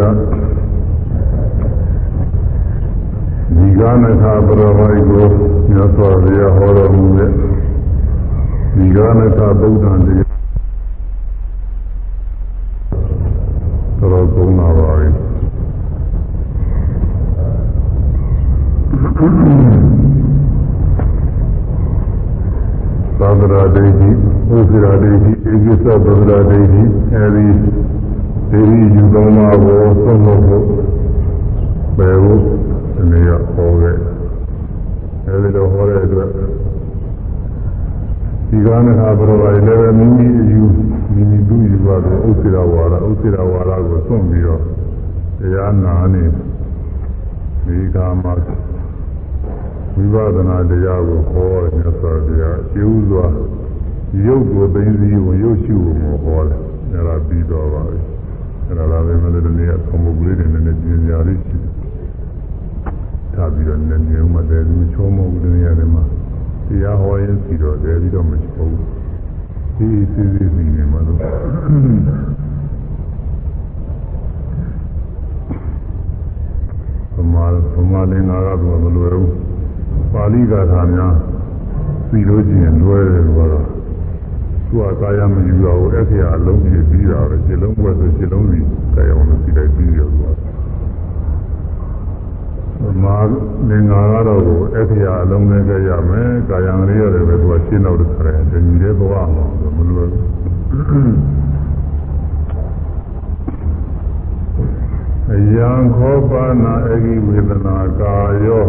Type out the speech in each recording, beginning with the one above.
ဒီကနခပရဝိုက်ကိုမြတ်စွာဘုရားဟောတော်မူတဲ့ဒီကနခဗုဒ္ဓံတရားတော်ကုန်းလာပါပြီသဗ္ဗရာဒိဋ္ဌိဥစ္စရာဒိဋ္ဌိဧကိစ္စသဗ္ဗရာဒိဋ္ဌိအဲဒီ ဒေဝီယူသုံးပါးကိုသုံးဖို့ဘယ်လိုဒီနေ့ရဟောခဲ့အဲဒီလိုဟောတဲ့အတွက်ဒီကနေ့ဟာဘုရားလည်းပဲမိမိအယူမိမိသူယူပါတော့ဥစ္စရာဝါဒဥစ္စရာဝါဒကိုသွန့်ပြီးတော့တရားနာနေဒီကမှာဝိပဿနာတရားကိုဟောတယ်မြတ်စွာဘုရားကျေဥစွာရုပ်ကိုသိသိဝင်ရုပ်ရှိဖို့ဟောတယ်အဲဒါပြီးတော့ပါပြီ အဲဒါလည်းပဲလည်းဒီနေ့ကသံဃာကလေးတွေနဲ့ပညာလေးရှိတယ်ထားပြီးတော့နည်းနည်းမှတည်းသူချုံးမဟုတ်တဲ့နေရာတွေမှာတရားဟောရင်စီတော့တည်းပြီးတော့မချုံးဒီစီစီစီနေမှာလို့ဗမာဗမာလင်္ကာကတော့မလွယ်ဘူးပါဠိဂါထာများပြီးလို့ရှိရင်လွယ်တယ်ကတော့ သူကသာယာမယူတော့ဘူးအဲ့ဒီအလုံးကြီးပြီးတာပဲခြေလုံးဘက်ဆိုခြေလုံးကြီးကြိုင်အောင်လို့စီလိုက်ပြီးရောသူကမာလင်္ကာကတော့ကိုအဲ့ဒီအလုံးနဲ့ကြရမယ်ကာယံလေးရတယ်ပဲသူကရှင်းတော့တယ်ခရဲတညီတဲ့ဘဝမှာမလွယ်ဘူးအယံခောပါနာအဂိဝေဒနာကာယော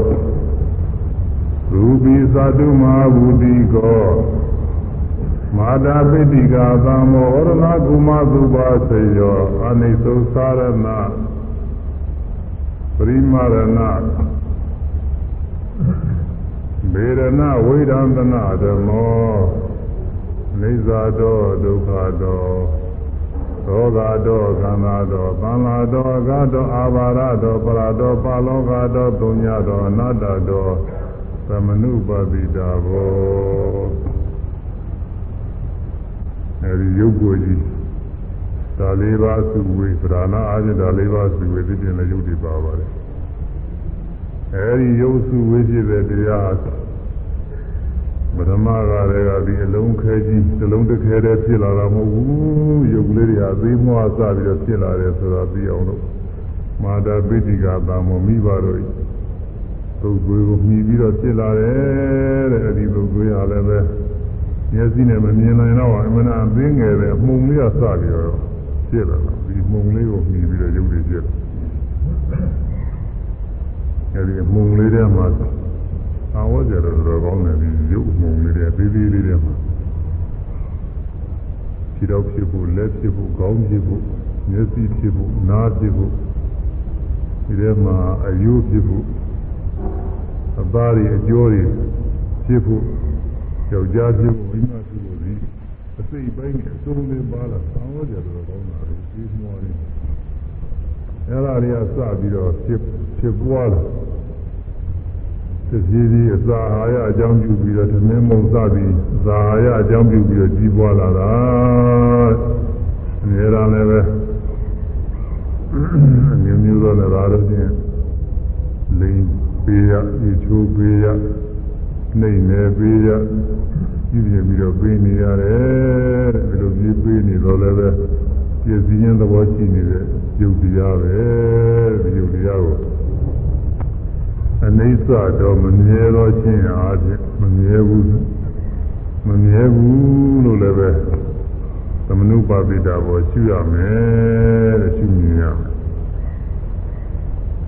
ရူပိသတုမဟာဘူတိကော မာတာပိတိကာသံမောရဏကုမသုပါစေယောအနိသုသာရဏပရိမာရဏဘေရဏဝိရန္တနာဓမ္မောနေဇာတောဒုက္ခတောသောဂတောခန္ဓာတောသံလာတောအဂတောအာဘာရတောပရတောပါလောကတောပုညတောအနတ္တတောသမနုပါတိတာဘော အဲဒီရုပ်ကိုကြီးဒါလေးပါးစုဝေဗราဏအားဖြင့်ဒါလေးပါးစုဝေသိတဲ့ရုပ်တွေပါပါတယ်အဲဒီရုပ်စုဝေဖြစ်တဲ့တရားပထမကလည်းကဒီအလုံးခဲကြီးနှလုံးတစ်ခဲတည်းဖြစ်လာတာမဟုတ်ဘူးရုပ်ကလေးတွေအသေးမွားစပြီးတော့ဖြစ်လာတယ်ဆိုတော့သိအောင်လို့မာတာပိဋိကသာမမိပါတော့သုတ်သွေးကိုမြည်ပြီးတော့ဖြစ်လာတယ်တဲ့အဲဒီသုတ်သွေးဟာလည်းပဲ မျက်စိနဲ့မမြင်နိုင်တော့အမှန်အသိငယ်တဲ့မှုံလေးကစပြီးတော့ဖြစ်လာတာဒီမှုံလေးကိုမြည်ပြီးတော့ရုပ်တွေဖြစ်အဲဒီမှုံလေးထဲမှာအာဝဇ္ဇရတော်ကောင်းတယ်ဒီရုပ်မှုံလေးတွေသေးသေးလေးတွေမှာခြေတော့ဖြစ်ဖို့လက်ဖြစ်ဖို့ခေါင်းဖြစ်ဖို့မျက်စိဖြစ်ဖို့နားဖြစ်ဖို့ဒီထဲမှာအယုဖြစ်ဖို့အသားတွေအကျော်တွေဖြစ်ဖို့ ယောက်ျားဖြစ်ဖို့မိန်းမဖြစ်ဖို့ဒီအစိတ်ပိုင်းနဲ့အစုံလေးပါလာသံဝကြတော်ကောင်းတာတွေပြီးမှောတယ်အဲ့ဒါတွေကစပြီးတော့ဖြစ်ဖြစ်ပွားလာသတိဒီအစာအာရအကြောင်းပြုပြီးတော့သမင်းမုံစပြီးဇာအာရအကြောင်းပြုပြီးတော့ကြီးပွားလာတာအများအားလည်းပဲအမျိုးမျိုးသောလည်းဒါတော့ချင်းလိန်ပေးရဤချိုးပေးရ နှိမ့်နေပေးရကြည့်ပြပြီးတော့ပေးနေရတယ်တဲ့ဒီလိုကြီးပေးနေတော့လည်းပဲပြည့်စည်ခြင်းသဘောရှိနေတဲ့ယုတ်တရားပဲဒီယုတ်တရားကိုအနိစ္စတော့မမြဲတော့ခြင်းအားဖြင့်မမြဲဘူးမမြဲဘူးလို့လည်းပဲသမနုပါပိတာဘောရှုရမယ်တဲ့ရှုမြင်ရမယ်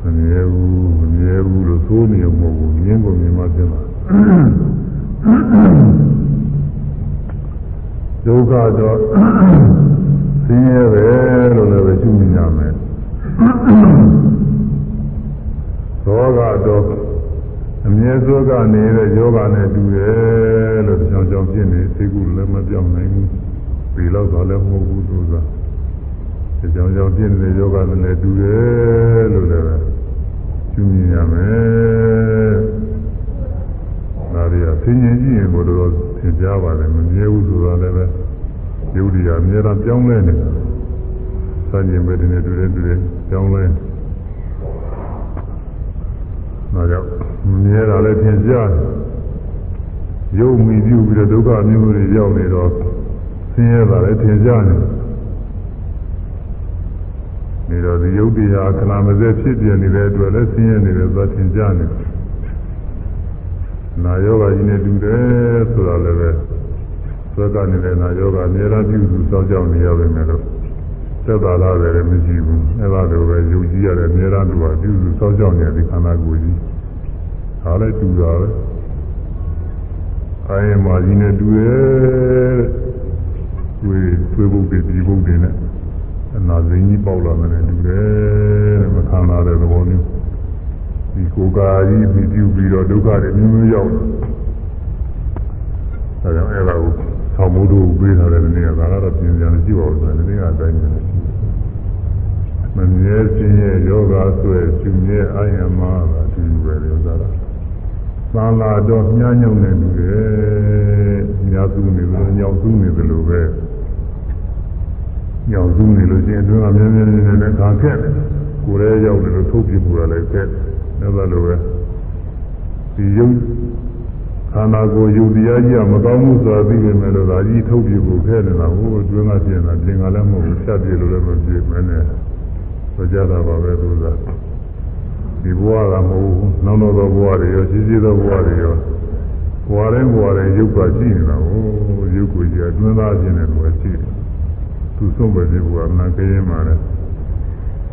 မမြဲဘူးမမြဲဘူးလို့သိုးနေမဟုတ်ဘူးမြင်ကိုမြင်မှပြင်ပါ ဒုက္ခတော့ဆင်းရဲပဲလို့လည်းပဲရှုမြင်ရမယ်သောကတော့အမြဲစိုးကနေနေတဲ့ယောဂနဲ့တူတယ်လို့ကြောင်ကြောင်ဖြစ်နေသိကုလည်းမပြောင်းနိုင်ဘူးပြီးတော့တော့လည်းမဟုတ်ဘူးသူကကြောင်ကြောင်ဖြစ်နေတဲ့ယောဂနဲ့လည်းတူတယ်လို့လည်းကျူးမြင်ရမယ်ဒါ တွေကဆင်းရဲကြည့်ရင်ကိုတော့သင်ကြားပါတယ်မမြဲဘူးဆိုတော့လည်းပဲယုတ်ဒီကအများအားပြောင်းလဲနေတယ်စัจ jin ပဲတင်နေတူတယ်တူတယ်ကြောင်းလဲဒါကြောင့်မြဲတာလည်းသင်ကြားရုပ်မိပြုပြီးတော့ဒုက္ခမျိုးတွေရောက်နေတော့ဆင်းရဲတာလည်းသင်ကြားနေနေတော့ဒီယုတ်တရားခဏမစဲဖြစ်ပြနေတဲ့အတွက်လည်းဆင်းရဲနေတယ်သွားသင်ကြားနေ နာယောဂကြီးနဲ့တူတယ်ဆိုတာလည်းပဲသက်သာနေတဲ့နာယောဂအများအားပြုစုစောင့်ကြောက်နေရပါမယ်လို့သက်သာလာတယ်မရှိဘူးအဲ့ဒါလိုပဲယုံကြည်ရတဲ့အများအားသူကပြုစုစောင့်ကြောက်နေတဲ့ဒီခန္ဓာကိုယ်ကြီးဒါလည်းတူတာပဲအာယမကြီးနဲ့တူရဲ့တွေ့တွေ့ဖို့တည်ပြီးဖို့တည်နဲ့အနာစိမ်းကြီးပေါက်လာမယ်တူတယ်မခံလာတဲ့သဘောမျိုး ဒီကိုယ်ကာကြီးပြီးပြုပြီးတော့ဒုက္ခတွေမျိုးမျိုးရောက်တယ်ဒါကြောင့်အဲ့ဒါကိုဆောင်းမိုးတို့ပေးထားတဲ့နေ့ကဒါကတော့ပြင်ပြန်ကြည့်ပါဦးဆိုတဲ့နေ့ကအတိုင်းပဲမမြဲခြင်းရဲ့ယောဂဆွဲရှင်ရဲ့အာယမကတူပဲလို့ဆိုတာသံလာတော့မြားညုံနေလူတွေမြားစုနေလို့ညောင်စုနေတယ်လို့ပဲညောင်စုနေလို့ချင်းအတွင်းကမြဲမြဲနေနေခါခက်တယ်ကိုယ်ရဲရောက်တယ်လို့ထုတ်ပြပူရလည်းခက်တယ် ဒါလိုပဲဒီယုံခန္ဓာကိုယ်ယုံတရားကြီးကမကောင်းမှုဆိုတာသိပေမဲ့လို့ဒါကြီးထုတ်ပြဖို့ခဲနေတာဟိုအတွင်းကပြင်တာပြင်ကလည်းမဟုတ်ဘူးဖြတ်ပြလို့လည်းမပြေမနဲ့ဆိုကြတာပါပဲသူကဒီဘဝကမဟုတ်ဘူးနောက်တော့သောဘဝတွေရောရှိရှိသောဘဝတွေရောဘဝတိုင်းဘဝတိုင်းယုတ်ကရှိနေတာဟိုယုတ်ကိုကြီးအတွင်းသားခြင်းနဲ့လို့ရှိတယ်သူဆုံးပဲဒီဘဝမှာကရင်မှာလည်း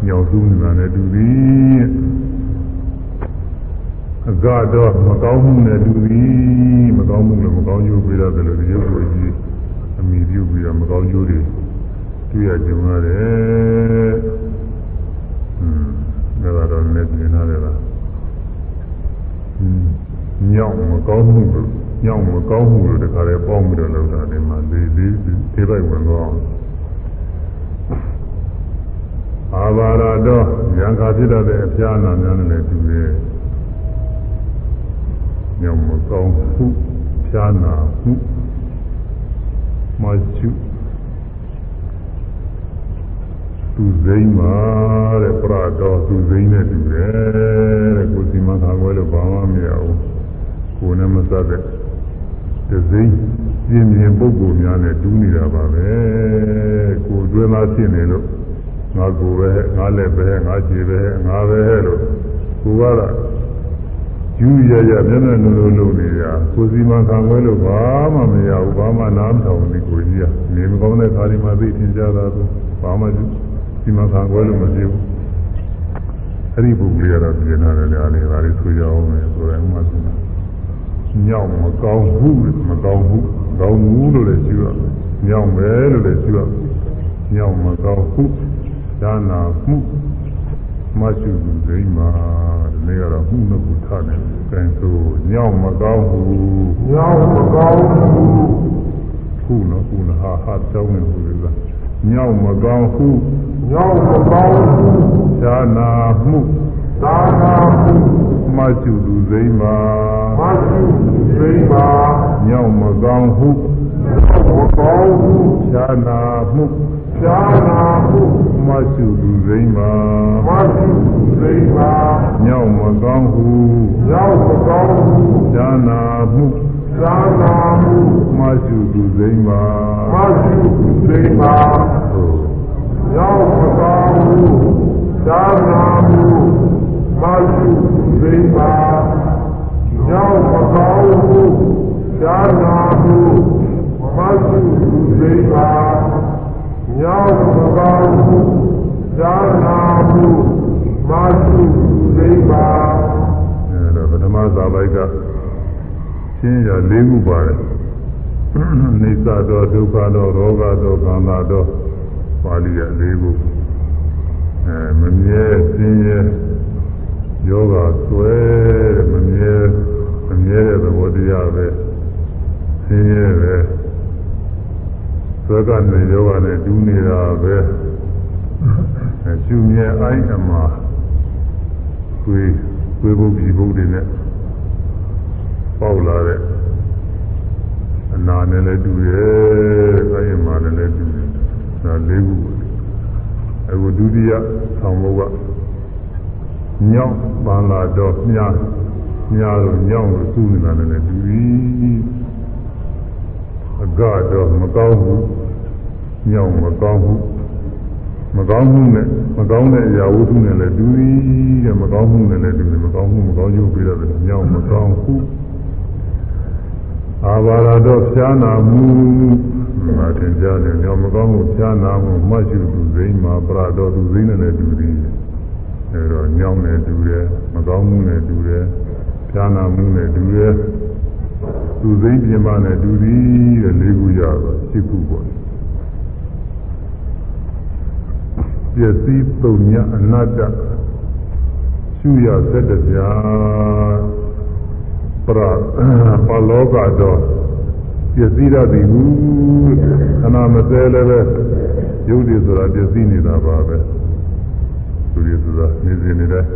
ညောင်စုနေတာနဲ့တူသည် အကတော့မကောင်းမှုနဲ့တူသည်မကောင်းမှုလည်းမကောင်းကျိုးပေးရတယ်လို့ဒီရုပ်ကိုကြီးအမိပြုပြီးတော့မကောင်းကျိုးတွေတွေ့ရကြုံရတယ်။ဟွန်းဒါကတော့လည်းပြင်ရတယ်လား။ညောင်မကောင်းမှုလို့ညောင်မကောင်းမှုလို့တခါလေပေါင်းပြီးတော့လုပ်တာဒီမှာဒီဒီဒီပိုက်ဝင်တော့အာဘာရတော့ဉာဏ်ခါဖြစ်တဲ့အဖျားနာများနဲ့တူတယ်။ ညောင်မကောင်းမှုဖြာနာမှုမရှိသူစိမ့်ပါတဲ့ပရတော်သူစိမ့်နဲ့တူတယ်တဲ့ကိုစီမံသာခွဲလို့ဘာမှမရဘူးကိုနဲ့မစတဲ့တစိမ့်ပြင်းပြင်းပုဂ္ဂိုလ်များနဲ့တူးနေတာပါပဲကိုအတွင်းသားဖြစ်နေလို့ငါကိုပဲငါလည်းပဲငါခြေပဲငါပဲလို့ကိုကတော့ ယူရရမျက်နှာနုလိုလိုနေရကိုစီမံခံခွဲလို့ဘာမှမရဘူးဘာမှနားမထောင်ဘူးကိုကြီးကနေမကောင်းတဲ့ခါဒီမှာသိထင်ကြတာသူဘာမှစီမံခံခွဲလို့မဖြစ်ဘူးအဲ့ဒီပုဂ္ဂိုလ်ရတော့ပြင်လာတယ်လေအားလေးဒါလေးဆိုကြအောင်မယ်ဆိုရင်မှဆိုညောင်မကောင်းဘူးမကောင်းဘူးကောင်းဘူးလို့လည်းရှိရညောင်ပဲလို့လည်းရှိရညောင်မကောင်းဘူးဒါနာမှု မရှိဘူးစိမ့်မှာဒီနေ့ကတော့မှုနှစ်ခုထားတယ်။အဲဆိုညောင်းမကောင်းဘူး။ညောင်းမကောင်းဘူး။ခုနော်ခုနော်ဟာဟာတောင်းနေဘူးလား။ညောင်းမကောင်းဘူး။ညောင်းမကောင်းဘူး။သာနာမှုသာနာမှုမရှိဘူးစိမ့်မှာမရှိဘူးစိမ့်မှာညောင်းမကောင်းဘူး။ညောင်းမကောင်းဘူး။သာနာမှုသာနာမှု မရှိသူစိမ့်ပါမရှိသူစိမ့်ပါညောက်မကောင်းဟုညောက်မကောင်းဟုဈာနာမှုဈာနာမှုမရှိသူစိမ့်ပါမရှိသူစိမ့်ပါညောက်မကောင်းဟုဈာနာမှုမရှိသူစိမ့်ပါညောက်မကောင်းဟုဈာနာမှုမရှိသူစိမ့်ပါညောင်းမကောင်းမှု သာနာမှုမရှိသိပါအဲတော့ပထမဇာပိုက်ကရှင်းရ၄ခုပါတယ်နေသတော့ဒုက္ခတော့ရောဂတော့ခန္ဓာတော့ပါဠိရ၄ခုအဲမမြဲရှင်းရဲယောဂဆွဲမမြဲမမြဲတဲ့သဘောတရားပဲရှင်းရဲပဲသွဲကနေယောဂနဲ့တူးနေတာပဲ အကျူမြဲအိုင်းအမှာသွေးသွေးဘုတ်ဒီဘုတ်တွေနဲ့ပေါက်လာတဲ့အနာနဲ့လည်းတူရဲ့အိုင်းအမှာနဲ့လည်းတူတယ်ဒါလေးခုအခုဒုတိယဆောင်ဘုကညောင်းပန်လာတော့မြားမြားတော့ညောင်းလို့သူ့နေတာလည်းတူပြီအကတော့မကောင်းဘူးညောင်းမကောင်းဘူး မကောင်းမှုနဲ့မကောင်းတဲ့အရာဝတ္ထုနဲ့လည်းတူပြီတဲ့မကောင်းမှုနဲ့လည်းတူတယ်မကောင်းမှုမကောင်းရုပ်ပြီးတော့ညောင်းမကောင်းဘူးအာဘာရတော့ဖြာနာမှုမှာသင်ကြားတယ်ညောင်းမကောင်းမှုဖြာနာမှုမှတ်ရှိသူစိမ့်မှာပရတော်သူစိမ့်နဲ့လည်းတူသည်အဲတော့ညောင်းနဲ့တူတယ်မကောင်းမှုနဲ့တူတယ်ဖြာနာမှုနဲ့တူတယ်သူစိမ့်ပြင်ပနဲ့တူသည်တဲ့လေးခုရတော့ရှစ်ခုပေါ့ ပျက်စီးပုံညအနတ္တရှုရသက်တရားပရပလောကတော့ပျက်စီးရသည်ဟုခဏမစဲလည်းပဲရုပ်တွေဆိုတာပျက်စီးနေတာပါပဲသူတွေဆိုတာနေစဉ်နေတိုင်း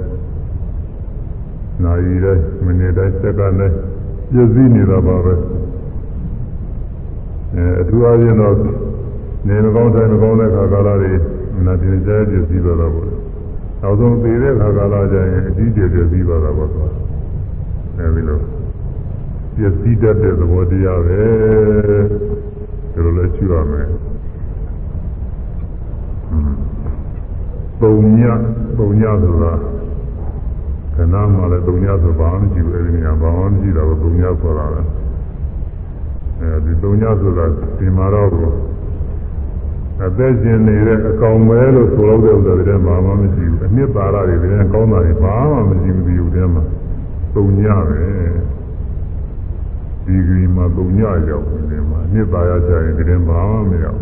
နာရီတိုင်းမိနစ်တိုင်းစက္ကန့်တိုင်းပျက်စီးနေတာပါပဲအဲအထူးအားဖြင့်တော့နေမကောင်းတိုင်းမကောင်းတဲ့ခါကာလတွေ နာတင်ကြပျက်စီးသွားတာပေါ့နောက်ဆုံးသေတဲ့ခါကာလကျရင်အကြီးကျယ်ပျက်စီးသွားတာပေါ့အဲဒီလိုပျက်စီးတတ်တဲ့သဘောတရားပဲဒါလိုလဲရှိရမယ်ပုံညပုံညဆိုတာခဏမှလည်းပုံညဆိုဘာမှမရှိဘူးအဲဒီနေရာဘာမှမရှိတာပဲပုံညဆိုတာလေအဲဒီပုံညဆိုတာဒီမှာတော့ အသက်ရှင်နေတဲ့အကောင်ပဲလို့ဆိုလို့တဲ့ဥစ္စာတွေဘာမှမရှိဘူးအနှစ်သာရတွေတည်းကောင်းတာတွေဘာမှမရှိဘူးဒီဥထဲမှာပုံညပဲဒီဂရီမှာပုံညရောက်နေမှာအနှစ်သာရကြရင်တည်းဘာမှမရောက်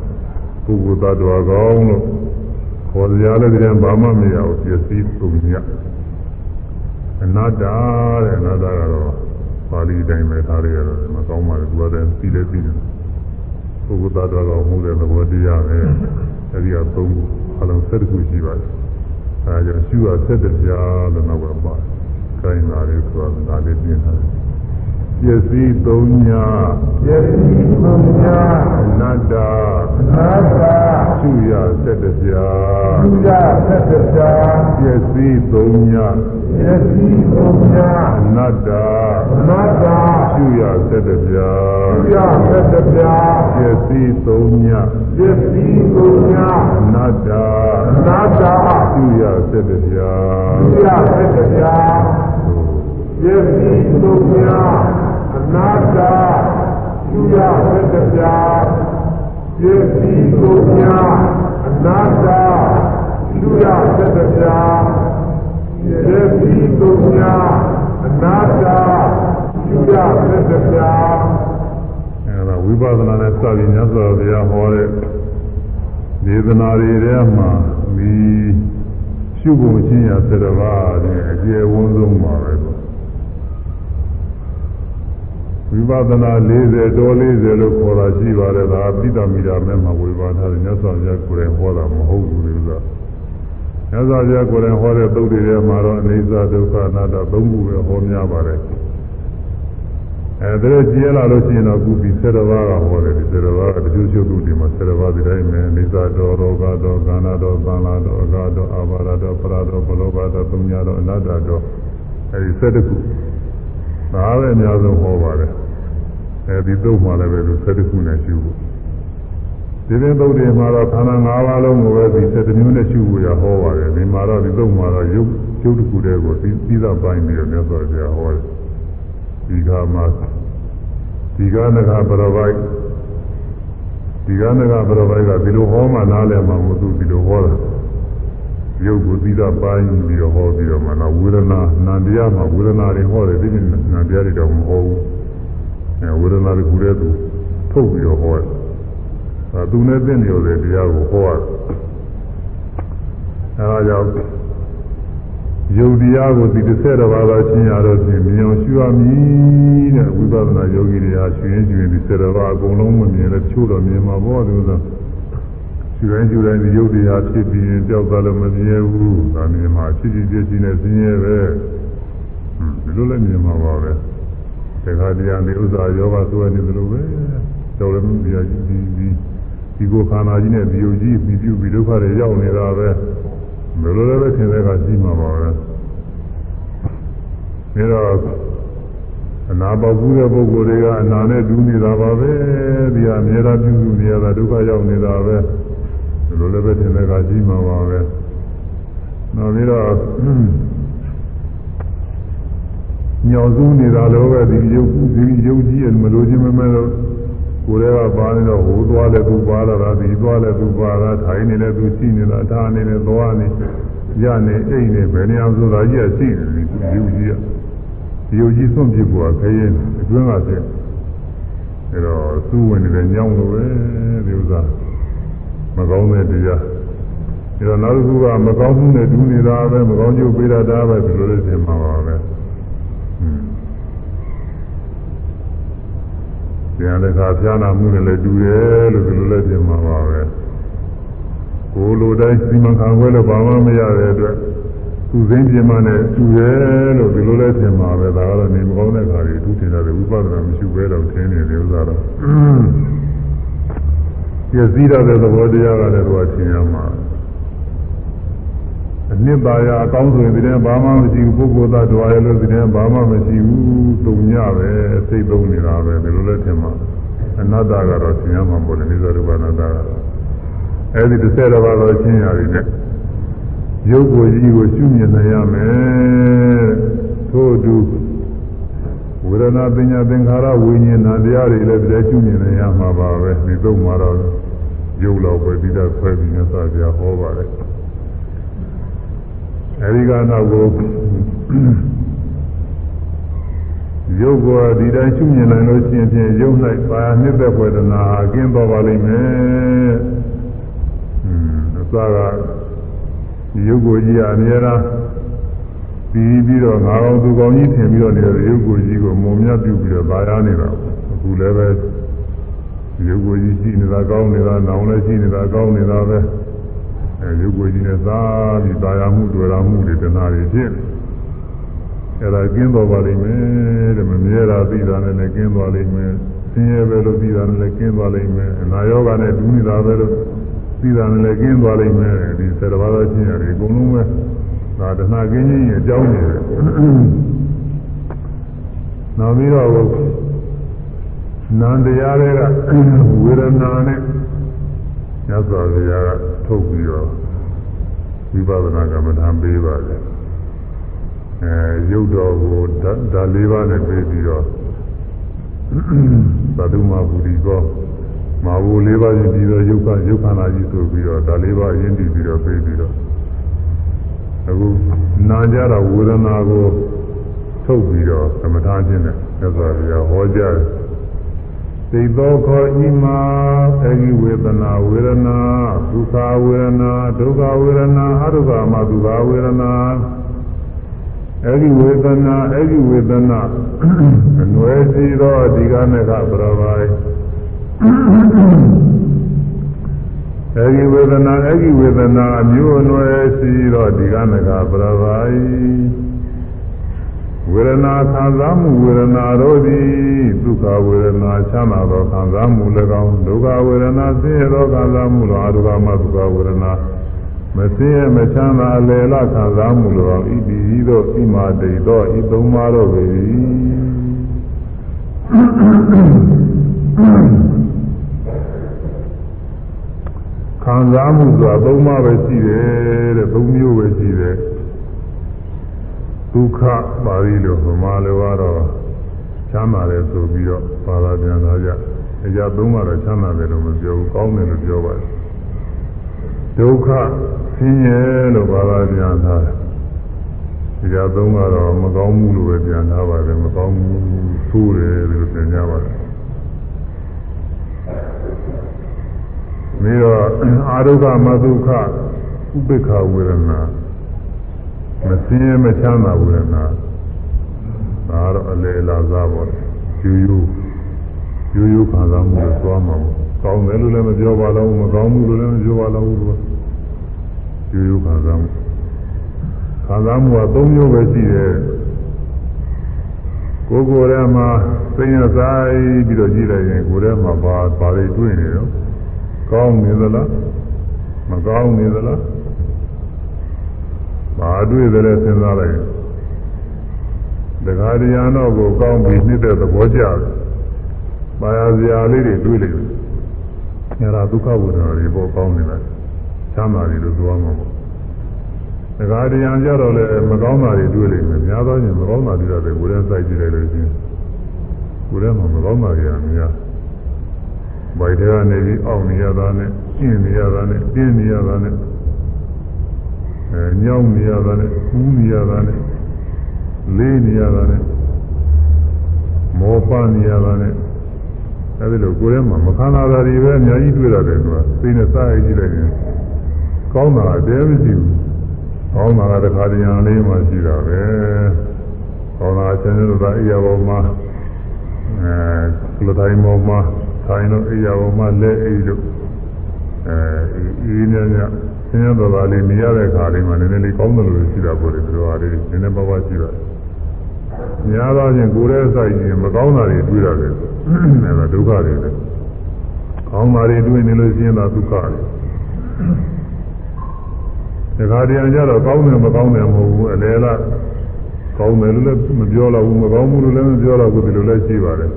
ပုဂ္ဂိုလ်သတ္တဝါကောင်းလို့ခေါ်စရာလည်းတည်းဘာမှမရောက်ပစ္စည်းပုံညအနတ္တတဲ့အနတ္တကတော့ပါဠိတိုင်းပဲထားရတော့မကောင်းပါဘူးသူကတည်းပြီးလဲပြီးတယ် ပုဂ္ဂိုလ်သားတော်တော်မှုတဲ့သဘောတရားပဲအဲဒီကသုံးခုအလုံး၁၁ခုရှိပါတယ်အဲဒါကြောင့်ရှုရ၁၁ပြားလို့နောက်ပါပါတယ်ခိုင်းတာလေးဆိုတာဒါလေးပြင်ထားတယ် ပစ္စည်းသုံးညာပစ္စည်းသုံးညာအနတ္တအနတ္တရှုရ၁၁ပြားရှုရ၁၁ပြားပစ္စည်းသုံးညာပစ္စည်းသုံးညာအနတ္တအနတ္တရှုရ၁၁ပြားရှုရ၁၁ပြားပစ္စည်းသုံးညာပစ္စည်းသုံးညာအနတ္တအနတ္တရှုရ၁၁ပြားရှုရ၁၁ပြားပစ္စည်းသုံးညာအ နာတသူရဝတ္တပြာပြည့်စည်ကုန်ညာအနာတသူရဝတ္တပြာပြည့်စည်ကုန်ညာအနာတသူရဝတ္တပြာအဲဒါဝိပဿနာနဲ့စပြီးမြတ်စွာဘုရားဟောတဲ့ဒေသနာတွေထဲမှာဒီရှုဖို့ချင်းရသတ္တဝါနဲ့အကျေဝန်းဆုံးပါပဲ ဝိပဿနာ40တော်40လို့ခေါ်တာရှိပါတယ်ဒါပိဋကမိတာမဲ့မှာဝေဘာထားတယ်မြတ်စွာဘုရားကိုယ်တိုင်ဟောတာမဟုတ်ဘူးလို့ဆိုတာမြတ်စွာဘုရားကိုယ်တိုင်ဟောတဲ့သုတ်တွေထဲမှာတော့အိသဒုက္ခအနတ္တသုံးခုပဲဟောများပါတယ်အဲဒါကြည့်ရလာလို့ရှိရင်တော့ခုဒီ7ပါးကဟောတယ်ဒီ7ပါးကတချို့ချုပ်သူဒီမှာ7ပါးဒီတိုင်းပဲအိသတော်ရောဂတော်ကာဏတော်သံလာတော်အဂတော်အာဘာရတော်ပရတော်ဘလောဘတော်သုံးညာတော်အနတ္တတော်အဲဒီ7ခု ဒါပဲအများဆုံးဟောပါတယ်အဲဒီသုံးမှလည်းပဲသူ7ခုနဲ့ရှုဖို့ဒီရင်သုတ်တွေမှာတော့ခန္ဓာ၅ပါးလုံးကိုပဲဒီ7မျိုးနဲ့ရှုဖို့ရဟောပါတယ်ဒီမှာတော့ဒီသုံးမှာတော့ရုပ်ရုပ်တစ်ခုတည်းကိုပြီးပြီးသားပိုင်းပြီးတော့မြတ်စွာဘုရားဟောတယ်ဒီကမှာဒီကနကပရပိုက်ဒီကနကပရပိုက်ကဒီလိုဟောမှနားလည်မှာမဟုတ်သူဒီလိုဟောတာ ရုပ်ကိုသီးသပိုင်းပြီးတော့ဟောပြီးတော့မှတော့ဝေဒနာနာတရားမှာဝေဒနာတွေဟောတယ်ဒီနေ့နာတရားတွေတော့မဟောဘူးအဲဝေဒနာတွေကူတဲ့သူထုတ်ပြီးတော့ဟောတယ်အဲသူနဲ့သိနေရတဲ့တရားကိုဟောရတယ်အဲဒါကြောင့်ယုတ်တရားကိုဒီတစ်ဆက်တစ်ပါးသာရှင်းရတော့ဖြင့်မြင်အောင်ရှုရမည်တဲ့ဝိပဿနာယောဂီတွေဟာရှင်းရင်ရှင်းရင်ဒီဆက်တစ်ပါးအကုန်လုံးမမြင်လဲချိုးတော့မြင်မှာပေါ့ဒီဥစ္စာရှုတိုင်းရှုတိုင်းဒီယုတ်တရားဖြစ်ပြီးရင်ကြောက်သွားလို့မမြင်ဘူးဒါမြင်မှာဖြစ်ဖြစ်ဖြစ်ချင်းနဲ့ဆင်းရဲပဲဟွန်းဒီလိုလည်းမြင်မှာပါပဲတခါတရားဒီဥစ္စာယောဂဆိုရနေသလိုပဲတော်လည်းဒီဒီဒီဒီဒီကိုခန္ဓာကြီးနဲ့ဒီယုတ်ကြီးပြီးပြုပြီးဒုက္ခတွေရောက်နေတာပဲဘယ်လိုလဲပဲသင်တဲ့ကရှိမှာပါပဲဒါတော့အနာပေါက်ဘူးတဲ့ပုဂ္ဂိုလ်တွေကအနာနဲ့ဒူးနေတာပါပဲဒီဟာအများအားပြုစုနေရတာဒုက္ခရောက်နေတာပဲ ဘယ်လိုလဲပဲသင်တဲ့ကရှိမှာပါပဲနောက်ပြီးတော့ညောင်စုနေတာလို့ပဲဒီယုတ်ဒီယုတ်ကြီးမလို့ချင်းမမဲတော့ကိုယ်တွေကပါနေတော့ဟိုသွားလဲသူပါလာတာဒီသွားလဲသူပါတာထိုင်နေလဲသူရှိနေတာထားနေလဲသွားနေရနေအိတ်နေဘယ်နေအောင်ဆိုတာကြီးကရှိတယ်ဒီယုတ်ကြီးကဒီယုတ်ကြီးစွန့်ပြစ်ဖို့ကခရင်အတွင်းကတည်းအဲတော့သူ့ဝင်နေတဲ့ညောင်းလို့ပဲဒီဥစ္စာ မကောင်းတဲ့တရားဒါတော့နောက်တစ်ခုကမကောင်းမှုနဲ့တူးနေတာပဲမကောင်းကျိုးပေးတာဒါပဲဒီလိုလေးသင်မှာပါပဲပြန်လည်းခါပြာနာမှုနဲ့လည်းတူတယ်လို့ဒီလိုလည်းပြင်မှာပါပဲကိုလိုတိုင်းစီမံခန့်ခွဲလို့ဘာမှမရတဲ့အတွက်သူစင်းပြင်မနဲ့တူတယ်လို့ဒီလိုလည်းပြင်မှာပဲဒါကတော့နေမကောင်းတဲ့ခါတွေသူထင်တာဝိပဿနာမရှိဘဲတော့ထင်နေတယ်ဥစ္စာတော့ ပြည့်စည်တဲ့သဘောတရားကလည်းသူကထင်ရမှာအနှစ်သာရအကောင်းဆိုရင်ဒီထဲဘာမှမရှိဘူးပုဂ္ဂိုလ်သားတော်ရလို့ဒီထဲဘာမှမရှိဘူးတုံညပဲစိတ်သုံးနေတာပဲဒီလိုလဲထင်မှာအနတ္တကတော့သင်ရမှာပေါ့လေနိစ္စရူပအနတ္တကအဲဒီတစ်ဆယ်တော်တော့ရှင်းရတယ်နဲ့ရုပ်ကိုကြီးကိုရှုမြင်နိုင်ရမယ်ထို့အတူ ဝေဒနာပညာသင်္ခါရဝိညာဉ်တရားတွေလည်းတည်းရှုမြင်နိုင်ရမှာပါပဲဒီသုံးမှာတော့ရုပ်လောက်ပဲဒီတော့ဆွဲပြီးမြတ်စွာဘုရားဟောပါတယ်အဲဒီကနောက်ကိုရုပ်ကိုဒီတိုင်းရှုမြင်နိုင်လို့ရှိရင်ဖြင့်ရုပ်၌ပါနှစ်သက်ဝေဒနာအကင်းတော်ပါလိမ့်မယ်။อืมအစကရုပ်ကိုကြီးကအများအား ပြီးပြီးတော့ငါကောင်သူကောင်ကြီးထင်ပြီးတော့လေရုပ်ကိုကြီးကိုမုံမြပြုပြီးတော့ဗာရနေတာအခုလည်းပဲရုပ်ကိုကြီးရှိနေတာကောင်းနေတာနောင်လည်းရှိနေတာကောင်းနေတာပဲအဲရုပ်ကိုကြီးနဲ့သာပြီးဗာရမှုတွေ့ရမှုတွေတနာတွေဖြစ်အဲဒါကျင်းတော်ပါလိမ့်မယ်တဲ့မမြဲတာသိတာနဲ့လည်းကျင်းသွားလိမ့်မယ်ဆင်းရဲပဲလို့သိတာနဲ့လည်းကျင်းသွားလိမ့်မယ်အနာရောဂါနဲ့ဒူးနေတာပဲလို့သိတာနဲ့လည်းကျင်းသွားလိမ့်မယ်ဒီ၁၇ပါးသောခြင်းတွေအကုန်လုံးပဲ ဒါတဏှာကင်းကြီးရဲ့အကြောင်းတွေနောက်ပြီးတော့နန္တရားတွေကဝေဒနာနဲ့မြတ်စွာဘုရားကထုတ်ပြီးတော့ဝိပဿနာကမ္မထာပေးပါတယ်အဲရုပ်တော်ကိုဓာတ်၄ပါးနဲ့ပေးပြီးတော့သတ္တမဘူရီကောမာဘူ၄ပါးရင်ပြီးတော့ယုတ်ကယုတ်ခန္ဓာကြီးဆိုပြီးတော့ဒါ၄ပါးရင်းတည်ပြီးတော့ပေးပြီးတော့ အခုနာကြတာဝေဒနာကိုထုတ်ပြီးတော့ကမ္မထာချင်းနဲ့မြတ်စွာဘုရားဟောကြားတယ်စိတ်သောခောဤမှာအဲဒီဝေဒနာဝေဒနာဒုက္ခဝေဒနာဒုက္ခဝေဒနာအဒုက္ခမဒုက္ခဝေဒနာအဲဒီဝေဒနာအဲဒီဝေဒနာအနွယ်စီသောဒီကနေ့ကပရပိုင် အဲဒီဝေဒနာအဲဒီဝေဒနာအမျိုးအနွယ်စီသောဒီကနေ့ကပရပိုင်ဝေဒနာခံစားမှုဝေဒနာတို့သည်ဒုက္ခဝေဒနာချမ်းသာသောခံစားမှု၎င်းဒုက္ခဝေဒနာဆင်းရဲသောခံစားမှု၎င်းအဒုက္ခမဒုက္ခဝေဒနာမဆင်းရဲမချမ်းသာအလယ်လခံစားမှု၎င်းဤဒီသောဣမာတိသောဤသုံးပါးတို့ပေ ခံစားမှုဆိုတာသုံးပါးပဲရှိတယ်တဲ့သုံးမျိုးပဲရှိတယ်ဒုက္ခပါဠိလိုဗမာလိုကတော့ချမ်းသာတယ်ဆိုပြီးတော့ပါဠိပြန်လာကြအရာသုံးပါတော့ချမ်းသာတယ်လို့မပြောဘူးကောင်းတယ်လို့ပြောပါတယ်ဒုက္ခဆင်းရဲလို့ပါဠိပြန်လာတယ်အရာသုံးကတော့မကောင်းမှုလို့ပဲပြန်လာပါတယ်မကောင်းမှုဆိုးတယ်လို့ပြန်ကြပါတယ် ပြီးတော့အာဒုက္ခမဒုက္ခဥပိ္ပခဝေဒနာမစင်းရဲမချမ်းသာဝေဒနာဒါတော့အလေလာစားပါယူယူယူယူခံစားမှုကိုသွားမှာကောင်းတယ်လို့လည်းမပြောပါတော့ဘူးမကောင်းဘူးလို့လည်းမပြောပါတော့ဘူးလို့ယူယူခံစားမှုခံစားမှုက၃မျိုးပဲရှိတယ်ကိုယ်ကိုယ်ထဲမှာသိဉ္ဇာဆိုင်ပြီးတော့ကြည့်လိုက်ရင်ကိုယ်ထဲမှာဘာဘာတွေတွေ့နေတော့ ကောင်းနေသလားမကောင်းနေသလားဘာတွေ့တယ်လဲစဉ်းစားလိုက်တခါတရံတော့ကိုကောင်းပြီးနှစ်တဲ့သဘောကျတယ်ပါရစရာလေးတွေတွေ့လိုက်တယ်အဲဒါဒုက္ခဝေဒနာတွေပေါ်ကောင်းနေတာချမ်းသာတယ်လို့ပြောမှာပေါ့တခါတရံကြတော့လေမကောင်းတာတွေတွေ့လိုက်တယ်များသောညမကောင်းတာတွေတော့ကိုယ်တည်းစိုက်ကြည့်လိုက်လို့ချင်းကိုယ်တည်းမှာမကောင်းတာတွေအများ ဘိုက်ထဲကနေပြီးအောင့်နေရတာနဲ့ကျင့်နေရတာနဲ့တင်းနေရတာနဲ့အဲညောင်းနေရတာနဲ့ကူးနေရတာနဲ့လေးနေရတာနဲ့မောပနေရတာနဲ့အဲဒီလိုကိုယ်ထဲမှာမခံလာတာတွေပဲအများကြီးတွေ့ရတယ်ကွာသိနေစားရကြည့်လိုက်ရင်ကောင်းတာအတဲမရှိဘူးကောင်းတာကတခါတရံလေးမှရှိတာပဲကောင်းတာအချင်းချင်းတို့ကအိယာပေါ်မှာအဲလူတိုင်းပေါ်မှာ ဆိုင်လို့အိယာပေါ်မှာလက်အိတို့အဲအင်းညညဆင်းရဲတော်သားလေးမြင်ရတဲ့ခါလေးမှာနည်းနည်းလေးကောင်းတယ်လို့ရှိတာပေါ့လေဒီလိုဟာလေးနည်းနည်းပါးပါးရှိပါတယ်များသောဖြင့်ကိုယ်ရဲ့စိုက်ရင်မကောင်းတာတွေတွေ့ရတယ်အဲဒါဒုက္ခတွေပဲကောင်းတာတွေတွေ့နေလို့ရှိရင်သာဒုက္ခတွေဒီခါတည်းကြတော့ကောင်းတယ်မကောင်းတယ်မဟုတ်ဘူးအလေလားကောင်းတယ်လို့လည်းမပြောတော့ဘူးမကောင်းဘူးလို့လည်းမပြောတော့ဘူးဒီလိုလည်းရှိပါတယ်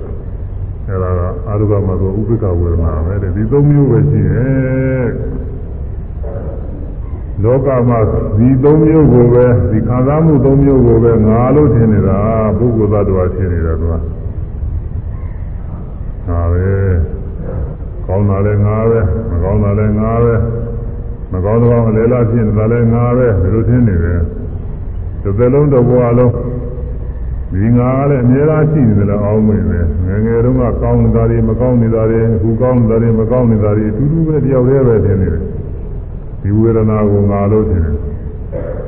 အဲဒါကအာရုံမှာဆိုဥပိ္ပခဝေဒနာပဲတဲ့ဒီသုံးမျိုးပဲရှိတယ်လောကမှာဒီသုံးမျိုးကိုပဲဒီခံစားမှုသုံးမျိုးကိုပဲငါလို့ထင်နေတာပုဂ္ဂိုလ်သတ္တဝါထင်နေတာသူကငါပဲကောင်းတာလည်းငါပဲမကောင်းတာလည်းငါပဲမကောင်းတော့အလေလားဖြစ်နေတာလည်းငါပဲဒီလိုထင်နေတယ်တစ်သက်လုံးတစ်ဘဝလုံး ဒီငါကလည်းအများအားရှိနေတယ်လို့အောင်းမိတယ်ငယ်ငယ်တုန်းကကောင်းနေတာတွေမကောင်းနေတာတွေအခုကောင်းနေတာတွေမကောင်းနေတာတွေအတူတူပဲတယောက်တည်းပဲထင်နေတယ်ဒီဝေဒနာကိုငါလို့ထင်တယ်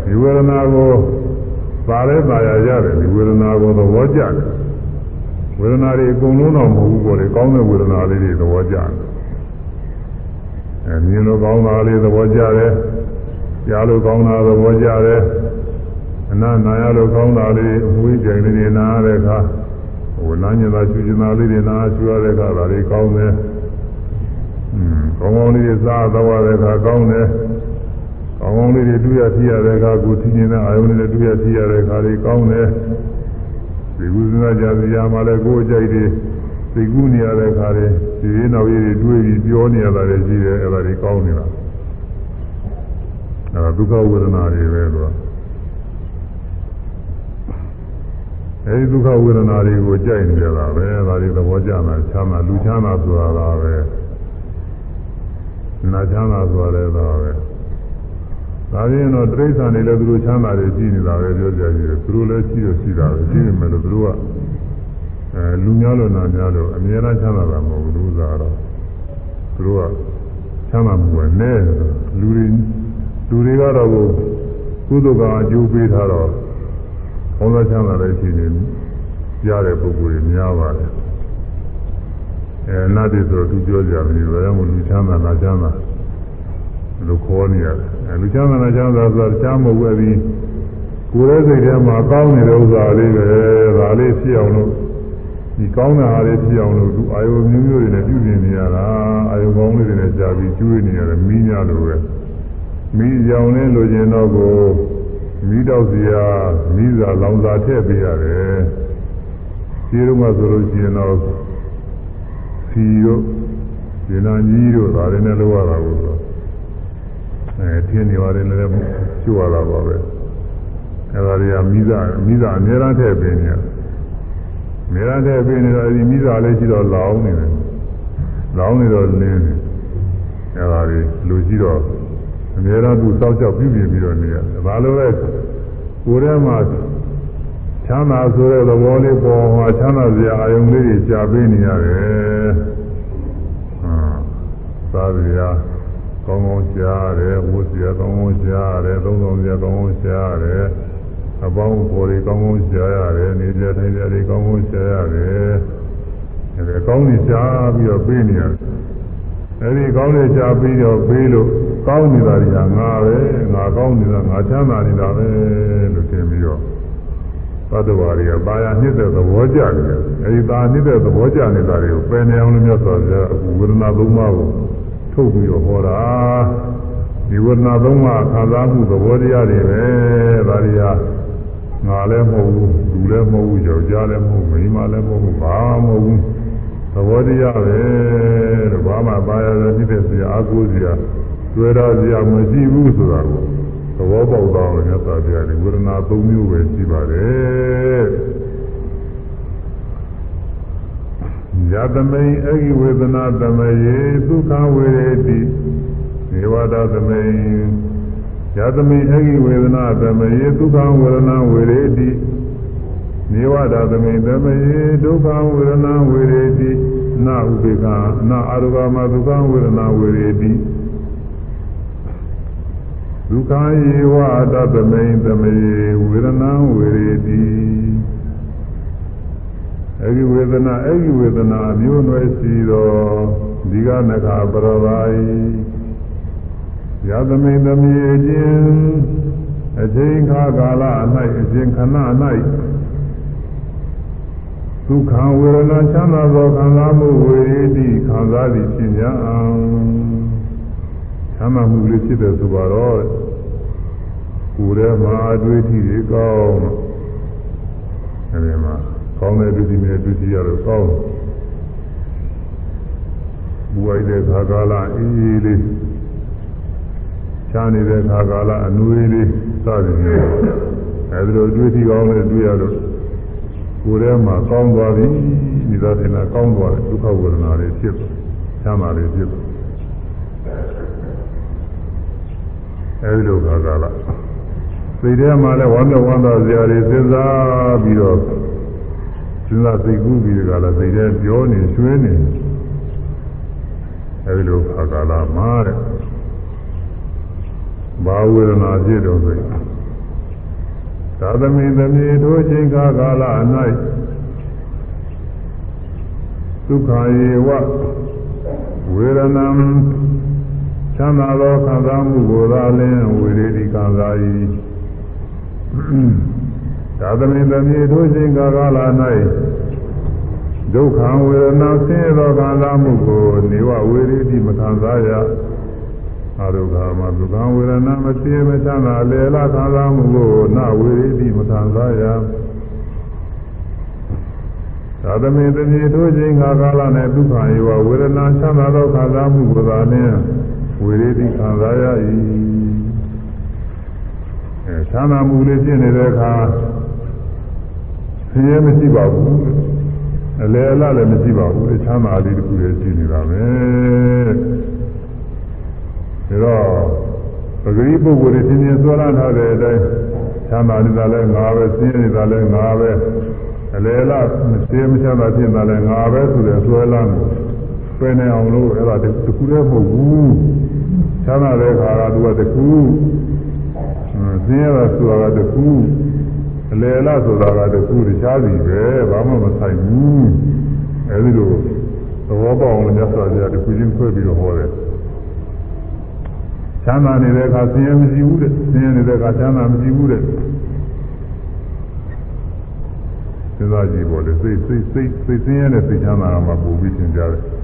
ဒီဝေဒနာကိုပါလဲပါရရတယ်ဒီဝေဒနာကိုသဘောကျတယ်ဝေဒနာတွေအကုန်လုံးတော့မဟုတ်ဘူးပေါ့လေကောင်းတဲ့ဝေဒနာလေးတွေသဘောကျတယ်အဲမြင်လို့ကောင်းတာလေးသဘောကျတယ်ကြားလို့ကောင်းတာသဘောကျတယ် အနာနာရလို့ကောင်းတာလေးအမွေးကြိမ်လေးတွေနားရတဲ့အခါဟိုနာညင်သာချူချင်သာလေးတွေနားချူရတဲ့အခါဒါလေးကောင်းတယ်อืมကောင်းကောင်းလေးတွေစားတော့တဲ့အခါကောင်းတယ်ကောင်းကောင်းလေးတွေတွေ့ရသိရတဲ့အခါကိုသိနေတဲ့အာယုန်တွေတွေ့ရသိရတဲ့အခါလေးကောင်းတယ်ဒီကုသနာကြစရာမှလည်းကိုယ်အကြိုက်တွေသိကူးနေရတဲ့အခါလေးဒီရင်းနောက်ရည်တွေတွေ့ပြီးပြောနေရတာလည်းရှိတယ်အဲ့ဒါတွေကောင်းနေတာအဲ့ဒါဒုက္ခဝေဒနာတွေပဲကွာ အဲဒီဒုက္ခဝေဒနာတွေကိုကြိုက်နေကြတာပဲဒါတွေသဘောကျမှချမ်းသာလူချမ်းသာဆိုတာကပဲနာချမ်းသာဆိုတာလည်းဒါပဲဒါပြင်တော့တိရစ္ဆာန်တွေလည်းသူတို့ချမ်းသာတွေရှိနေတာပဲပြောကြကြည့်တယ်သူတို့လည်းရှိတော့ရှိတာပဲရှိနေမယ်လို့သူတို့ကအဲလူများလို့နာများလို့အများအားချမ်းသာတာမဟုတ်ဘူးသူကတော့သူတို့ကချမ်းသာမှုပဲနည်းလူတွေလူတွေကတော့ကုသိုလ်ကအကျိုးပေးထားတော့ ဘုံသောချမ်းသာတဲ့ရှိနေရတဲ့ပုဂ္ဂိုလ်တွေများပါတယ်အဲနတ်တွေဆိုတော့သူပြောကြတယ်ဘယ်တော့မှလူချမ်းသာနာချမ်းသာလို့ခေါ်နေရတယ်အဲလူချမ်းသာနာချမ်းသာဆိုတာချမ်းမဟုတ်ဘူးအဲဒီကိုယ်ရဲ့စိတ်ထဲမှာကောင်းနေတဲ့ဥစ္စာလေးပဲဒါလေးဖြစ်အောင်လို့ဒီကောင်းတဲ့အားလေးဖြစ်အောင်လို့သူအာယုမျိုးမျိုးတွေနဲ့ပြုပြင်နေရတာအာယုကောင်းလေးတွေနဲ့ကြာပြီးကျွေးနေရတယ်မီးများလို့ပဲမီးကြောင်လေးလိုချင်တော့ကို မီးတော့စီယာမီးစာလောင်စာထည့်ပေးရတယ်ဒီလိုမှဆိုလို့ရှိရင်တော့စီတို့ဒီနာကြီးတို့ဒါတွေနဲ့လောက်ရတာကိုအဲထင်းနေပါတယ်လည်းကျွတ်ရတာပါပဲအဲဒါတွေကမီးစာမီးစာအများအားထည့်ပေးနေရတယ်နေရတဲ့ပြင်းနေတော့ဒီမိစာလေးရှိတော့လောင်းနေတယ်လောင်းနေတော့လင်းနေအဲဒါတွေလူရှိတော့ အများအားသူတောက်ကြောက်ပြုပြင်ပြီးတော့နေရတယ်ဒါလိုလဲကိုယ်ထဲမှာချမ်းသာဆိုတဲ့သဘောလေးပေါ်မှာချမ်းသာစရာအယုံလေးတွေကြာပေးနေရတယ်ဟာသာရရာကောင်းကောင်းရှားရတယ်ဝတ်စရာကောင်းကောင်းရှားရတယ်သုံးဆောင်စရာကောင်းကောင်းရှားရတယ်အပေါင်းပေါ်တွေကောင်းကောင်းရှားရတယ်နေကြထိုင်ကြတွေကောင်းကောင်းရှားရတယ်အဲဒါကောင်းနေရှားပြီးတော့ပေးနေရတယ်အဲဒီကောင်းနေရှားပြီးတော့ပေးလို့ ကောင်းနေတာတွေကငါပဲငါကောင်းနေတာငါချမ်းသာနေတာပဲလို့ထင်ပြီးတော့သတ္တဝါတွေကပါရနှစ်တဲ့သဘောကျနေတယ်အဲဒီပါနှစ်တဲ့သဘောကျနေတာတွေကိုပယ်နေအောင်လို့မြတ်စွာဘုရားအခုဝေဒနာသုံးပါးကိုထထုတ်ပြီးတော့ဟောတာဒီဝေဒနာသုံးပါးခံစားမှုသဘောတရားတွေပဲဒါတွေကငါလည်းမဟုတ်ဘူးလူလည်းမဟုတ်ဘူးယောက်ျားလည်းမဟုတ်ဘူးမိန်းမလည်းမဟုတ်ဘူးဘာမှမဟုတ်ဘူးသဘောတရားပဲလို့ဘာမှပါရတဲ့ဖြစ်တဲ့ဆရာအကူစရာ တွေ့ရစရာမရှိဘူးဆိုတာကိုသဘောပေါက်တော့မြတ်စွာဘုရားဒီဝေဒနာ၃မျိုးပဲရှိပါတယ်ယသမိန်အဂိဝေဒနာသမယေဒုက္ခဝေရတိနေဝဒသမိန်ယသမိန်အဂိဝေဒနာသမယေဒုက္ခဝေဒနာဝေရတိနေဝဒသမိန်သမယေဒုက္ခဝေဒနာဝေရတိနာဥပေက္ခနာအာရုဂမဒုက္ခဝေဒနာဝေရတိ ဒုက္ခယေဝတသမိန်သမယေဝေဒနာဝေရတိအဲဒီဝေဒနာအဲဒီဝေဒနာမျိုးနွယ်စီတော်ဒီကနခပရဝိုင်ယသမိန်သမီးအချင်းအချိန်ခါကာလ၌အချင်းခဏ၌ဒုက္ခဝေဒနာချမ်းသာသောခံစားမှုဝေဒီခံစားသည်ဖြစ်냐အောင် ချမ်းသာမှုလေးဖြစ်တယ်ဆိုပါတော့ကိုယ်ထဲမှာအတွေ့အထိတွေကောင်းအဲဒီမှာကောင်းတဲ့ဒုတိယဒုတိယတော့ကောင်းဘူဝိုက်တဲ့ခါကာလအေးအေးလေးချားနေတဲ့ခါကာလအနွေးလေးစသည်ဖြင့်အဲဒီလိုတွေ့ထိကောင်းတဲ့တွေ့ရတော့ကိုယ်ထဲမှာကောင်းသွားပြီဒီသာသနာကောင်းသွားတယ်ဒုက္ခဝေဒနာတွေဖြစ်ချမ်းသာတွေဖြစ် အဲဒီလိုခါကာလစိတ်ထဲမှာလည်းဝမ်းမြောက်ဝမ်းသာစရာတွေစဉ်းစားပြီးတော့စဉ်းစားသိကူးပြီးကြလားစိတ်ထဲပြောနေရွှဲနေအဲဒီလိုခါကာလမှာတဲ့ဘာဝေဒနာဖြစ်တော့ဆိုသာသမီသမီးတို့ချိန်ခါကာလ၌ဒုက္ခယေဝဝေဒနာ ချမ်းသာသောခံစားမှုကိုသာလင်းဝေရတိခံစား၏သာသမီသမီးတို့ချိန်ကာလ၌ဒုက္ခဝေဒနာဆင်းရဲသောခံစားမှုကိုနေဝဝေရတိမခံစားရအာရုခာမဒုက္ခဝေဒနာမဆင်းရဲမချမ်းသာလေလာခံစားမှုကိုနဝေရတိမခံစားရသာသမီသမီးတို့ချိန်ကာလ၌ဒုက္ခယေဝဝေဒနာချမ်းသာသောခံစားမှုကိုသာလင်း ဝေရတိခံစားရ၏အဲချမ်းသာမှုလေးဖြစ်နေတဲ့အခါဆင်းရဲမရှိပါဘူးအလေအလလည်းမရှိပါဘူးချမ်းသာလေးတစ်ခုလေးရှိနေတာပဲဒါတော့ပဂရိပုဂ္ဂိုလ်တွေသင်္ကြန်သွားလာထားတဲ့အတိုင်းချမ်းသာနေတာလည်းငါပဲဆင်းရဲနေတာလည်းငါပဲအလေအလမစင်းမချမ်းသာဖြစ်နေတာလည်းငါပဲဆိုတဲ့ဆွဲလန်းကို ပယ်နေအောင်လို့အဲ့ဒါတခုတည်းမဟုတ်ဘူးချမ်းသာတဲ့ခါကသူကတခုဆင်းရဲတာဆိုတာကတခုအလယ်လားဆိုတာကတခုတခြားစီပဲဘာမှမဆိုင်ဘူးအဲဒီလိုသဘောပေါက်အောင်မြတ်စွာဘုရားတခုချင်းခွဲပြီးတော့ဟောတယ်ချမ်းသာနေတဲ့အခါဆင်းရဲမရှိဘူးတဲ့ဆင်းရဲနေတဲ့အခါချမ်းသာမရှိဘူးတဲ့စဉ်းစားကြည့်ပေါ်လေစိတ်စိတ်စိတ်စိတ်ဆင်းရဲတဲ့စိတ်ချမ်းသာကမှပိုပြီးသင်ကြတယ်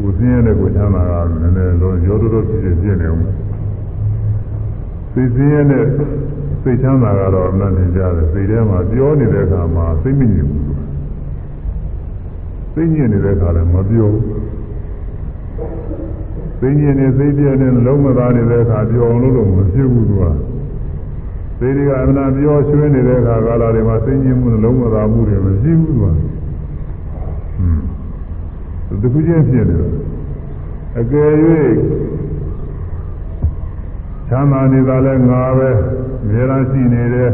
ကိုယ်ဆင်းရဲတဲ့ကိုယ်ချမ်းသာကနည်းနည်းလုံးရောတော်တော်ဖြစ်ဖြစ်ပြည့်နေအောင်စိတ်ဆင်းရဲတဲ့စိတ်ချမ်းသာကတော့အမှန်တင်ကြတယ်စိတ်ထဲမှာပြောနေတဲ့အခါမှာစိတ်မညစ်ဘူးစိတ်ညစ်နေတဲ့အခါလည်းမပြောဘူးစိတ်ညစ်နေစိတ်ပြည့်နေလုံးမသားနေတဲ့အခါပြောအောင်လို့တော့မဖြစ်ဘူးသူကစိတ်တွေကအမှန်ပြောရွှဲနေတဲ့အခါကာလတွေမှာစိတ်ညစ်မှုလုံးမသားမှုတွေမရှိဘူးသူကဟွန်း တခုချင်းဖြစ်နေတယ်အကယ်၍ချမ်းသာနေတာလဲငါပဲအများအားရှိနေတယ်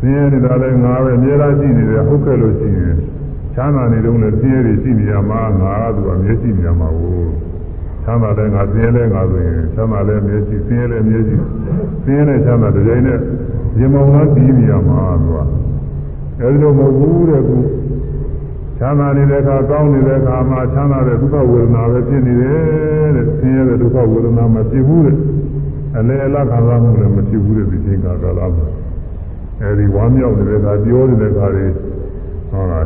ဆင်းရဲနေတာလဲငါပဲအများအားရှိနေတယ်ဟုတ်ကဲ့လို့ရှိရင်ချမ်းသာနေတုန်းလည်းဆင်းရဲတွေရှိနေရမှာငါကသူကမျက်ရှိနေရမှာကိုချမ်းသာလဲငါဆင်းရဲလဲငါဆိုရင်ချမ်းသာလဲမျက်ရှိဆင်းရဲလဲမျက်ရှိဆင်းရဲနဲ့ချမ်းသာတစ်ကြိမ်နဲ့ရင်မောင်သားတည်နေရမှာသူကအဲဒီလိုမဟုတ်ဘူးတဲ့ကူ ချမ်းသာနေတဲ့အခါကောင်းနေတဲ့အခါမှာချမ်းသာတဲ့ဒုက္ခဝေဒနာပဲဖြစ်နေတယ်တဲ့ဆင်းရဲတဲ့ဒုက္ခဝေဒနာမဖြစ်ဘူးတဲ့အလေအလခံစားမှုလည်းမဖြစ်ဘူးတဲ့ဒီချိန်ကာလမှာအဲဒီဝမ်းမြောက်နေတဲ့အခါပြောနေတဲ့အခါတွေဟောတာ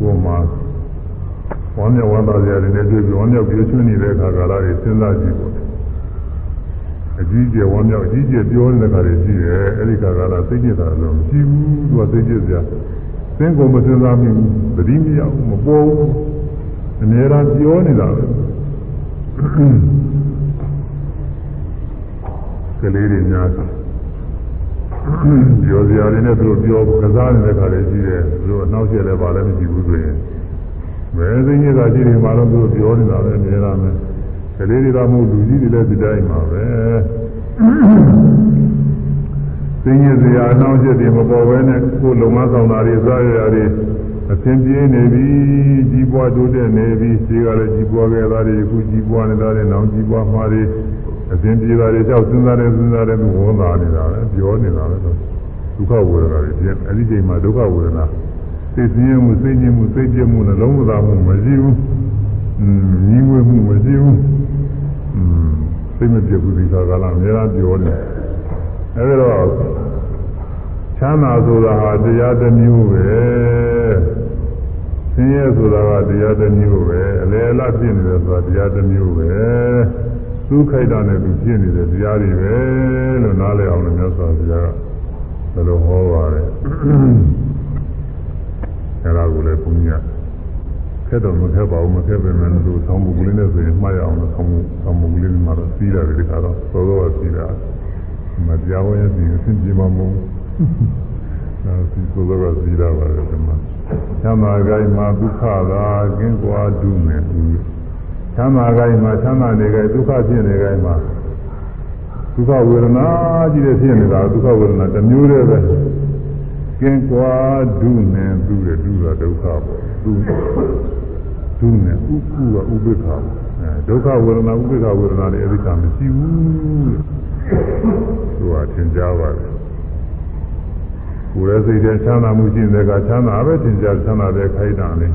ကိုမှဝဝမ်းမြောက်ဝမ်းသာစရာတွေနဲ့တွေ့ပြီးဝမ်းမြောက်ပြည့်စုံနေတဲ့အခါကာလတွေစဉ်းစားကြည့်ပေါ့အကြီးကျယ်ဝမ်းမြောက်အကြီးကျယ်ပြောနေတဲ့ခါတွေရှိတယ်အဲ့ဒီခါကာလစိတ်ညစ်တာလို့မရှိဘူးသူကစိတ်ညစ်စရာ သင်ကုန်မစဉ်းစားမိဘူးသတိမရဘူးမပေါ်ဘူးအများအားပြောနေတာပဲကလေးတွေများပြောစရာတွေနဲ့သူတို့ပြောကစားနေတဲ့ခါတွေရှိတယ်သူတို့အနောက်ကျလည်းပါလည်းမရှိဘူးဆိုရင်ဘယ်စိတ်ညစ်တာရှိတယ်မှတော့သူတို့ပြောနေတာပဲအများအားပဲကလေးတွေကမဟုတ်လူကြီးတွေလည်းဒီတိုင်းပါပဲ စင်းရဲစရာအနှောင့်အယှက်တွေမပေါ်ဘဲနဲ့ကိုယ်လုံမဆောင်တာတွေစားရတာတွေအသင်ပြေးနေပြီကြီးပွားတိုးတက်နေပြီဈေးကလည်းကြီးပွားခဲ့တာတွေအခုကြီးပွားနေတာတွေနောက်ကြီးပွားမှာတွေအသင်ပြေးတာတွေကြောက်စဉ်းစားတယ်စဉ်းစားတယ်သူဝန်သာနေတာပဲပြောနေတာပဲဆိုဒုက္ခဝေဒနာတွေပြင်းအဲ့ဒီချိန်မှာဒုက္ခဝေဒနာသိစင်းရဲမှုသိညစ်မှုသိပြမှုနှလုံးသားမှုမရှိဘူးအင်းညီဝဲမှုမရှိဘူးအင်းသိမပြဘူးဒီသာကလာအများကြီးပြောနေတယ် အဲ့ဒါတော့ချမ်းသာဆိုတာဟာတရားတစ်မျိုးပဲဆင်းရဲဆိုတာကတရားတစ်မျိုးပဲအလယ်အလတ်ဖြစ်နေတယ်ဆိုတာတရားတစ်မျိုးပဲသူခိုက်တာနဲ့သူဖြစ်နေတဲ့တရားတွေပဲလို့နားလည်အောင်လို့မြတ်စွာဘုရားကဘယ်လိုဟောပါလဲအဲ့ဒါကိုလည်းဘုရားခက်တော့မခက်ပါဘူးမခက်ပေမဲ့သူဆောင်းမှုကလေးနဲ့ဆိုရင်မှားရအောင်လို့ဆောင်းမှုဆောင်းမှုကလေးမှာတော့ပြီးတာတွေကတော့သောသောပြီးတာ မတရားဝင်ရင်အဆင်ပြေမှာမဟုတ်ဘူးဒါစီသောသောကပြီးတာပါပဲဒီမှာသမာဂိုင်းမှာဒုက္ခသာကင်းကွာဒုမယ်ဘူးချမ်းသာကိုင်းမှာချမ်းသာနေကိုင်းဒုက္ခဖြစ်နေကိုင်းမှာဒုက္ခဝေဒနာကြီးတဲ့ဖြစ်နေတာဒုက္ခဝေဒနာတစ်မျိုးတည်းပဲကင်းကွာဒုနဲ့ဒုရဒုကဒုက္ခပေါ့ဒုဒုနဲ့ဥပုကဥပိ္ပခာအဲဒုက္ခဝေဒနာဥပိ္ပခာဝေဒနာတွေအဲဒီကမရှိဘူး သူကသင်ကြားပါတယ်ကိုယ်ရဲ့စိတ်ထဲချမ်းသာမှုရှိတဲ့ကချမ်းသာပဲသင်ကြားချမ်းသာတဲ့ခိုက်တာလေး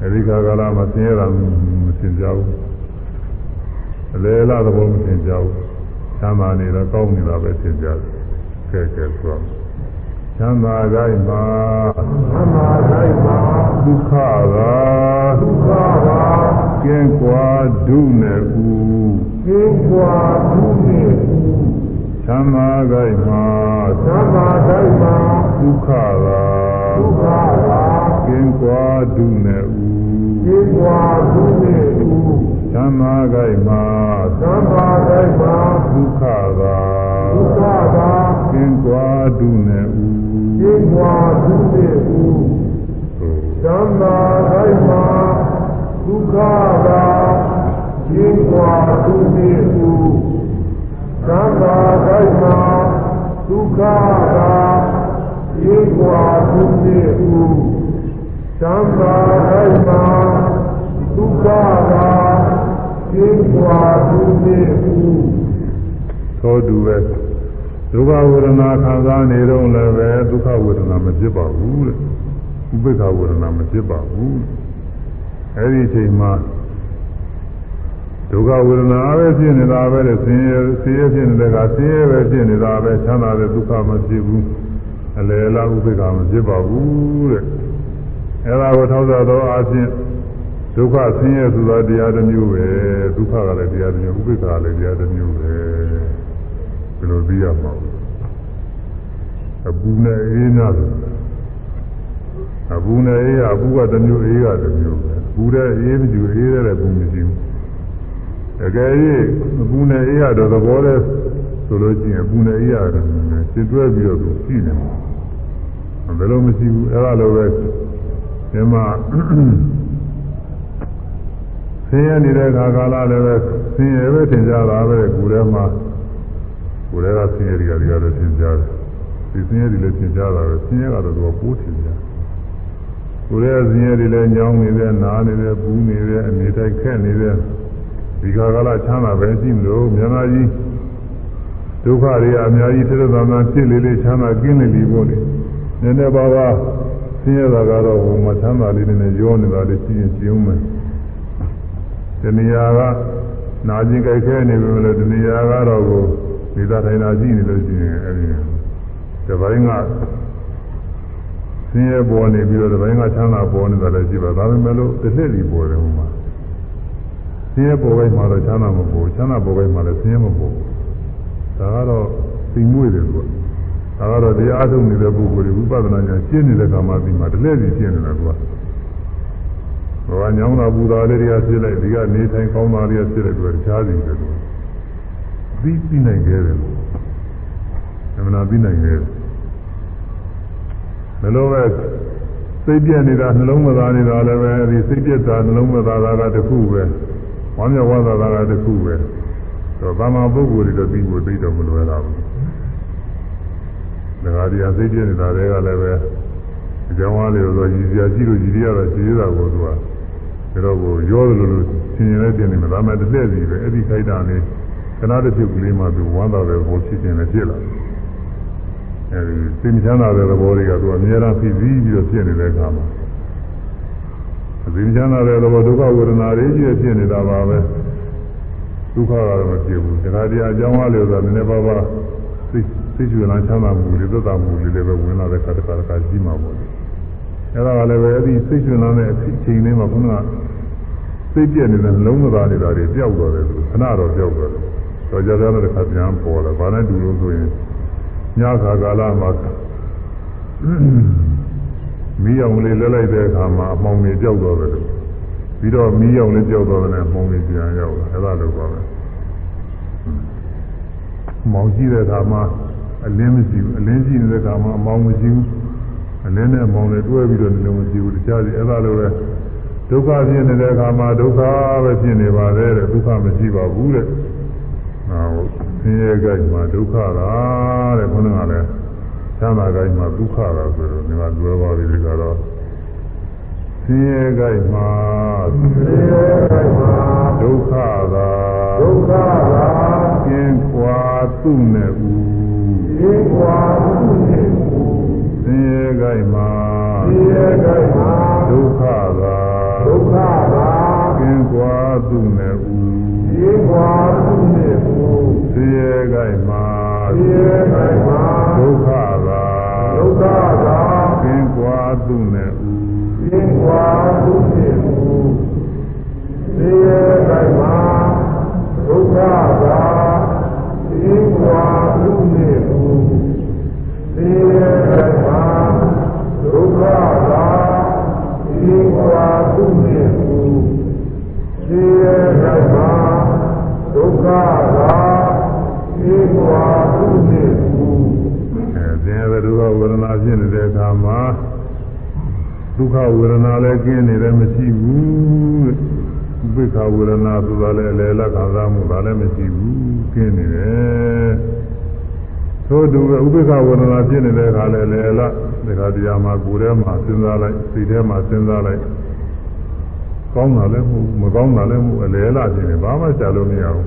အဲဒီခါကာလမှာဆင်းရဲတာမသင်ကြဘူးအလေလာသဘောမသင်ကြဘူးချမ်းသာနေတော့ကောင်းနေတာပဲသင်ကြတယ်ကဲကဲဆိုတော့ချမ်းသာကြိုက်မှာချမ်းသာကြိုက်မှာဒုက္ခသာဒုက္ခသာကင်းကွာဒုနဲ့ဥ ကင်းကွာဒုနဲ့ဥချမ်းသာကြိုက်မှာချမ်းသာကြိုက်မှာဒုက္ခသာဒုက္ခသာကင်းကွာဒုနဲ့ဥကင်းကွာဒုနဲ့ဥချမ်းသာကြိုက်မှာချမ်းသာကြိုက်မှာဒုက္ခသာဒုက္ခသာကင်းကွာဒုနဲ့ဥကင်းကွာဒုနဲ့ဥချမ်းသာကြိုက်မှာဒုက္ခသာ ကင်းကွာဒုနဲ့ဥသံဃာကိုက်မှာဒုက္ခသာရေကွာသူနေဟုသံဃာကိုက်မှာဒုက္ခသာရေကွာသူနေဟုသောတူပဲဒုက္ခဝေဒနာခံစားနေတော့လည်းပဲဒုက္ခဝေဒနာမဖြစ်ပါဘူးတဲ့ဥပိ္ပခဝေဒနာမဖြစ်ပါဘူးအဲဒီအချိန်မှာ ဒုက္ခဝေဒနာပဲဖြစ်နေတာပဲလေဆင်းရဲဆင်းရဲဖြစ်နေတဲ့ကဆင်းရဲပဲဖြစ်နေတာပဲချမ်းသာတဲ့ဒုက္ခမဖြစ်ဘူးအလယ်လားဥပိ္ပခမဖြစ်ပါဘူးတဲ့အဲဒါကိုထောက်သောအချင်းဒုက္ခဆင်းရဲဆိုတာတရားတစ်မျိုးပဲဒုက္ခကလည်းတရားတစ်မျိုးဥပိ္ပခလည်းတရားတစ်မျိုးပဲဒီလိုသိရမှာအပူနဲ့အေးနာဆိုအပူနဲ့အေးကအပူကတစ်မျိုးအေးကတစ်မျိုးပဲပူတဲ့အေးမကြည့်အေးတဲ့ပူမရှိဘူး တကယ်ကြီးအပူနဲ့အေးရတော့သဘောလဲဆိုလို့ရှိရင်အပူနဲ့အေးရတယ်ရှင်းတွဲပြီးတော့သူရှိတယ်ဘယ်လိုမရှိဘူးအဲ့ဒါလိုပဲဒီမှာဆင်းရဲနေတဲ့ခါကာလလည်းပဲဆင်းရဲပဲထင်ကြတာပဲကိုယ်ထဲမှာကိုယ်ထဲကဆင်းရဲတွေကတွေကတော့ထင်ကြတယ်ဒီဆင်းရဲတွေလည်းထင်ကြတာပဲဆင်းရဲကတော့သူကပိုးထင်ကြကိုယ်ရဲ့ဆင်းရဲတွေလည်းညောင်းနေတဲ့နားနေတဲ့ပူးနေတဲ့အနေတိုင်းခက်နေတဲ့ ဒီခါကာလချမ်းသာပဲရှိမလို့မြန်မာကြီးဒုက္ခတွေအများကြီးတစ်သက်သာသာဖြစ်လေလေချမ်းသာကင်းလေလေပေါ့လေနည်းနည်းပါးပါးဆင်းရဲတာကတော့ဟိုမှာချမ်းသာလေးနဲ့ရောနေတာလေးရှိရင်ကျုံးမယ်ဒီနေရာကနာကျင်ကြိုက်ခဲနေပြီလို့ဒီနေရာကတော့ကိုဒီသာထိုင်တာရှိနေလို့ရှိရင်အဲဒီဒီဘိုင်းကဆင်းရဲပေါ်နေပြီးတော့ဒီဘက်ကချမ်းသာပေါ်နေတာလည်းရှိပါဒါပေမဲ့လို့တစ်နှစ်ဒီပေါ်တယ်ဟိုမှာ ဆင်းရဲပေါ်ပိုင်းမှာတော့ချမ်းသာမပေါ်ချမ်းသာပေါ်ပိုင်းမှာလည်းဆင်းရဲမပေါ်ဒါကတော့သိမွေ့တယ်ကွာဒါကတော့တရားအထုတ်နေတဲ့ပုဂ္ဂိုလ်တွေဝိပဿနာဉာဏ်ရှင်းနေတဲ့ကံမှပြီးမှတစ်လက်စီရှင်းနေတာကွာဘောညောင်းတာပူတာလေးတွေကဖြစ်လိုက်ဒီကနေထိုင်ကောင်းတာတွေကဖြစ်လိုက်တော့တခြားစီတယ်လို့ပြီးပြီးနိုင်ခဲ့တယ်အမှန်တရားပြီးနိုင်ခဲ့တယ်ဘယ်လိုပဲစိတ်ပြက်နေတာနှလုံးမသားနေတာလည်းပဲဒီစိတ်ပြက်တာနှလုံးမသားတာကတခုပဲ ဝမ်းမြောက်ဝမ်းသာတာကတခုပဲတော့ဘာမှပုဂ္ဂိုလ်တွေတော့ပြီးဖို့သိတော့မလွယ်တော့ဘူးဒါကြတရားစိတ်ပြက်နေတာတွေကလည်းပဲအကြောင်းအားလျော်ဆိုရည်စရာကြည့်လို့ရည်ရတာရှိသေးတာကိုသူကဒါတော့ကိုရောတယ်လို့လို့သင်ရင်လည်းတင်နေမှာဒါမှတစ်လက်စီပဲအဲ့ဒီခိုက်တာလေးခဏတစ်ပြုတ်ကလေးမှသူဝမ်းသာတယ်ဘောဖြစ်ခြင်းလည်းဖြစ်လာတယ်အဲဒီသိမချမ်းသာတဲ့သဘောတွေကသူအများအားဖြစ်ပြီးပြီးတော့ဖြစ်နေတဲ့အခါမှာ အသိချမ်းသာတဲ့သဘောဒုက္ခဝေဒနာတွေကြီးဖြစ်နေတာပါပဲဒုက္ခကတော့မဖြစ်ဘူးဒါကြတရားအကြောင်းအားလျော်ဆိုတာနည်းနည်းပါးပါးသိသိကျွေးလာချမ်းသာမှုတွေသက်သာမှုတွေလည်းပဲဝင်လာတဲ့ခါတစ်ခါတစ်ခါကြီးမှာပေါ့အဲ့ဒါကလည်းပဲအဲ့ဒီသိကျွေးလာတဲ့အချိန်လေးမှာခုနကသိပြည့်နေတဲ့လုံးမသားနေတာတွေပျောက်သွားတယ်သူခဏတော့ပျောက်သွားတယ်တော့ကြာကြာတော့တစ်ခါပြန်ပေါ်လာဘာနဲ့တူလို့ဆိုရင်ညခါကာလမှာ မီးအောင်လေးလဲလိုက်တဲ့အခါမှာအမောင်တွေကြောက်တော့တယ်ပြီးတော့မီးအောင်လေးကြောက်တော့တယ်အမောင်တွေပြန်ရောက်လာအဲ့ဒါလိုပါပဲမောင်ကြည့်တဲ့အခါမှာအလင်းမရှိဘူးအလင်းရှိနေတဲ့အခါမှာအမောင်မရှိဘူးအလင်းနဲ့အမောင်တွေတွဲပြီးတော့နေလို့မရှိဘူးတခြားစီအဲ့ဒါလိုပဲဒုက္ခဖြစ်နေတဲ့အခါမှာဒုက္ခပဲဖြစ်နေပါလေတဲ့ဒုက္ခမရှိပါဘူးတဲ့ဟောဆင်းရဲကြိုက်မှာဒုက္ခလားတဲ့ခေါင်းကလည်း သမ်းသာကြိုက်မှာဒုက္ခလားဆိုတော့ဒီမှာလွယ်ပါပြီဒီကတော့ဆင်းရဲကြိုက်မှာဆင်းရဲကြိုက်မှာဒုက္ခသာဒုက္ခသာကျင်းကွာသူ့နဲ့ဦးကျင်းကွာသူ့နဲ့ဦးဆင်းရဲကြိုက်မှာဆင်းရဲကြိုက်မှာဒုက္ခသာဒုက္ခသာကျင်းကွာသူ့နဲ့ဦးကျင်းကွာသူ့နဲ့ဦးဆင်းရဲကြိုက်မှာဆင်းရဲကြိုက်မှာဒုက္ခသာ ဒုက္ခသာကျင်းကွာသူ့နဲ့ဦးကျင်းကွာသူ့နဲ့ဦးဆင်းရဲကြိုက်မှာဒုက္ခသာကျင်းကွာသူ့နဲ့ဦးဆင်းရဲကြိုက်မှာဒုက္ခသာကျင်းကွာသူ့နဲ့ဦးဆင်းရဲကြိုက်မှာဒုက္ခသာကျင်းကွာသူ့နဲ့ဦး အဲသင်ရတဲ့ဒုက္ခဝေဒနာဖြစ်နေတဲ့အခါမှာဒုက္ခဝေဒနာလည်းကျင်းနေတယ်မရှိဘူးဥပိ္ပခဝေဒနာဆိုတာလည်းအလယ်လခံစားမှုဒါလည်းမရှိဘူးကျင်းနေတယ်သို့တူပဲဥပိ္ပခဝေဒနာဖြစ်နေတဲ့အခါလည်းအလယ်လဒီခါတရားမှာကိုယ်ထဲမှာစဉ်းစားလိုက်စိတ်ထဲမှာစဉ်းစားလိုက်ကောင်းတာလည်းမဟုတ်မကောင်းတာလည်းမဟုတ်အလယ်လဖြစ်နေဘာမှရှာလို့မရဘူး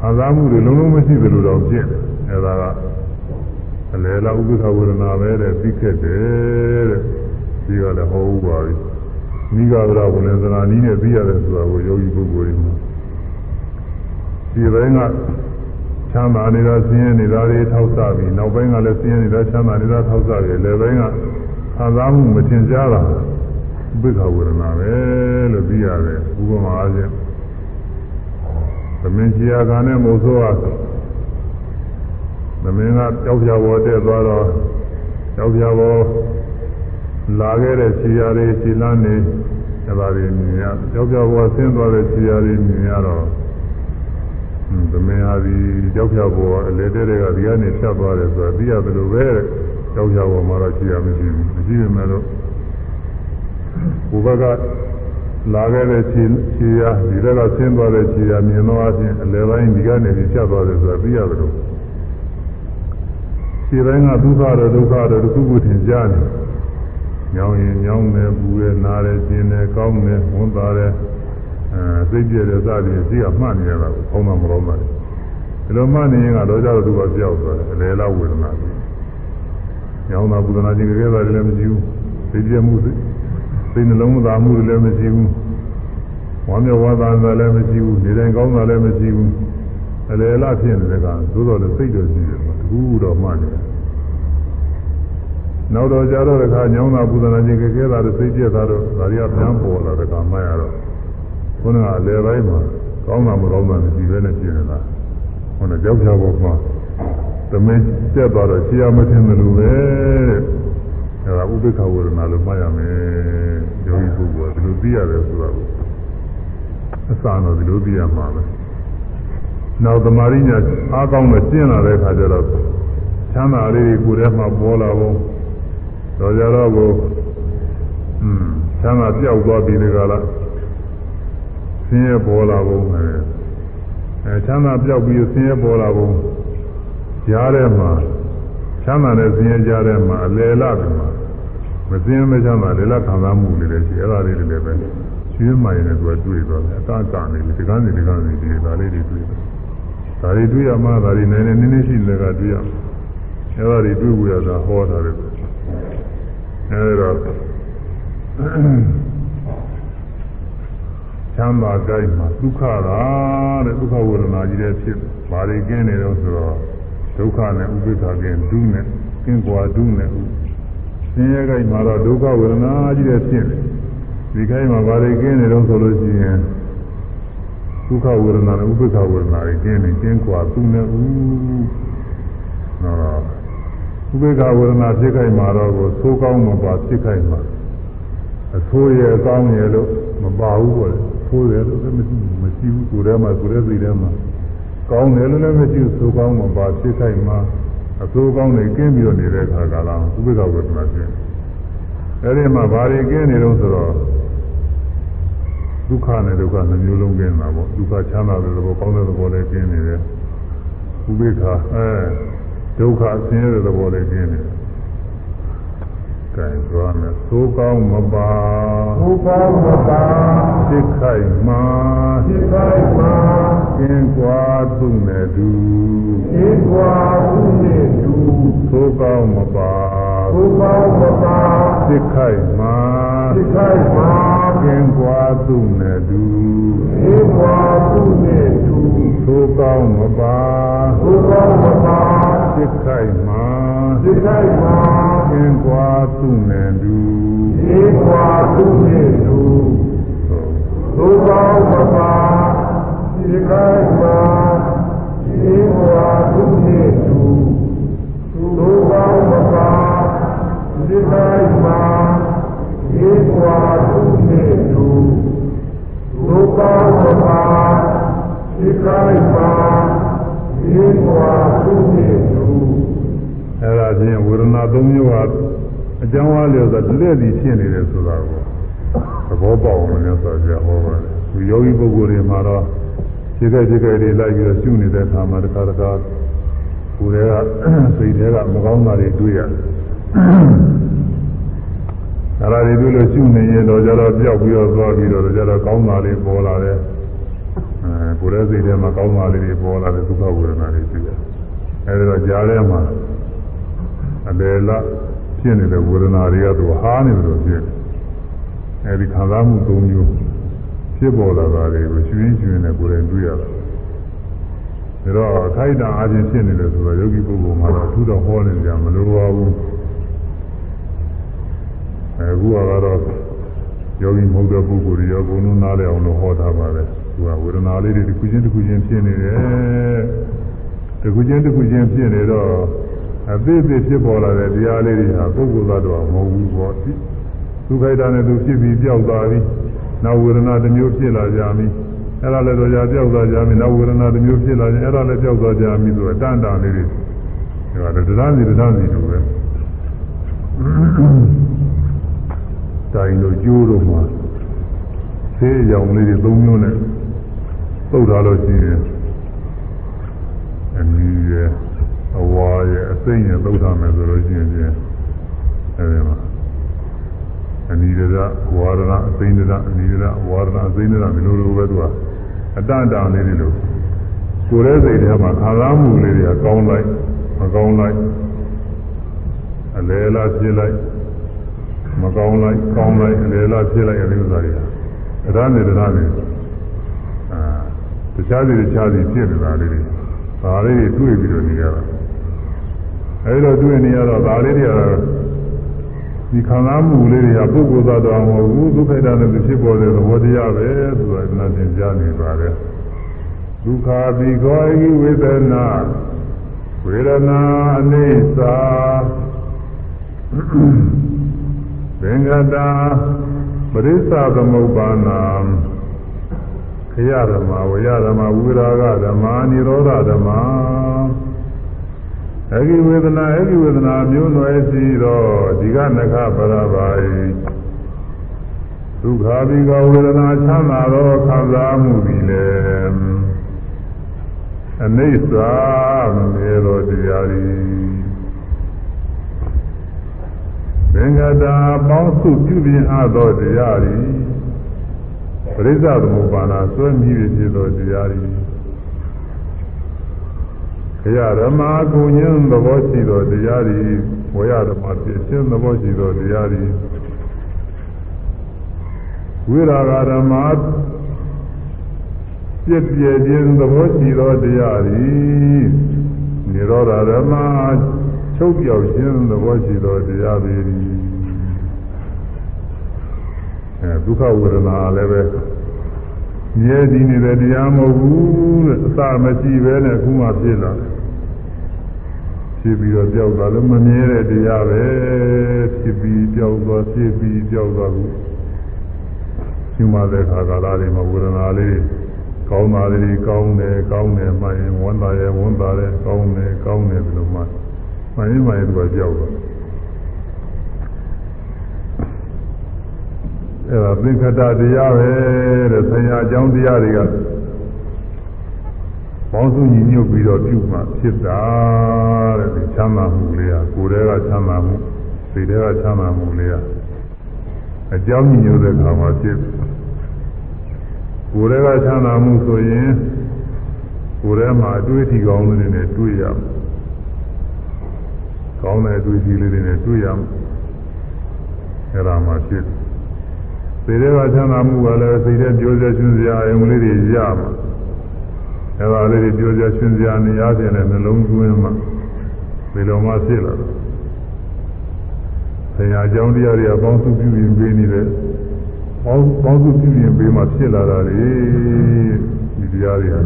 ခံစားမှုတွေလုံးလုံးမရှိသလိုတော့ဖြစ်တယ်အဲဒါက အလယ်လဥပိ္ပခဝေဒနာပဲတဲ့ပြီးခဲ့တယ်တဲ့ဒီကလည်းဟောဥပါပြီမိဂဗရဝိနန္ဒနာနီးနဲ့သိရတယ်ဆိုတာကိုယောဂီပုဂ္ဂိုလ်တွေမှာဒီဘက်ကချမ်းသာနေတာဆင်းရဲနေတာတွေထောက်ဆပြီးနောက်ပိုင်းကလည်းဆင်းရဲနေတာချမ်းသာနေတာထောက်ဆပြီးလည်းဘက်ကခံစားမှုမတင်ကြတာဘိက္ခဝေဒနာပဲလို့သိရတယ်ဥပမာအားဖြင့်သမင်ကြီးအာကနဲ့မို့ဆိုအားသ မင်ကကြောက်ကြဘောတက်သွားတော့ကြောက်ကြဘောလာခဲ့တဲ့ခြေရာတွေခြေလမ်းတွေအဲ့ဒါတွေမြင်ရကြောက်ကြဘောဆင်းသွားတဲ့ခြေရာတွေမြင်ရတော့သမင်ဟာဒီကြောက်ကြဘောအလေတဲ့တွေကဒီကနေဖြတ်သွားတယ်ဆိုတော့သိရတယ်လို့ပဲကြောက်ကြဘောမှာတော့ခြေရာမရှိဘူးမရှိပေမဲ့လို့ဘုဘကလာခဲ့တဲ့ခြေခြေရာဒီဘက်ကဆင်းသွားတဲ့ခြေရာမြင်တော့အချင်းအလေပိုင်းဒီကနေပြီးဖြတ်သွားတယ်ဆိုတော့သိရတယ်လို့ ခြေတိုင်းကဒုက္ခတော့ဒုက္ခတော့တစ်ခုခုထင်ရှားနေညောင်းရင်ညောင်းတယ်ပူတယ်နားတယ်ကျင်တယ်ကောင်းတယ်ဝန်တာတယ်အဲစိတ်ပြည့်တဲ့စသည်ရှိကမှတ်နေရတာကိုကောင်းတာမကောင်းတာဒီလိုမှတ်နေရင်ကတော့ကြတော့သူကပြောက်သွားတယ်အလေလောက်ဝေဒနာညောင်းတာပူဒနာခြင်းကြဲတာလည်းမရှိဘူးစိတ်ပြည့်မှုစိတ်နှလုံးသားမှုလည်းမရှိဘူးဝမ်းမြောက်ဝမ်းသာတာလည်းမရှိဘူးနေတိုင်းကောင်းတာလည်းမရှိဘူးအလေလောက်ဖြစ်နေတဲ့ကသို့တော်လည်းစိတ်တော်ရှိတယ် တကူတော့မှတ်နေတယ်နောက်တော့ကြတော့တခါညောင်းတာပူဇနာခြင်းကဲတာတို့စိတ်ပြက်တာတို့ဒါတွေကပြန်ပေါ်လာတခါမှရတော့ခုနကအလဲပိုင်းမှာကောင်းတာမကောင်းတာမရှိဘဲနဲ့ပြင်နေတာခုနကြောက်ကြပေါ်မှာသမင်းပြက်သွားတော့ရှင်းရမထင်တယ်လို့ပဲအဲဒါဥပိ္ပခဝေဒနာလို့မှတ်ရမယ်ယောဂီပုဂ္ဂိုလ်ကဒီလိုသိရတယ်ဆိုတာကိုအစတော့ဒီလိုသိရမှာပဲ နောက်သမာဓိညာအားကောင်းတဲ့ကျင့်လာတဲ့အခါကျတော့ချမ်းသာလေးကိုယ်ထဲမှာပေါ်လာဖို့တော့ကြတော့ကိုอืมချမ်းသာပြောက်သွားပြီဒီကလားဆင်းရဲပေါ်လာဖို့အဲအဲချမ်းသာပြောက်ပြီးဆင်းရဲပေါ်လာဖို့ကြားထဲမှာချမ်းသာတဲ့ဆင်းရဲကြားထဲမှာအလယ်လာပြီမှာမစင်းမချမ်းသာလေလခံစားမှုတွေလည်းရှိအဲ့ဒါလေးတွေလည်းပဲရှင်းမှရင်လည်းသူကတွေ့သွားတယ်အကကနေဒီကန်းစီဒီကန်းစီဒီဒါလေးတွေတွေ့တယ် ဒါတွေတွေ့ရမှဒါတွေနည်းနည်းနည်းနည်းရှိလည်းကတွေ့ရအဲ့ဒါတွေတွေ့ကြရတာဟောတာတယ်အဲဒါချမ်းသာကြိုက်မှာဒုက္ခတာတဲ့ဒုက္ခဝေဒနာကြီးတဲ့ဖြစ်ဘာတွေကင်းနေတော့ဆိုတော့ဒုက္ခနဲ့ဥပိ္ပခကင်းဒုနဲ့ကင်းကွာဒုနဲ့ဥဆင်းရဲကြိုက်မှာတော့ဒုက္ခဝေဒနာကြီးတဲ့ဖြစ်တယ်ဒီခိုင်းမှာဘာတွေကင်းနေတော့ဆိုလို့ရှိရင် ဒုက္ခဝေဒနာနဲ့ဥပိ္ပခဝေဒနာတွေကင်းနေကင်းကွာဒုနဲ့ဥနော်ဥပေက္ခဝေဒနာဖြစ်ခိုက်မှာတော့ကိုသိုးကောင်းမပါဖြစ်ခိုက်မှာအဆိုးရဲ့အကောင်းရဲ့လို့မပါဘူးပေါ့လေသိုးတယ်လို့လည်းမရှိမရှိဘူးကိုယ်ထဲမှာကိုယ်ထဲစိတ်ထဲမှာကောင်းတယ်လို့လည်းမရှိဘူးသိုးကောင်းမပါဖြစ်ခိုက်မှာအဆိုးကောင်းတွေကင်းပြီးတော့နေတဲ့ခါကလာဥပေက္ခဝေဒနာဖြစ်အဲဒီမှာဘာတွေကင်းနေတော့ဆိုတော့ ဒုက္ခနဲ့ဒုက္ခနှမျိုးလုံးကင်းတာပေါ့ဒုက္ခချမ်းသာတဲ့ဘောကောင်းတဲ့ဘောလည်းကင်းနေတယ်ဥပေက္ခအဲဒုက္ခဆင်းရဲတဲ့သဘောလေးကျင်းနေတယ်။ကဲသွားမယ်သိုးကောင်းမပါဘုကောင်းမပါစိတ်ခိုက်မှာစိတ်တိုင်းမှာကျင်းကွာသူ့နဲ့တူဧကွာဥနေသူသိုးကောင်းမပါဘုကောင်းမပါစိတ်ခိုက်မှာစိတ်တိုင်းမှာ ကျင်းကွာသူ့နဲ့တူဧကွာဥနေသူသိုးကောင်းမပါဘုကောင်းမပါစိတ်ခိုက်မှာစိတ်တိုင်းမှာကျင်းကွာသူ့နဲ့တူဧကွာဥနေသူဘုကောင်းမပါစိတ်တိုင်းမှာဧကွာဥနေသူဘုကောင်းမပါစိတ်တိုင်းမှာ ဧကွာဥနေသူဘုကောင်းမပါစိတ်တိုင်းမှာဧကွာဥနေသူအဲဒါချင်းဝေဒနာသုံးမျိုးဟာအကြောင်းအားလျော်စွာတည်းတည်းဖြစ်နေတယ်ဆိုတာကိုသဘောပေါက်အောင်လည်းဆိုပြဟောပါတယ်ဒီယောဂီပုဂ္ဂိုလ်တွေမှာတော့ခြေကခြေကတွေလိုက်ပြီးတော့ရှုနေတဲ့အခါမှာတစ်ခါတစ်ခါကိုယ်တွေကစိတ်တွေကမကောင်းတာတွေတွေ့ရတယ် အဲဒါတွေတွေ့လို့ရှုနေရင်တော့ကြတော့ပြောက်ပြီးတော့သွားပြီးတော့ကြတော့ကောင်းတာလေးပေါ်လာတယ်အဲကိုယ်ရဲ့စိတ်ထဲမှာကောင်းတာလေးတွေပေါ်လာတယ်ဒုက္ခဝေဒနာတွေတွေ့ရတယ်အဲဒီတော့ကြားထဲမှာအလယ်လားဖြစ်နေတဲ့ဝေဒနာတွေကသူဟာနေတယ်လို့ဖြစ်တယ်အဲဒီခံစားမှု၃မျိုးဖြစ်ပေါ်လာတာတွေကိုရှင်ရှင်ရှင်နဲ့ကိုယ်တိုင်တွေ့ရတာဒါတော့အခိုက်အတန့်အချင်းဖြစ်နေတယ်ဆိုတော့ယောဂီပုဂ္ဂိုလ်မှာတော့သူတော့ဟောနေကြမလိုပါဘူး အခုကတော့ယောဂီမဟုတ်တဲ့ပုဂ္ဂိုလ်တွေရောဘုံလုံးနားလည်အောင်လို့ဟောထားပါတယ်သူကဝေဒနာလေးတွေတစ်ခုချင်းတစ်ခုချင်းဖြစ်နေတယ်တစ်ခုချင်းတစ်ခုချင်းဖြစ်နေတော့အသေးသေးဖြစ်ပေါ်လာတဲ့တရားလေးတွေဟာပုဂ္ဂိုလ်သားတော့မဟုတ်ဘူးပေါ့သူခိုက်တာနဲ့သူဖြစ်ပြီးပြောက်သွားပြီနောက်ဝေဒနာတစ်မျိုးဖြစ်လာကြပြီအဲ့ဒါလည်းတော့ကြာပြောက်သွားကြပြီနောက်ဝေဒနာတစ်မျိုးဖြစ်လာရင်အဲ့ဒါလည်းပြောက်သွားကြပြီဆိုတော့တန်တာလေးတွေဒါကတရားစီတရားစီတူပဲ တိုင်းတို့ကျိုးတို့မှာဆေးရောင်လေးတွေသုံးမျိုးနဲ့ပုတ်ထားလို့ရှိရင်အမီးရဲ့အဝါရဲ့အစိမ့်ရဲ့သုတ်ထားမယ်ဆိုလို့ရှိရင်ဖြင့်အဲဒီမှာအနိဒရဝါရဏအစိမ့်ဒရအနိဒရဝါရဏအစိမ့်ဒရဒီလိုလိုပဲသူကအတန်တန်လေးတွေလို့ကိုယ်ရဲ့စိတ်ထဲမှာခံစားမှုလေးတွေကကောင်းလိုက်မကောင်းလိုက်အလဲလားဖြစ်လိုက် မကောင်းလိုက်ကောင်းလိုက်အလဲလားဖြစ်လိုက်အဲဒီဥစ္စာတွေကအရမ်းနေတရားနေအာတခြားစီတခြားစီဖြစ်နေတာလေးတွေဒါလေးတွေတွေ့ပြီးတော့နေရတာအဲဒီတော့တွေ့နေရတော့ဒါလေးတွေကတော့ဒီခံစားမှုလေးတွေကပုဂ္ဂိုလ်သတ္တဝါမဟုတ်ဘူးဒုက္ခိတနဲ့ဖြစ်ပေါ်တဲ့သဘောတရားပဲဆိုတာနာသင်ကြားနေပါတယ်ဒုက္ခပိခောဣဝေဒနာဝေဒနာအနေစာသ င်္ကတာပရိစ္ဆသမုပ္ပါဏံခရဓမ္မဝရဓမ္မဝိရာဂဓမ္မនិရောဓဓမ္မအဂိဝေဒနာအဂိဝေဒနာမျိုးနွယ်စီတော့ဒီကနခပရပါယဒုက္ခဘိကဝေဒနာချမ်းသာသောခံစားမှုသည်လည်းအနိစ္စမမေသောတရားသ ည်သင်္ကတာပေါင်းစုပြုပြင်အပ်သောတရားသည်ပရိစ္ဆသမုပ္ပါဒဆွဲမြည်ဖြစ်သောတရားသည်ခရဓမ္မကုညံသဘောရှိသောတရားသည်ဝရဓမ္မဖြစ်ခြင်းသဘောရှိသောတရားသည်ဝိရာဂဓမ္မပြည့်ပြည့်ခြင်းသဘောရှိသောတရားသည်និရောဓဓမ္မ ချုပ်ပြောက်ခြင်းသဘောရှိသောတရားတွေအဲဒုက္ခဝေဒနာလည်းပဲမြဲတည်နေတဲ့တရားမဟုတ်ဘူးတဲ့အစမရှိပဲနဲ့အခုမှဖြစ်လာတယ်ဖြစ်ပြီးတော့ကြောက်တာလည်းမမြဲတဲ့တရားပဲဖြစ်ပြီးကြောက်သွားဖြစ်ပြီးကြောက်သွားဘူးရှင်မတဲ့ခါကာလတွေမှာဝေဒနာလေးကောင်းတာလေးကောင်းတယ်ကောင်းတယ်မှရင်ဝန်တာရဲ့ဝန်တာရဲ့ကောင်းတယ်ကောင်းတယ်ဘယ်လိုမှ မှန်ရင်မှရင်သူကကြောက်သွားအဲ့ဒါသင်္ခတတရားပဲတဲ့ဆရာအကြောင်းတရားတွေကပေါင်းစုညီညွတ်ပြီးတော့ပြုမှဖြစ်တာတဲ့ဒီချမ်းသာမှုလေးဟာကိုယ်တည်းကချမ်းသာမှုစိတ်တည်းကချမ်းသာမှုလေးဟာအကြောင်းညီညွတ်တဲ့အခါမှာဖြစ်ကိုယ်တည်းကချမ်းသာမှုဆိုရင်ကိုယ်ထဲမှာအတွေ့အထိကောင်းတွေနဲ့တွေ့ရမယ် ကောင်းတဲ့အတွေ့အထိလေးတွေနဲ့တွေ့ရမယ်အဲ့ဒါမှဖြစ်စိတ်ထဲကချမ်းသာမှုကလည်းစိတ်ထဲပြောစရာရှင်စရာအယုံလေးတွေရမှာအဲဒါလေးတွေပြောစရာရှင်စရာနေရာပြင်တဲ့နှလုံးသွင်းမှာဘယ်လိုမှဖြစ်လာတော့ဆရာအကြောင်းတရားတွေအပေါင်းစုပြုရင်ပေးနေတယ်ပေါင်းပေါင်းစုပြုရင်ပေးမှဖြစ်လာတာလေဒီတရားတွေဟာ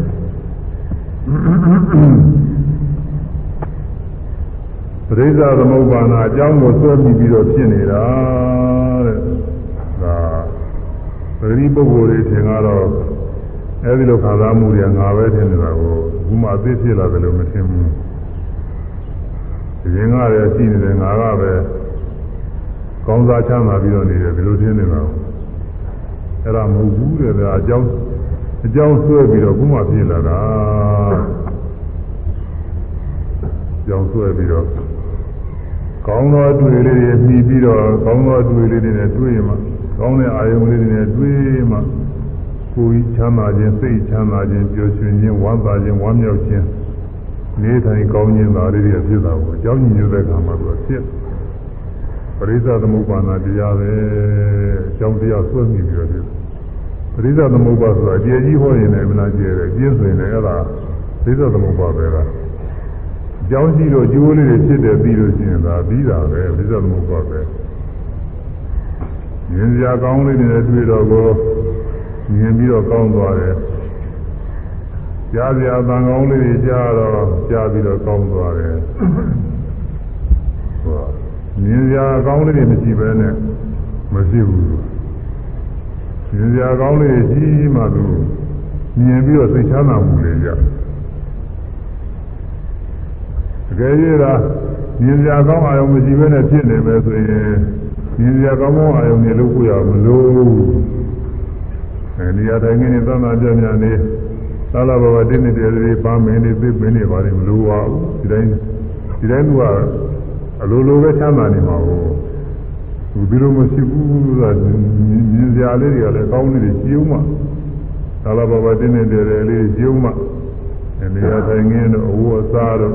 ပရိစ္ဆသမုပ္ပါဒအကြောင်းကိုဆွဲပြီးပြီးတော့ဖြစ်နေတာတဲ့ဒါပဂတိပုဂ္ဂိုလ်တွေထင်ကတော့အဲဒီလိုခံစားမှုတွေငါပဲထင်နေတာကိုဘုမအသိဖြစ်လာတယ်လို့မထင်ဘူးဒီရင်ကလည်းရှိနေတယ်ငါကပဲကောင်းစားချမ်းသာပြီးတော့နေတယ်ဒီလိုထင်နေတာကိုအဲ့ဒါမဟုတ်ဘူးတဲ့ဒါအကြောင်းအကြောင်းဆွဲပြီးတော့ဘုမဖြစ်လာတာအကြောင်းဆွဲပြီးတော့ ကောင်းသောအတွေ့လေးတွေပြီးပြီးတော့ကောင်းသောအတွေ့လေးတွေနဲ့တွေ့ရင်မှကောင်းတဲ့အာယုံလေးတွေနဲ့တွေ့မှကိုယ်ချမ်းသာခြင်းစိတ်ချမ်းသာခြင်းပျော်ရွှင်ခြင်းဝမ်းသာခြင်းဝမ်းမြောက်ခြင်းနေထိုင်ကောင်းခြင်းသာလေးတွေဖြစ်တာကိုအကြောင်းညွှန်တဲ့အခါမှာသူဖြစ်ပရိစ္ဆသမုပ္ပါဒတရားပဲအကြောင်းတရားဆွဲမိပြီးတော့ဖြစ်ပရိစ္ဆသမုပ္ပါဆိုတာအကျယ်ကြီးဟောရင်လည်းမနာကျဲတယ်ကျင်းဆိုရင်လည်းအဲ့ဒါပရိစ္ဆသမုပ္ပါပဲလား ကြောင်းရှိတော့ကျိုးလေးတွေဖြစ်တယ်ပြီးလို့ရှိရင်ဒါပြီးတာပဲပရိစ္ဆသမုပ္ပါပဲမြင်စရာကောင်းလေးတွေတွေ့တော့ကိုမြင်ပြီးတော့ကောင်းသွားတယ်ကြားစရာအတန်ကောင်းလေးတွေကြားတော့ကြားပြီးတော့ကောင်းသွားတယ်ဟောမြင်စရာကောင်းလေးတွေမရှိဘဲနဲ့မဖြစ်ဘူးမြင်စရာကောင်းလေးတွေကြီးမှသူမြင်ပြီးတော့စိတ်ချမ်းသာမှုတွေကြတ ကယ်ရတာမြင်စရာကောင်းအာရုံမရှိဘဲနဲ့ဖြစ်နေမယ်ဆိုရင်မြင်စရာကောင်းကောင်းအာရုံတွေလုပ်ဖို့ရမလို့အဲဒီရတိုင်းကနေသံသာကြညာနေသာလဘဝတင်းနေတယ်တွေပါမင်းတွေသိပင်းတွေပါနေမလို့ပါဘူးဒီတိုင်းဒီတိုင်းသူကအလိုလိုပဲချမ်းသာနေမှာကိုသူဒီလိုမရှိဘူးဆိုတာမြင်စရာလေးတွေကလည်းကောင်းနေတယ်ကြည့်ဦးမှာသာလဘဝတင်းနေတယ်လေးကြည့်ဦးမှာအဲဒီရတိုင်းငင်းတို့အဝတ်အစားတို့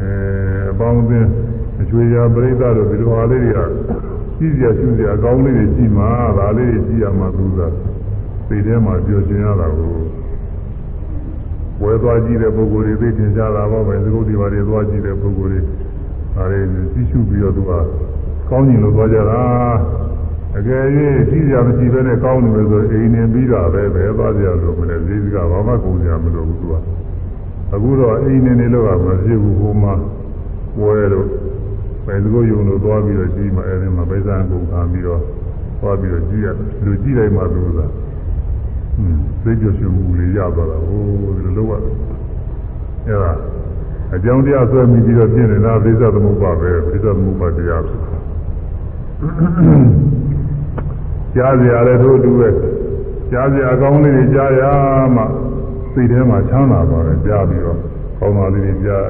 အဲအပေါင်းအသင်းအချွေရာပရိသတ်တို့ဒီလိုဟာလေးတွေကကြည့်စရာရှုစရာကောင်းလေးတွေကြည့်မှာဒါလေးတွေကြည့်ရမှာသူကစိတ်ထဲမှာပြောချင်ရတာကိုဝဲသွားကြည့်တဲ့ပုဂ္ဂိုလ်တွေသိချင်ကြတာပါပဲသကုတ်ဒီပါတွေသွားကြည့်တဲ့ပုဂ္ဂိုလ်တွေဒါတွေသိရှုပြီးတော့သူကကောင်းကျင်လို့သွားကြတာအကယ်၍ရှိကြမရှိဘဲနဲ့ကောင်းနေလို့ဆိုအိမ်နေပြီးတာပဲပဲသွားကြလို့မလဲဈေးစကဘာမှကုန်ကြမလို့ဘူးသူက အခုတော့အိမ်နေနေလို့ကမဖြစ်ဘူးဟိုမှာဝဲလို့ပဲစကိုယုံလို့သွားပြီးတော့ကြီးမှအဲဒီမှာပဲစားကုန်ခံပြီးတော့သွားပြီးတော့ကြီးရလူကြီးတိုင်းမှသူကဟွန်းသိကြရှင်မှုလေးရသွားတာဟိုဒီလိုလုပ်ရအဲဒါအကြောင်းတရားဆွဲမိပြီးတော့ပြင်နေတာပြိဿသမုပ္ပါပဲပြိဿသမုပ္ပါတရားကြားစရာလည်းတို့တူပဲကြားစရာအကောင်းလေးတွေကြားရမှ စိတ်ထဲမှာချမ်းသာပါတယ်ကြားပြီးတော့ကောင်းတာလေးတွေကြား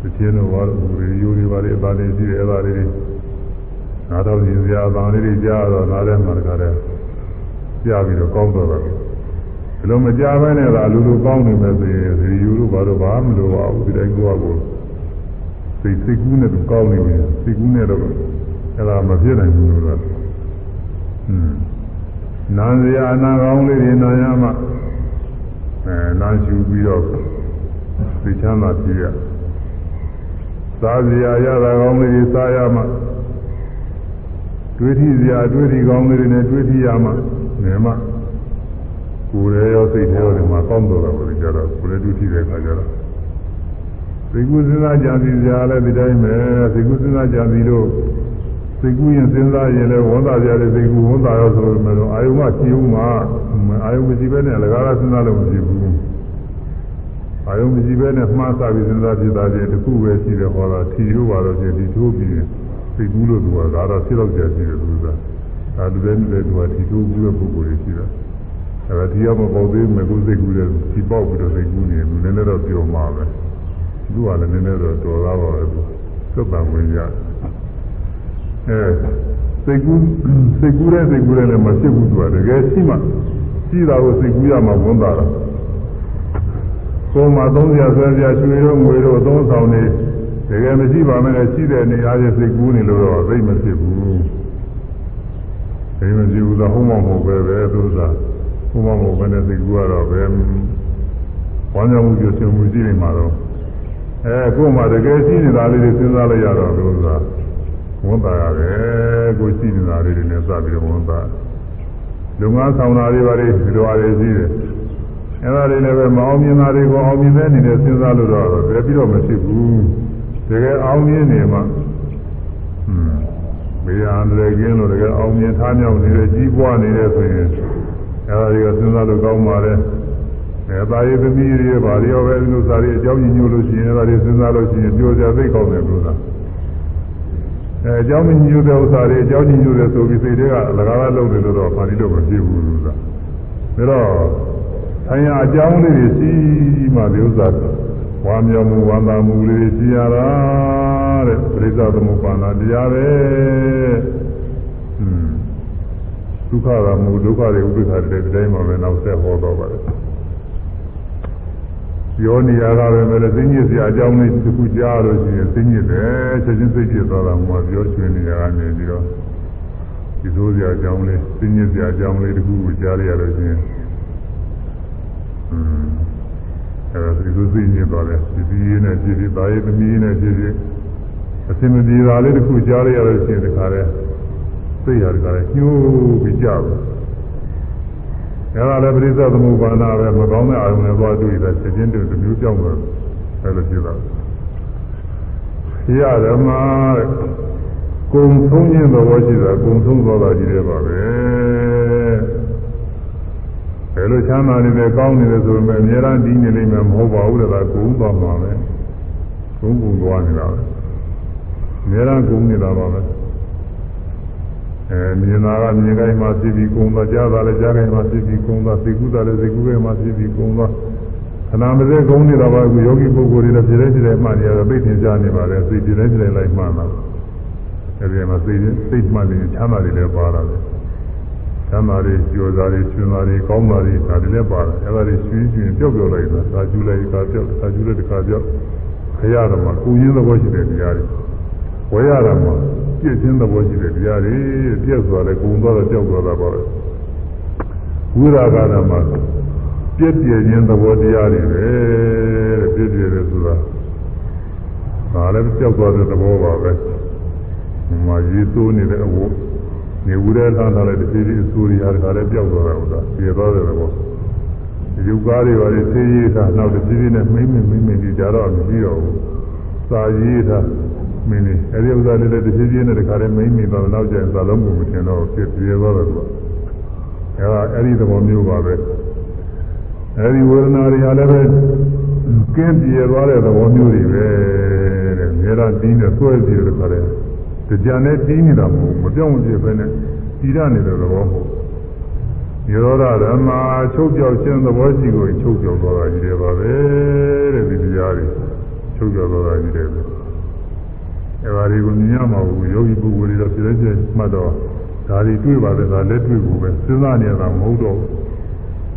တစ်ချင်းတော့ဘာလို့ရေရိုးတွေပါလေအပါလေးရှိတယ်အဲ့ဒါလေးတွေနားတော့ရင်စရာအပန်းလေးတွေကြားတော့နားထဲမှာတခါတည်းကြားပြီးတော့ကောင်းတော့တယ်ဒီလိုမကြားဘဲနဲ့သာလူလူကောင်းနေမယ်ဆိုရင်ရေရိုးတို့ဘာလို့ဘာမလို့ပါဘူးဒီတိုင်းကိုယ့်ကိုစိတ်စိတ်ကူးနဲ့သူကောင်းနေပြီစိတ်ကူးနဲ့တော့အဲ့ဒါမဖြစ်နိုင်ဘူးလို့တော့อืมနာစရာအနာကောင်းလေးတွေနာရမှ အဲနာရှူပြီးတော့သိချမ်းသာပြည့်ရစားစရာရတာကောင်းလေးတွေစားရမှတွေးထီစရာတွေးထီကောင်းလေးတွေနဲ့တွေးထီရမှနေမှကိုယ်ရဲ့ရောစိတ်ထဲရောဒီမှာကောင်းတော့တာကိုကြတော့ကိုယ်လည်းတွေးထီတဲ့အခါကျတော့သိကုစဉ်းစားကြံစီစရာလည်းဒီတိုင်းပဲသိကုစဉ်းစားကြံစီလို့ စိတ်ကူးရင်စဉ်းစားရင်လည်းဝန်သာကြတဲ့စိတ်ကူးဝန်သာရောဆိုလို့မလို့အာယုံကကြည့်ဦးမှာအာယုံမရှိဘဲနဲ့လကားလားစဉ်းစားလို့မဖြစ်ဘူးအာယုံမရှိဘဲနဲ့မှားစားပြီးစဉ်းစားဖြစ်တာချင်းတစ်ခုပဲရှိတယ်ဟောတာထီလို့ပါတော့ချင်းဒီထိုးပြီးစိတ်ကူးလို့သူကဒါတော့ဖြစ်တော့ကြရှိတယ်သူကဒါလူတွေနဲ့သူကထီထိုးကူးတဲ့ပုဂ္ဂိုလ်တွေရှိတယ်အဲဒါဒီရောက်မပေါ့သေးမယ်ကိုစိတ်ကူးတဲ့ဒီပေါက်ပြီးတော့စိတ်ကူးနေတယ်နည်းနည်းတော့ပြောမှာပဲသူကလည်းနည်းနည်းတော့တော်သားပါပဲသူသက်ပံဝင်ရတယ် အဲစိတ်ကူးစိတ်ကူးတဲ့စိတ်ကူးတဲ့လည်းမဖြစ်ဘူးသူကတကယ်ရှိမှရှိတာကိုစိတ်ကူးရမှဝန်တာတော့ကိုယ်မှာသုံးစရာဆွဲစရာရွှေတို့ငွေတို့သုံးဆောင်နေတကယ်မရှိပါနဲ့ရှိတဲ့နေရာရဲ့စိတ်ကူးနေလို့တော့သိမဖြစ်ဘူးသိမဖြစ်ဘူးတော့ဟုတ်မှမဟုတ်ပဲပဲသူစားဟုတ်မှမဟုတ်ပဲနဲ့စိတ်ကူးကတော့ပဲဝမ်းမြောက်မှုပြည့်စုံမှုရှိနေမှာတော့အဲကိုယ်မှာတကယ်ရှိနေတာလေးတွေစဉ်းစားလိုက်ရတော့သူစား ဝန်တာရတယ်ကိုရှိနေတာလေးတွေနဲ့စပြီးတော့ဝန်တာလုံငါဆောင်တာတွေပါလေဒီလိုအားတွေရှိတယ်အဲဒါတွေလည်းပဲမအောင်မြင်တာတွေကိုအောင်မြင်တဲ့အနေနဲ့စဉ်းစားလို့တော့ဘယ်ပြီးတော့မဖြစ်ဘူးတကယ်အောင်မြင်နေမှဟွန်းမေယာန္တရကင်းလို့တကယ်အောင်မြင်ထားမြောက်နေတဲ့ကြီးပွားနေတဲ့ဆိုရင်အဲဒါတွေကစဉ်းစားလို့ကောင်းပါတယ်အဲသာယသမီးတွေပါရောပဲဒီလိုစားတွေအကြောင်းညညို့လို့ရှိရင်အဲဒါတွေစဉ်းစားလို့ရှိရင်ပြောကြသိကောင်းတယ်လို့သာ အဲအကြောင်းညညို့တဲ့ဥစ္စာတွေအကြောင်းညညို့တဲ့ဆိုပြီးစိတ်တွေကလကားလားလုပ်တယ်လို့တော့ပါဠိလိုမဖြစ်ဘူးလို့သာဒါတော့ဆံရအကြောင်းလေးတွေရှိမှဒီဥစ္စာဝါမြော်မှုဝန္တာမှုလေးတွေရှိရတာတဲ့ပရိသသမုပ္ပါဒတရားပဲဟွန်းဒုက္ခကမှုဒုက္ခတွေဥပိ္ပခာတွေဒီတိုင်းမှာပဲနောက်ဆက်ဟောတော့ပါတယ် ပြောနေရတာပဲမဲ့သိညစ်စရာအကြောင်းလေးတစ်ခုကြားလို့ရှိရင်သိညစ်တယ်ချက်ချင်းသိကျသွားတာမှပြောချင်နေရတာနေပြီးတော့ဒီလိုစရာအကြောင်းလေးသိညစ်စရာအကြောင်းလေးတစ်ခုကိုကြားရရလို့ရှိရင်အဲဒါဒီလိုသိညစ်သွားတယ်ဒီဒီနဲ့ကြည်ဒီသားရဲ့သမီးနဲ့ကြည်ဒီအစင်မပြေတာလေးတစ်ခုကြားရရလို့ရှိရင်ဒီခါလဲသိရတခါလဲညှိုးပြီးကြပါ အဲဒါလည်းပရိသသမုပ္ပါဒပဲမကောင်းတဲ့အာရုံနဲ့သွားတွေ့တယ်ချက်ချင်းတူတစ်မျိုးကြောက်တယ်အဲလိုဖြစ်တာရဓမ္မကုံဆုံးခြင်းသဘောရှိတာကုံဆုံးသွားတာကြီးတယ်ပါပဲအဲလိုချမ်းသာနေတယ်ကောင်းနေတယ်ဆိုပေမဲ့အများအားဒီနေလိမ့်မယ်မဟုတ်ပါဘူးတဲ့ကကုံသွားမှာပဲကုံကုံသွားနေတာပဲအများအားကုံနေတာပါပဲ အဲမြင်တာကမြင်တိုင်းမှာဖြစ်ပြီးကုံသွားကြားတာလည်းကြားတိုင်းမှာဖြစ်ပြီးကုံသွားသိကုတာလည်းသိကုတိုင်းမှာဖြစ်ပြီးကုံသွားခဏမစဲကုံနေတာပါအခုယောဂီပုဂ္ဂိုလ်တွေလည်းဖြစ်တဲ့ဖြစ်တဲ့မှနေရတော့သိထင်ကြနေပါလေသိဖြစ်တဲ့ဖြစ်တဲ့လိုက်မှတာအဲဒီမှာသိသိမှနေချမ်းသာတွေလည်းပါတာပဲချမ်းသာတွေကျော်သာတွေရှင်သာတွေကောင်းသာတွေဒါတွေလည်းပါတယ်အဲဒါတွေရွှင်ရွှင်ပျောက်ပျောက်လိုက်တာသာကျူးလိုက်ကပျောက်သာကျူးလိုက်တခါပျောက်ခရတော်မှာကိုရင်းသဘောရှိတဲ့တရားတွေ ဝေရတာမှာပြည့်ချင်းသဘောရှိတဲ့တရားတွေပြည့်သွားတယ်ဂုံသွားတော့ကြောက်သွားတာပါပဲဝိရာဂနာမှာပြည့်ပြည့်ချင်းသဘောတရားတွေပဲပြည့်ပြည့်တယ်ဆိုတာဒါလည်းကြောက်သွားတဲ့သဘောပါပဲမှာရေးစိုးနေတဲ့အဝတ်နေဦးတဲ့လမ်းထားလိုက်တစ်စီးစီးအစိုးရတခါလည်းပျောက်သွားတာဟုတ်လားပြေသွားတယ်ကောရုပ်ကားတွေပါလေဆေးရည်သာနောက်တစ်စီးစီးနဲ့မိမ့်မိမ့်မိမ့်မိမ့်ဒီကြတော့မရှိတော့ဘူးစာရေးသာ မင်းလေးအဲဒီဥစ္စာလေးလည်းတစ်စီးစီးနဲ့တခါလည်းမိမ့်မိသွားတော့နောက်ကျရင်စာလုံးကိုမထင်တော့ဖြစ်ပြေသွားတယ်ကွာအဲဒါအဲ့ဒီသဘောမျိုးပါပဲအဲဒီဝေဒနာတွေဟာလည်းပဲကင်းပြေသွားတဲ့သဘောမျိုးတွေပဲတဲ့မြေရာတင်းနဲ့ဆွဲပြီးတော့ခါတယ်ကြံနဲ့တင်းနေတာမဟုတ်မပြောင်းမပြပဲနဲ့တည်ရနေတဲ့သဘောမဟုတ်ရောဓဓမ္မာချုပ်ပြောက်ခြင်းသဘောရှိကိုချုပ်ပြောက်သွားတာကြီးတယ်ပါပဲတဲ့ဒီတရားတွေချုပ်ပြောက်သွားတာကြီးတယ်ပဲ အဲပါဒီကိုမြင်ရမှာဘူးယောဂီပုဂ္ဂိုလ်တွေတော့ပြည့်စုံမှတ်တော့ဒါတွေတွေ့ပါတယ်ဒါလက်တွေ့ကိုပဲစဉ်းစားနေရတာမဟုတ်တော့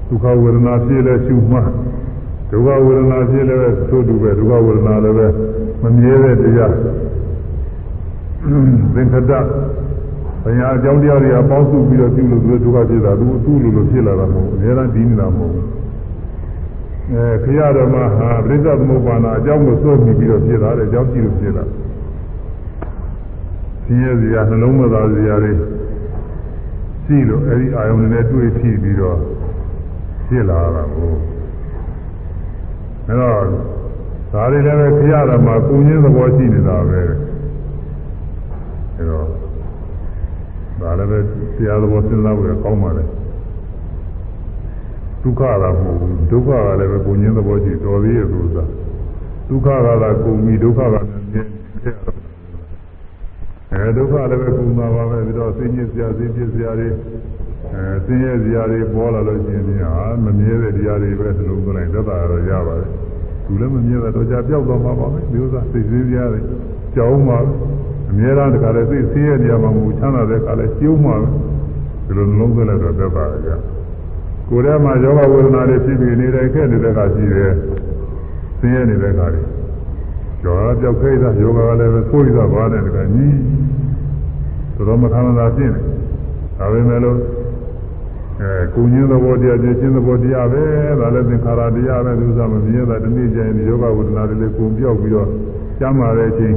ဒုက္ခဝေဒနာဖြစ်လဲရှုမှတ်ဒုက္ခဝေဒနာဖြစ်လည်းပဲသို့တူပဲဒုက္ခဝေဒနာလည်းပဲမမြဲတဲ့တရားသင်္ခတဘုရားအကြောင်းတရားတွေအပေါင်းစုပြီးတော့ပြုလို့သူဒုက္ခဖြစ်တာသူသူ့လိုလိုဖြစ်လာတာမဟုတ်ဘူးအများအားဒီနေတာမဟုတ်ဘူးအဲခရတော်မှာဟာပြိဿသမုပ္ပါဏအကြောင်းကိုစွန့်ပြီးပြီးတော့ဖြစ်တာတဲ့အကြောင်းကြည့်လို့ဖြစ်တာ ဆင်းရဲစရာနှလုံးမသားစရာတွေရှိလို့အဲဒီအာယုန်နဲ့တွေ့ဖြစ်ပြီးတော့ဖြစ်လာတာကိုအဲတော့ဒါတွေလည်းပဲခရတော်မှာကိုရင်းသဘောရှိနေတာပဲအဲတော့ဒါလည်းပဲတရားသဘောစဉ်းစားဖို့ကောင်းပါလေဒုက္ခကမဟုတ်ဘူးဒုက္ခကလည်းပဲကိုရင်းသဘောရှိတော်သေးရဲ့သူစားဒုက္ခကသာကုန်ပြီဒုက္ခကလည်းမြင်ဖြစ် အဲဒုက္ခလည်းပဲကုန်တာပါပဲပြီးတော့သိညစ်စရာသိပြစ်စရာတွေအဲသိရစရာတွေပေါ်လာလို့ရှိရင်ဟာမမြဲတဲ့တရားတွေပဲသလုံးသွင်းလိုက်သက်သာတော့ရပါတယ်သူလည်းမမြဲတာတော့ကြာပြောက်သွားမှာပါပဲဒီဥစ္စာသိသိစရာတွေကြောင်းမှာအများအားတခါလဲသိသိရနေရမှာမဟုတ်ချမ်းသာတဲ့ခါလဲကျုံးမှာဒီလိုလုံးသွင်းလိုက်တော့သက်သာကြကိုယ်ထဲမှာယောဂဝေဒနာတွေဖြစ်ပြီးနေတဲ့ခက်နေတဲ့ခါရှိတယ်သိရနေတဲ့ခါတွေ ကျော်ပြောက်ခဲတာယောဂကလည်းပဲဆိုးရတာပါတဲ့တခါကြီးတော်မခံတာဖြစ်နေဒါပေမဲ့လို့အဲကုညင်းသဘောတရားပြည့်ချင်းသဘောတရားပဲဒါလည်းသင်္ခါရတရားပဲသူစားမမြင်တာတနည်းကျရင်ယောဂဝဒနာတွေလည်းကုန်ပြောက်ပြီးတော့ကျမ်းမာတဲ့အချိန်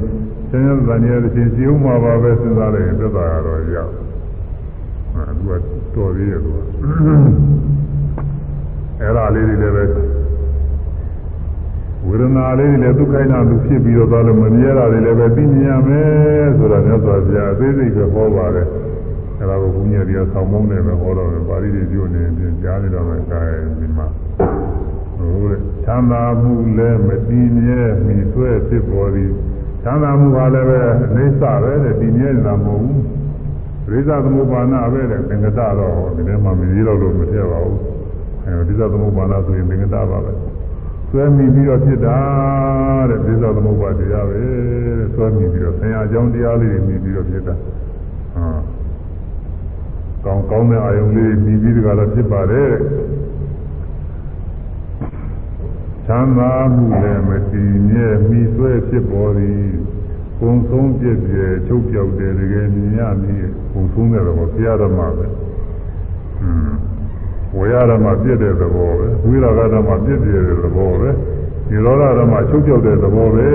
ဆင်းရဲတဲ့နေရာတစ်ချိန်စီဦးမှာပါပဲစဉ်းစားလိုက်ရင်သက်သာရတော့ရောက်အဲသူကတော်သေးရဲ့သူကအဲ့ဒါလေးတွေလည်းပဲ ဝေဒနာလေးတွေလည်းဒုက္ခိနာသူဖြစ်ပြီးတော့သွားလို့မမြဲတာတွေလည်းပဲသိမြင်ရမယ်ဆိုတာမြတ်စွာဘုရားအသေးစိတ်ပဲဟောပါတယ်အဲ့ဒါကိုဘုညာတရားဆောင်းမုန်းတယ်ပဲဟောတော့တယ်ပါဠိတွေပြောနေရင်ကြားနေတော့မယ်ကာယဒီမှာဟုတ်တယ်ချမ်းသာမှုလည်းမတည်မြဲမိဆွဲဖြစ်ပေါ်သည်ချမ်းသာမှုကလည်းပဲအိဋ္ဌပဲတဲ့တည်မြဲနေတာမဟုတ်ဘူးရိဇသမုပ္ပါဏပဲတဲ့သင်္ကတတော့ဒီထဲမှာမကြီးတော့လို့မထည့်ပါဘူးအဲဒီရိဇသမုပ္ပါဏဆိုရင်သင်္ကတပါပဲ ဆွဲမိပြီးတော့ဖြစ်တာတဲ့ရိဇသမုပ္ပါတရားပဲတဲ့ဆွဲမိပြီးတော့ဆရာအကြောင်းတရားလေးတွေမိပြီးတော့ဖြစ်တာဟာကောင်းကောင်းတဲ့အာယုံလေးမိပြီးတကလည်းဖြစ်ပါတယ်ချမ်းသာမှုလည်းမတည်မြဲမိဆွဲဖြစ်ပေါ်သည်ကုံဆုံးပြည့်ပြည့်ချုပ်ပြောက်တယ်တကယ်မြင်ရမည်ကုံဆုံးတဲ့တော့ဘုရားဓမ္မပဲอืม ဝေရဓမ္မပြည့်တဲ့သဘောပဲဝိရာဂဓမ္မပြည့်ပြည့်တဲ့သဘောပဲဒီရောဓမ္မချုပ်ပြောက်တဲ့သဘောပဲ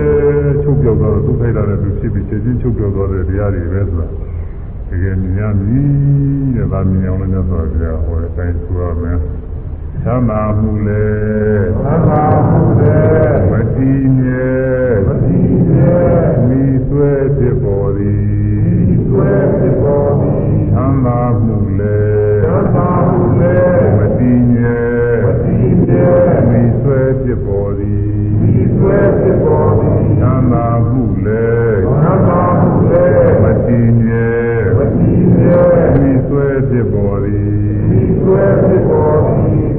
ချုပ်ပြောက်တော့သူခိုက်တာလည်းသူဖြစ်ပြီးချက်ချင်းချုပ်ပြောက်သွားတဲ့တရားတွေပဲဆိုတာတကယ်မြင်ရမည်တဲ့ဒါမြင်အောင်လည်းဆိုတော့ဟောတဲ့အတိုင်းဆိုရမယ်သမာမှုလေသမာမှုလေမတိမြဲမတိမြဲမိဆွဲဖြစ်ပေါ်သည်မိဆွဲဖြစ်ပေါ်သည်သမာမှုလေသမာမှုလေမ တိမြဲမတိမြဲမိဆွဲဖြစ်ပေါ်သည်မိဆွဲဖြစ်ပေါ်သည်သမာမှုလေသမာမှုလေမတိမြဲမတိမြဲမိဆွဲဖြစ်ပေါ်သည်မိဆွဲဖြစ်ပေါ်သည်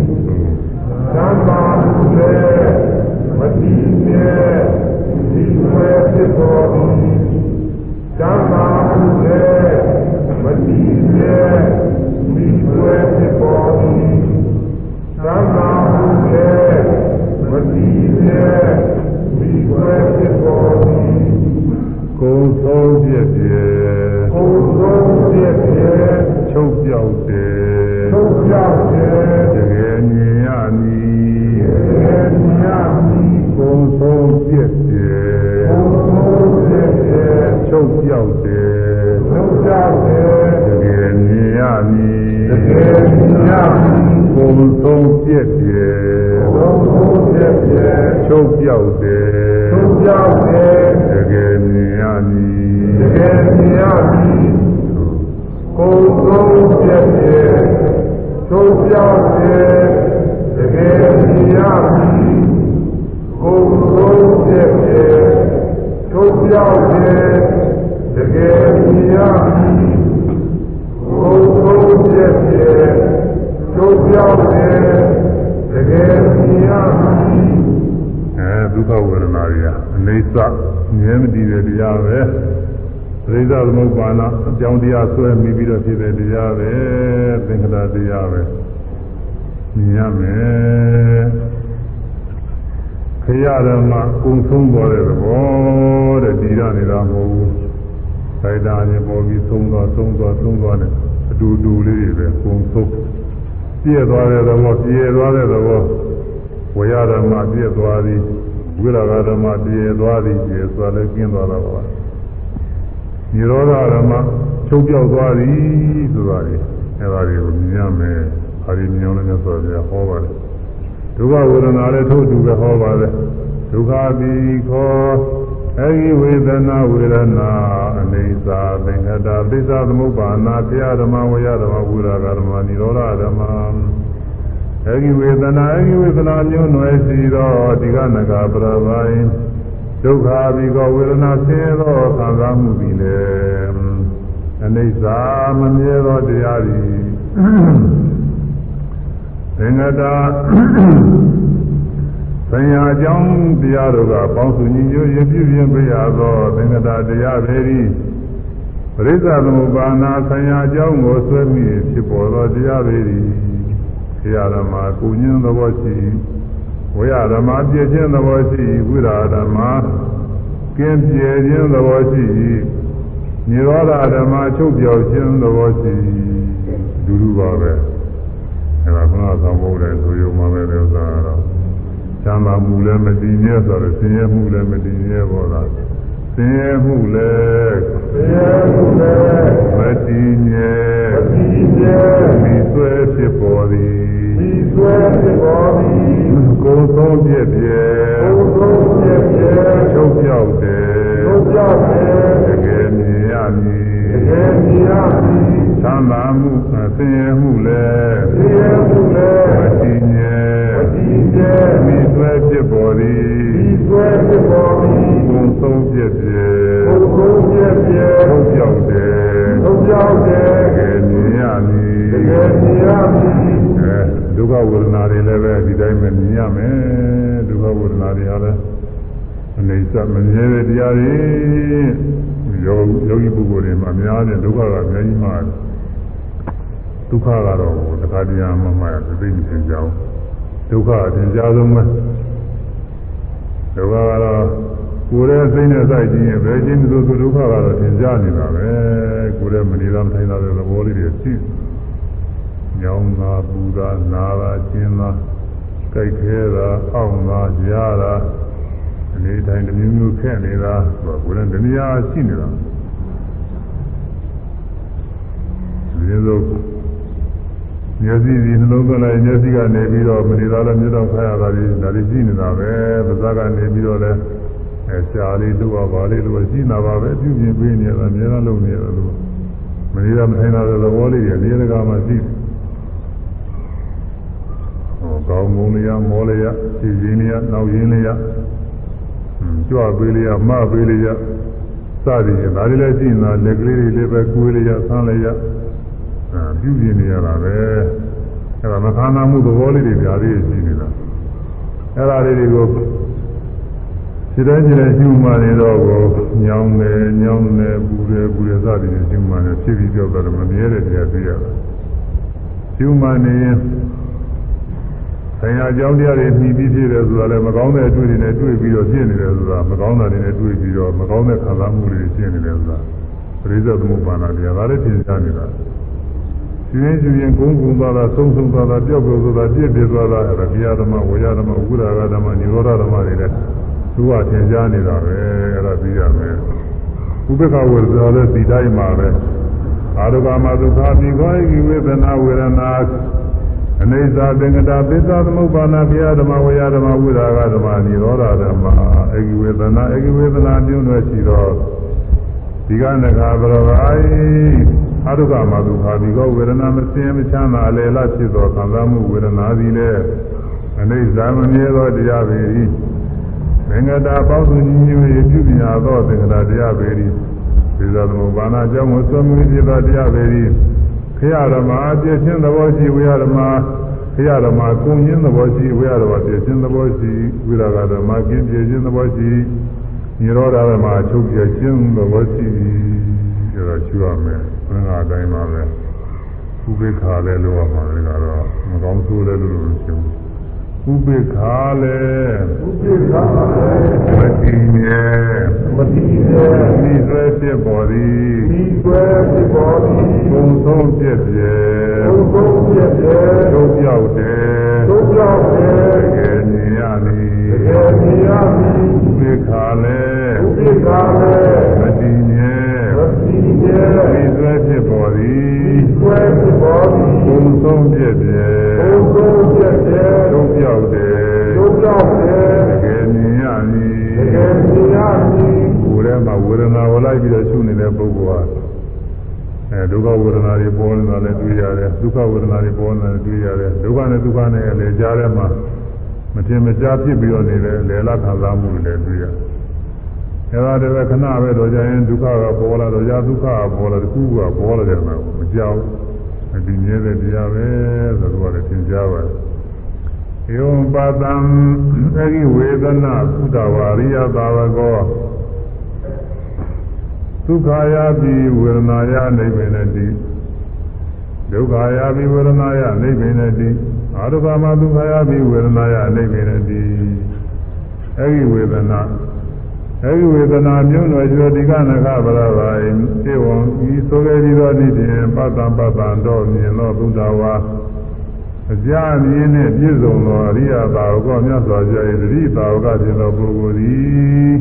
သမ္မာဟုလေမတိမြဲဒီဝဲဖြစ်ပေါ်သည်သမ္မာဟုလေမတိမြဲ ဆုံးပြည့်ပြည့်သုံးဆုံးပြည့်ပြည့်ချုပ်ပြောက်တယ်သုံးပြောက်တယ်တကယ်မြင်ရမည်တကယ်မြတ်ပြီးကိုယ်ဆုံးပြည့်ပြည့်သုံးပြောက်တယ်တကယ်မြတ်ပြီးကိုယ်ဆုံးပြည့်ပြည့်သုံးပြောက်တယ်တကယ်မြတ်ပြီးကိုယ်ဆုံးပြည့်ပြည့် သုံးပြောက်တယ်တကယ်မြတ်ပြီးအဲဒုက္ခဝေဒနာတွေဟာအနေစမြဲမတည်တဲ့တရားပဲပရိသသမုပ္ပါဏအကြောင်းတရားဆွဲမိပြီးတော့ဖြစ်တဲ့တရားပဲသင်္ခါရတရားပဲမြင်ရမယ်ခရဓမ္မကုံဆုံးသွားတဲ့သဘောတဲ့ဒီရနေတာမဟုတ်ဘူးခိုင်တာရင်ပေါ်ပြီးဆုံးသွားဆုံးသွားဆုံးသွားတယ်အတူတူလေးတွေပဲကုံဆုံး ပြည့်သွားတဲ့သဘောပြည့်သွားတဲ့သဘောဝေယဓမ္မပြည့်သွားသည်ဝိရဂဓမ္မပြည့်သွားသည်ပြည့်သွားလည်းကျင်းသွားတော့ပါနိရောဓဓမ္မချုပ်ပြောက်သွားသည်ဆိုတာလေအဲဒါတွေကိုမြင်ရမယ်။အဲဒီမြင်အောင်လည်းဆိုရဟောပါတယ်။ဒုက္ခဝေဒနာလည်းထို့တူပဲဟောပါတယ်။ဒုက္ခပိခော အဲဒီဝေဒနာဝေဒနာအနေစာသင်္ခတာပိစ္ဆသမုပ္ပါနာဘုရားဓမ္မဝေယဓမ္မဝိရဂဓမ္မနိရောဓဓမ္မအဲဒီဝေဒနာအဲဒီဝေဒနာမျိုးနွယ်စီသောဒီကနဂပရပိုင်းဒုက္ခပိခောဝေဒနာဆင်းရဲသောခံစားမှုသည်လေအနိစ္စမမြဲသောတရားသည်သင်္ကတာ ဆံယာအကြောင်းတရားတို့ကပေါင်းစုညီညွတ်ရပြုပြင်ပြရသောသင်္ကတာတရားပေ၏ပရိစ္ဆသမုပ္ပါဏဆံယာအကြောင်းကိုဆွဲမိဖြစ်ပေါ်သောတရားပေ၏ခရဓမ္မကုညင်းသဘောရှိဝေယဓမ္မပြည့်ခြင်းသဘောရှိဝိရာဓမ္မကင်းပြည့်ခြင်းသဘောရှိနိရောဓဓမ္မချုပ်ပြောက်ခြင်းသဘောရှိဒုလူပါပဲအဲဒါကငါဆောင်ဖို့တယ်ဆိုရုံမှပဲတဲ့ဥစ္စာကတော့ ချမ်းသာမှုလည်းမတည်မြဲဆိုတော့ဆင်းရဲမှုလည်းမတည်မြဲပေါ်တာဆင်းရဲမှုလည်းတရားမှုလည်းမတည်မြဲဒီကျဲမိဆွဲဖြစ်ပေါ်သည်ဒီဆွဲဖြစ်ပေါ်သည်ကိုယ်ဆုံးပြည့်ပြည့်ဘုဆုံးပြည့်ပြည့်ချုပ်ပြောက်တယ်ဘုရားပြည့်တကယ်မြင်ရမည်တကယ်မြတ်ပြီးသမ်းသာမှုဆင်းရဲမှုလည်းတရားမှုလည်းမတည်မြဲဒီ ကျဲမိဆွဲဖြစ်ပေါ်သည်ဒီဆွဲဖြစ်ပေါ်သည်ကိုယ်ဆုံးပြည့်ပြည့်ဘုဆုံးပြည့်ပြည့်ချုပ်ပြောက်တယ်ဘုရားပြည့်တကယ်မြင်ရမည်တကယ်မြတ်ပြီးအဲဒုက္ခဝေဒနာတွေလည်းပဲဒီတိုင်းပဲမြင်ရမယ်ဒုက္ခဝေဒနာတွေဟာလည်းအနေစမမြဲတဲ့တရားတွေယောယောဂီပုဂ္ဂိုလ်တွေမှာအများနဲ့ဒုက္ခကအများကြီးမှာဒုက္ခကတော့တခါတည်းမှမှရသိသိမသင်ကြအောင် ဒုက္ခအထင်ရှားဆုံးပဲဒုက္ခကတော့ကိုယ်ရဲ့စိတ်နဲ့စိုက်ကြည့်ရင်ဘယ်ချင်းဆိုဆိုဒုက္ခကတော့သင်ကြားနေတာပဲကိုယ်ရဲ့မနေသာမထိုင်သာတဲ့သဘောလေးတွေရှိတယ်ညောင်းတာပူတာနာတာကျင်းတာကြိုက်ခဲတာအောင့်တာရားတာအနေတိုင်းတစ်မျိုးမျိုးခက်နေတာဆိုတော့ကိုယ်နဲ့တနည်းအားရှိနေတာဒီလို မျက်စိဒီနှလုံးသွင်းလိုက်မျက်စိကနေပြီးတော့မနေသာလည်းမျက်တော့ခါရတာဒီဒါလေးရှိနေတာပဲပါးစပ်ကနေပြီးတော့လည်းအဲရှားလေးတို့ပါလေးတို့ရှိနေတာပါပဲပြုပြင်ပေးနေတာအများအားလုံးနေတယ်လို့မနေသာမထိုင်သာတဲ့သဘောလေးတွေလေးတကာမှရှိတယ်ကောင်းမုံလေးရမောလေးရစီရင်လေးရနောက်ရင်းလေးရကြွပေးလေးရမပေးလေးရစသည်ဖြင့်ဒါတွေလည်းရှိနေတာလက်ကလေးတွေလည်းပဲကိုယ်လေးရဆန်းလေးရအဲ ပြုပြင်နေရတာပဲအဲဒါမခန္ဓာမှုသဘောလေးတွေပြားလေးရှိနေတာအဲဒါလေးတွေကိုခြေတိုင်းခြေတိုင်းရှုမှနေတော့ကိုညောင်းတယ်ညောင်းတယ်ပူတယ်ပူတယ်စသည်ဖြင့်ရှုမှနေဖြစ်ပြီးကြောက်တော့မမြဲတဲ့တရားသိရတာရှုမှနေရင်ဆရာအကြောင်းတရားတွေနှီးပြီးဖြစ်တယ်ဆိုတာလည်းမကောင်းတဲ့အတွေ့အကြုံတွေတွေ့ပြီးတော့ဖြစ်နေတယ်ဆိုတာမကောင်းတာတွေနဲ့တွေ့ပြီးတော့မကောင်းတဲ့ခံစားမှုတွေဖြစ်နေတယ်ဆိုတာပရိစ္ဆေသမုပ္ပါဒတရားဒါလည်းသင်ကြားနေတာ ရှင်ရင်ရှင်ရင်ဂုံဂုံသွားတာဆုံးဆုံးသွားတာပြောက်ပြောက်သွားတာပြည့်ပြည့်သွားတာအဲ့ဒါတရားဓမ္မဝေယဓမ္မဥဒရာဂဓမ္မនិရောဓဓမ္မတွေလည်းသူကသင်ကြားနေတာပဲအဲ့ဒါပြီးရမယ်ဥပ္ပခဝေဒရာလည်းဒီတိုင်းမှာပဲအာရုကမဒုက္ခပိခောဤဝေဒနာဝေဒနာအနေစာသင်္ကတာပစ္စာသမုပ္ပါဏဘုရားဓမ္မဝေယဓမ္မဝိရာဂဓမ္မနိရောဓဓမ္မဧကိဝေဒနာဧကိဝေဒနာပြုံးွယ်ရှိသောဒီကနဂါဘရောဂိ အာရုကမဒုက္ခပိခောဝေဒနာမစင်မချမ်းသာအလေလဖြစ်သောခံစားမှုဝေဒနာသည်လည်းအနေစာမမြဲသောတရားပေ၏သင်္ကတာပေါင်းသူညီညွတ်၍ပြုမြာသောသင်္ကတာတရားပေ၏သေဇသမုပ္ပါဏအကြောင်းကိုသွန်မှုဖြစ်သောတရားပေ၏ခရဓမ္မအပြည့်ချင်းသဘောရှိဝိရဓမ္မခရဓမ္မကုံရင်းသဘောရှိဝိရဓမ္မပြည့်ချင်းသဘောရှိဝိရာဂဓမ္မကင်းပြည့်ချင်းသဘောရှိညရောဓဓမ္မချုပ်ပြည့်ချင်းသဘောရှိဒါ တော့ရှိရမယ်ဘင်္ဂအတိုင်းပါပဲဥပိ္ပခါလဲလို့ရမှာလေကတော့မကောင်းဆိုးလဲလို့မရှိဘူးဥပိ္ပခါလဲဥပိ္ပခာလည်းမတည်မြဲမတိစေဒီဆွဲဖြစ်ပေါ်သည်ဒီွယ်ဖြစ်ပေါ်သည်ဘုံဆုံးပြည့်ပြဲဘုံဘုံပြည့်ပြည့်တို့ပြောက်တယ်သုံးပြောက်တယ်တကယ်မြင်ရသည်တကယ်မြင်ရမည်ဒီခါလဲဥပိ္ပခာလည်းမတည်မြဲမတိစေ ဒီဆွဲဖြစ်ပေါ်သည်ဒီွယ်ဖြစ်ပေါ်သည်ဘုံဆုံးပြည့်ပြဲဘုံဘုံပြည့်ပြည့်တို့ပြောက်တယ်သုံးပြောက်တယ်တကယ်မြင်ရသည်တကယ်မြင်ရမည်ကိုယ်ထဲမှာဝေဒနာကိုလိုက်ပြီးတော့ရှုနေတဲ့ပုဂ္ဂိုလ်ဟာအဲဒုက္ခဝေဒနာတွေပေါ်နေတာလည်းတွေ့ရတယ်ဒုက္ခဝေဒနာတွေပေါ်နေတာလည်းတွေ့ရတယ်ဒုက္ခနဲ့ဒုက္ခနဲ့လည်းကြားထဲမှာမထင်မရှားဖြစ်ပြီးတော့နေတယ်လေလခံစားမှုတွေလည်းတွေ့ရတယ် အဲဒါတည်းပဲခဏပဲတော့ကြရင်ဒုက္ခကပေါ်လာတော့ကြာဒုက္ခကပေါ်လာတခုကပေါ်လာတယ်မှာမကြောက်အဒီမြဲတဲ့တရားပဲဆိုတော့လည်းသင်ကြားပါတယ်ယောပါတံအဲဒီဝေဒနာသုတဝါရိယသာဝကောဒုက္ခယာပိဝေဒနာယနိဗ္ဗေနတိဒုက္ခယာပိဝေဒနာယနိဗ္ဗေနတိအာရုပမဒုက္ခယာပိဝေဒနာယနိဗ္ဗေနတိအဲဒီဝေဒနာ အဲဒီဝေဒနာမျိုးနွယ်ကျော်ဒီကနခဗရဝိသေဝံဤဆိုခဲ့ပြီးတော့နေ့တင်ပတ္တံပတ္တံတော့မြင်သောဘုဒ္ဓဝါအကြမြင်နဲ့ပြည့်စုံသောအရိယသာဝကမြတ်စွာဘုရား၏တတိသာဝကဖြစ်သောပုဂ္ဂိုလ်သည်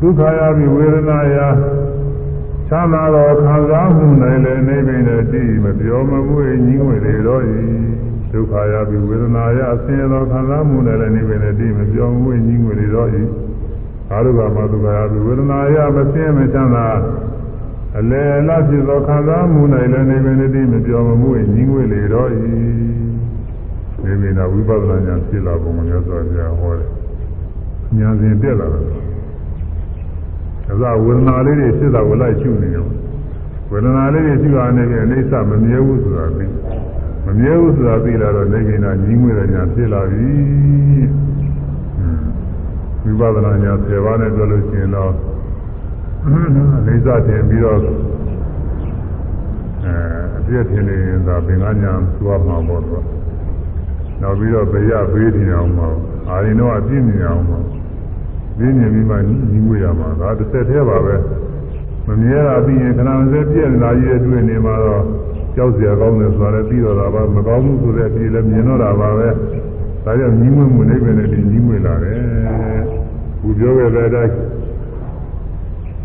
ဒုက္ခယာပိဝေဒနာယချမ်းသာသောခံစားမှု၌လည်းနေပိနေတိမပြောမမှု၏ညီငွေလေတော့၏ဒုက္ခယာပိဝေဒနာယအဆင်းရဲသောခံစားမှု၌လည်းနေပိနေတိမပြောမမှု၏ညီငွေလေတော့၏ အာရုကမဒုက္ခယာပိဝေဒနာယမဆင်းရဲမချမ်းသာအလယ်အလတ်ဖြစ်သောခံစားမှု၌လည်းနေပိနေတိမပြောမမှု၏ညီငွေလေတော့၏နေပိနာဝိပဿနာဉာဏ်ဖြစ်လာပုံမျိုးဆိုပြဟောတယ်ဉာဏ်စဉ်တက်လာတယ်ဒါကဝေဒနာလေးတွေဖြစ်တာကိုလိုက်ရှုနေတယ်ဝေဒနာလေးတွေရှုရနေပြီအိဋ္ဌမမြဲဘူးဆိုတာသိမမြဲဘူးဆိုတာသိလာတော့နေကိနာညီးငွေတဲ့ညာဖြစ်လာပြီ ဝိပဿနာညာ10ပါးနဲ့ပြောလို့ရှိရင်တော့အိဋ္ဌတင်ပြီးတော့အဲအပြည့်ထင်နေရင်ဒါပင်ကညာသွားမှာပေါ့တော့နောက်ပြီးတော့ဘေးရဘေးထင်အောင်မှာအာရင်တော့အပြည့်မြင်အောင်မှာပြင်းမြင်ပြီးမှညီးငွေရမှာဒါတစ်ဆက်သေးပါပဲမမြဲတာပြီးရင်ခဏမစဲပြည့်နေတာကြီးရဲ့တွေ့နေမှာတော့ကြောက်เสียကောင်းတယ်ဆိုတာလည်းပြီးတော့တာပါမကောင်းဘူးဆိုတဲ့အပြည့်လည်းမြင်တော့တာပါပဲ ဒါကြောင့်ညီးငွေမှုနေပဲနဲ့ဒီညီးငွေလာတယ်ခုပြောခဲ့တဲ့အတိုင်း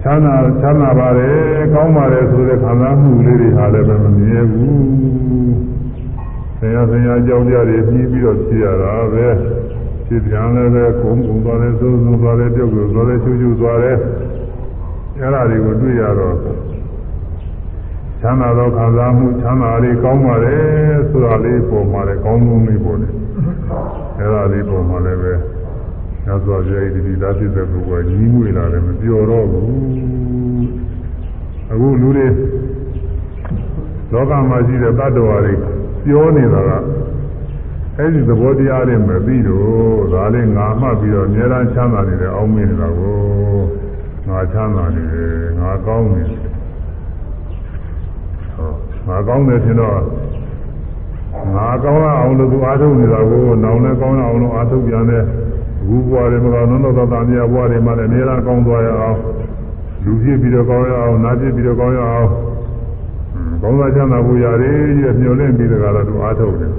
ချမ်းသာချမ်းသာပါတယ်ကောင်းပါတယ်ဆိုတဲ့ခံစားမှုလေးတွေဟာလည်းပဲမမြဲဘူးဆရာဆရာကြောက်ကြတယ်ပြီးပြီးတော့ဖြစ်ရတာပဲဖြစ်ပြန်လည်းပဲကုန်းကုန်းသွားတယ်သိုးသိုးသွားတယ်ပြုတ်ပြုတ်သွားတယ်ချူချူသွားတယ်အဲ့ဒါတွေကိုတွေ့ရတော့ ချမ်းသာသောခံစားမှုချမ်းသာလေးကောင်းပါတယ်ဆိုတာလေးပေါ်မှာလည်းကောင်းဆုံးလေးပေါ်တယ်အဲ့ဒါလေးပေါ်မှာလည်းပဲညသောဘုရားဒီဒီသားဖြစ်တဲ့ပုဂ္ဂိုလ်ကညီးငွေလာတယ်မပျော်တော့ဘူးအခုလူတွေလောကမှာရှိတဲ့တ attva တွေပြောနေတာကအဲ့ဒီသဘောတရားလေးမသိတော့ဒါလေးငါမှတ်ပြီးတော့အများအားချမ်းသာနေတယ်အောင်းမင်းနေတာကိုငါချမ်းသာနေတယ်ငါကောင်းနေတယ်ဟော ငါကောင်းတယ်ထင်တော့ငါကောင်းအောင်လို့သူအားထုတ်နေတာကိုနောင်လည်းကောင်းအောင်လို့အားထုတ်ပြန်တယ်ဘူးဘွားတွေမကောင်းတော့တော့တာမြတ်ဘွားတွေမှလည်းအများအားကောင်းသွားရအောင်လူပြည့်ပြီးတော့ကောင်းရအောင်နာပြည့်ပြီးတော့ကောင်းရအောင်ကောင်းသာချမ်းသာဖို့ရတယ်ကြီးမျှော်လင့်ပြီးတော့ကတော့သူအားထုတ်တယ်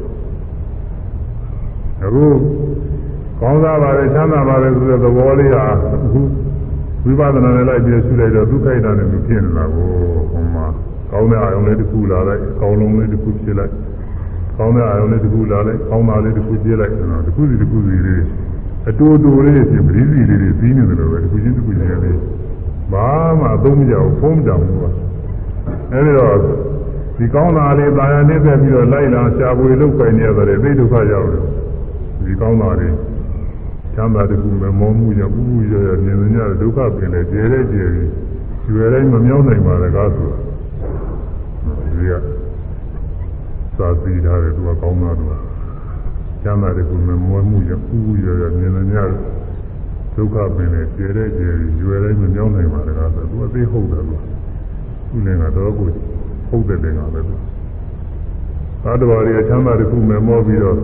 အခုကောင်းစားပါတယ်ချမ်းသာပါတယ်ဆိုတဲ့သဘောလေးဟာအခုဝိပဿနာနဲ့လိုက်ပြီးရှုလိုက်တော့ဒုက္ခိတနဲ့သူဖြစ်နေတာကိုဟိုမှာ ကောင်းတဲ့အာယုံလေးတစ်ခုလာလိုက်ကောင်းလုံးလေးတစ်ခုဖြစ်လိုက်ကောင်းတဲ့အာယုံလေးတစ်ခုလာလိုက်ကောင်းတာလေးတစ်ခုဖြစ်လိုက်နော်တစ်ခုစီတစ်ခုစီလေးအတူတူလေးဖြစ်ပရိသီလေးတွေပြီးနေတယ်လို့ပဲတစ်ခုချင်းတစ်ခုချင်းလေးဘာမှအသုံးမကျဘူးဖုံးကြဘူးကအဲဒီတော့ဒီကောင်းတာလေးတာယာနေတဲ့ပြီးတော့လိုက်လာရှားပွေလုတ်ပိုင်နေရတယ်သိဒုက္ခရောက်တယ်ဒီကောင်းတာလေးချမ်းသာတခုမမောမှုကြောင့်ဥပုရရမြင်နေရဒုက္ခပင်လေကျဲတဲ့ကျဲပြီးကျွယ်တိုင်းမမြောက်နိုင်ပါလေကားဆိုတာ ဒီကသာသီထားတယ်သူကကောင်းတာသူကချမ်းသာတခုမမောမှုကြောင့်ဥပုရရမြင်နေရဒုက္ခပင်လေကျဲတဲ့ကျဲပြီးကျွယ်တိုင်းမမြောက်နိုင်ပါလေကားဆိုသူအသေးဟုတ်တယ်သူသူလည်းကတော့ကိုဟုတ်တဲ့တင်ကပဲသူသာတဝါရီချမ်းသာတခုမမောပြီးတော့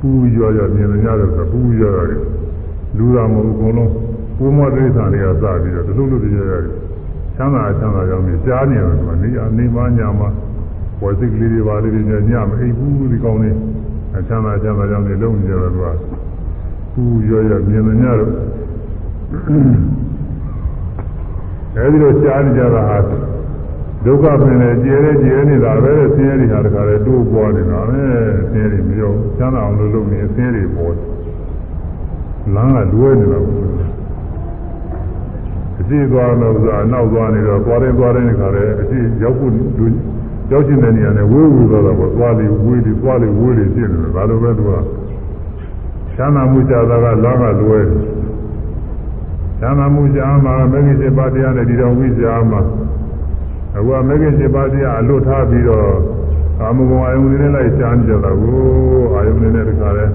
ပူရော်ရော်မြင်နေရတယ်ဆိုပူရော်ရော်လူတော်မဟုတ်အကုန်လုံးပူမောတိစ္ဆာတွေကစပြီးတော့တလူလူတွေရတယ်ချ မ်းသာချမ်းသာကြောင်းနေကြားနေတယ်ဆိုတာနေအနေမညာမှာဝယ်စိတ်ကလေးတွေပါလေးတွေညမအိပ်ဘူးဒီကောင်းလေးအချမ်းသာချမ်းသာကြောင်းနေလုံးနေကြတော့သူကပူရော်ရော်မြင်နေကြတော့အဲဒီလိုကြားနေကြတာဟာဒုက္ခပင်နဲ့ကျဲတဲ့ကျဲနေတာပဲဆင်းရဲတွေဟာတခါလေတိုးပေါ်နေတာပဲဆင်းရဲတွေမရောချမ်းသာအောင်လုပ်လို့နေဆင်းရဲတွေပေါ်လမ်းကလွဲနေတာဘူး အရှိသွားလို့ဆိုအနောက်သွားနေတော့သွားတယ်သွားတယ်ခါလေအရှိရောက်ဖို့လူရောက်ရှင်တဲ့နေရာနဲ့ဝေးဝေးသွားတော့သွားလေဝေးလေသွားလေဝေးလေဖြစ်နေတယ်ဒါလိုပဲသူကချမ်းသာမှုကြတာကလမ်းကလွဲတယ်ချမ်းသာမှုကြမှာမဂ္ဂင်7ပါးတရားနဲ့ဒီတော်ဝိဇ္ဇာမှာအခုကမဂ္ဂင်7ပါးတရားအလွတ်ထားပြီးတော့ကာမဂုဏ်အာယုန်တွေနဲ့လိုက်ရှားနေကြတာကိုအာယုန်တွေနဲ့တခါလဲ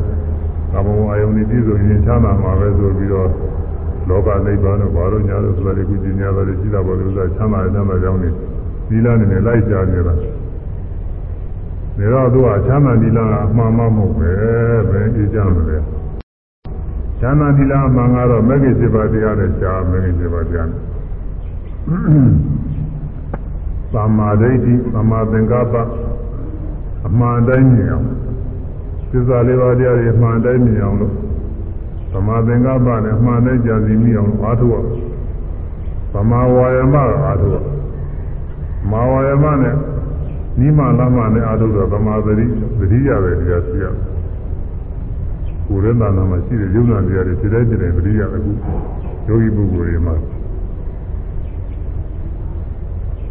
ကာမဂုဏ်အာယုန်တွေပြည့်စုံရင်ချမ်းသာမှာပဲဆိုပြီးတော့ လောကနိဗ္ဗာန်တို့ဘာလို့ညာလို့ဆိုတာဒီကုသိညာတော်တွေရှိတာပေါ်လို့ဆိုတာချမ်းသာတဲ့ချမ်းသာကြောင်းတွေဒီလားနေနဲ့လိုက်ရှားနေတာဒါတော့သူကချမ်းသာဒီလားကအမှန်မှမဟုတ်ပဲပဲအေးကြမလဲချမ်းသာဒီလားအမှန်ကတော့မဂ္ဂင်7ပါးတရားနဲ့ရှားမဂ္ဂင်7ပါးတရားနဲ့သမ္မာဒိဋ္ဌိသမ္မာသင်္ကပ္ပအမှန်တိုင်းမြင်အောင်သစ္စာလေးပါးတရားတွေအမှန်တိုင်းမြင်အောင်လို့သ မ္မာသင်္ကပ္ပနဲ့အမှန်တိုင်းကြံစည်မိအောင်အားထုတ်အောင်သမ္မာဝါယမအားထုတ်အောင်မာဝါယမနဲ့နိမလမနဲ့အားထုတ်တော့သမ္မာသတိသတိရပဲတရားသိရကိုယ်ရဲ့နာမှာရှိတဲ့ယုံနာတရားတွေစိတ်တိုင်းစိတ်တိုင်းသတိရအခုယောဂီပုဂ္ဂိုလ်တွေမှာ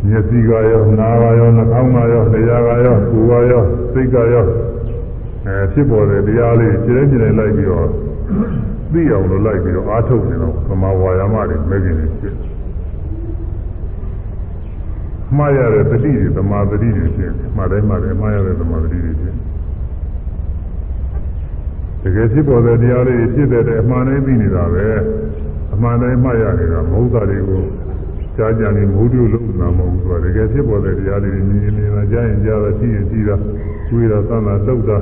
မျက်စိကရောနားကရောနှာခေါင်းကရောလျှာကရောကိုယ်ကရောစိတ်ကရောအဲဖြစ်ပေါ်တဲ့တရားလေးခြေတိုင်းခြေတိုင်းလိုက်ပြီးတော့ သိအောင်လို့လိုက်ပြီးတော့အားထုတ်နေတော့သမာဝါယာမတွေမဲ့ခင်နေဖြစ်မှားရတဲ့တတိတွေသမာတတိတွေဖြစ်မှားတိုင်းမှားတယ်မှားရတဲ့သမာတတိတွေဖြစ်တကယ်ဖြစ်ပေါ်တဲ့တရားလေးဖြစ်တဲ့အမှန်တိုင်းသိနေတာပဲအမှန်တိုင်းမှားရနေတာမဟုတ်တာတွေကိုကြားကြနေမဟုတ်လို့လုံးနာမဟုတ်ဘူးတကယ်ဖြစ်ပေါ်တဲ့တရားတွေမြင်မြင်လာကြရင်ကြားတာသိရင်သိတာကျွေးတာသမ်းတာတုတ်တာ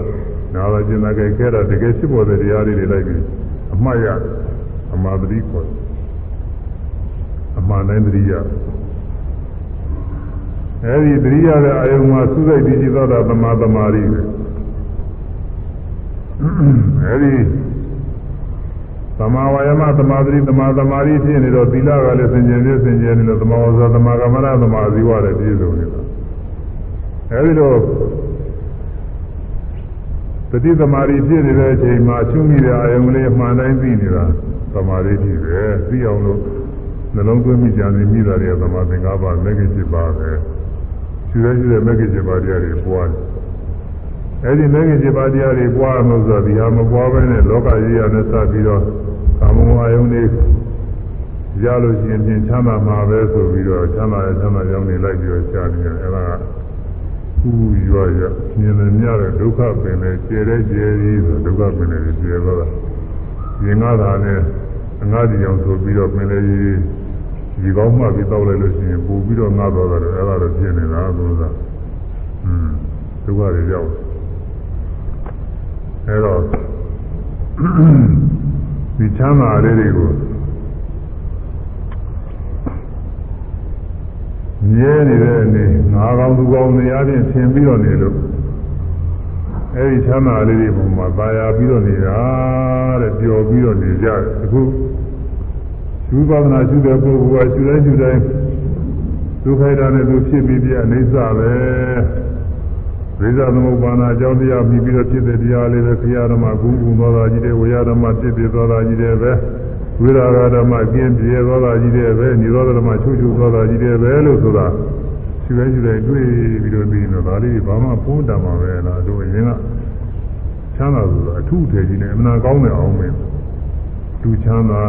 နားလာကျင်တာကြဲခဲတာတကယ်ဖြစ်ပေါ်တဲ့တရားတွေတွေလိုက်ပြီး အမှားရအမှားတတိခေါ်အမှန်တိုင်းတတိယအဲဒီတတိယတဲ့အာယုံမှာသုစိတ်ပြီးကြည့်တော့တာသမာသမာဓိပဲအဲဒီသမာဝါယမသမာဓိသမာသမာဓိဖြစ်နေတော့သီလကလည်းစင်ကြယ်ပြည့်စင်ကြယ်နေလို့သမာဝဇ္ဇသမာကမ္မနာသမာဇီဝလည်းပြည့်စုံနေတာအဲဒီတော့ တတိသမာဓိဖြစ်နေတဲ့အချိန်မှာအချုပ်မိတဲ့အာယုံလေးအမှန်တိုင်းသိနေတာသမာဓိဖြစ်ပဲသိအောင်လို့နှလုံးသွင်းမိကြံနေမိတာတွေကသမာသင်္ကပ္ပမဂ္ဂင်7ပါးပဲရှိတဲ့ရှိတဲ့မဂ္ဂင်7ပါးတရားတွေပွားတယ်အဲဒီမဂ္ဂင်7ပါးတရားတွေပွားလို့ဆိုတော့ဒီဟာမပွားဘဲနဲ့လောကကြီးရနဲ့စပြီးတော့ကာမဂုဏ်အာယုန်တွေရလို့ရှိရင်ပြင်ချမ်းသာမှာပဲဆိုပြီးတော့ချမ်းသာရချမ်းသာကြောင်းနေလိုက်ပြီးတော့ရှားနေတယ်အဲဒါက ဥရွရရမြင်နေမြတဲ့ဒုက္ခပင်နဲ့ကျေတဲ့ကျေကြီးဆိုဒုက္ခပင်နဲ့ကျေတော့တာရင်ကားတာနဲ့အငါးဒီအောင်ဆိုပြီးတော့ပင်လေကြီးဒီကောင်းမှပြီးတောက်လိုက်လို့ရှိရင်ပို့ပြီးတော့ငါတော့တယ်အဲဒါတော့ဖြစ်နေတာဆိုတာอืมဒုက္ခတွေရောက်အဲတော့ဒီချမ်းသာလေးတွေကို မြဲနေတဲ့အနေငါကောင်းသူကောင်းနေရာချင်းဆင်ပြီးတော့နေလို့အဲဒီချမ်းသာလေးတွေပုံမှာပါရပြီးတော့နေတာတဲ့ပျော်ပြီးတော့နေကြတယ်အခုရှုပါဒနာရှုတဲ့ပုဂ္ဂိုလ်ကရှုတိုင်းရှုတိုင်းဒုက္ခိတာနဲ့သူဖြစ်ပြီးပြအိဋ္ဌပဲဝိဇ္ဇသမုပ္ပါဒအကြောင်းတရားပြီးပြီးတော့ဖြစ်တဲ့တရားလေးပဲခရဓမ္မဂုဏ်ဂုဏ်သောတာကြီးတဲ့ဝေယဓမ္မဖြစ်ပြီးသောတာကြီးတဲ့ပဲ ဝိရာဂဓမ္မကျင်းပြေသောတာကြီးတဲ့ပဲនិရောဓဓမ္မချုပ်ချုပ်သောတာကြီးတဲ့ပဲလို့ဆိုတာရှိပဲရှိတယ်တွေ့ပြီးတော့ပြီးတော့ဒါလေးဘာမှပိုးတတ်မှာပဲလားတို့အရင်ကချမ်းသာဆိုတာအထုထေကြီးနဲ့အမှန်ကောင်းတယ်အောင်မင်းသူချမ်းသာ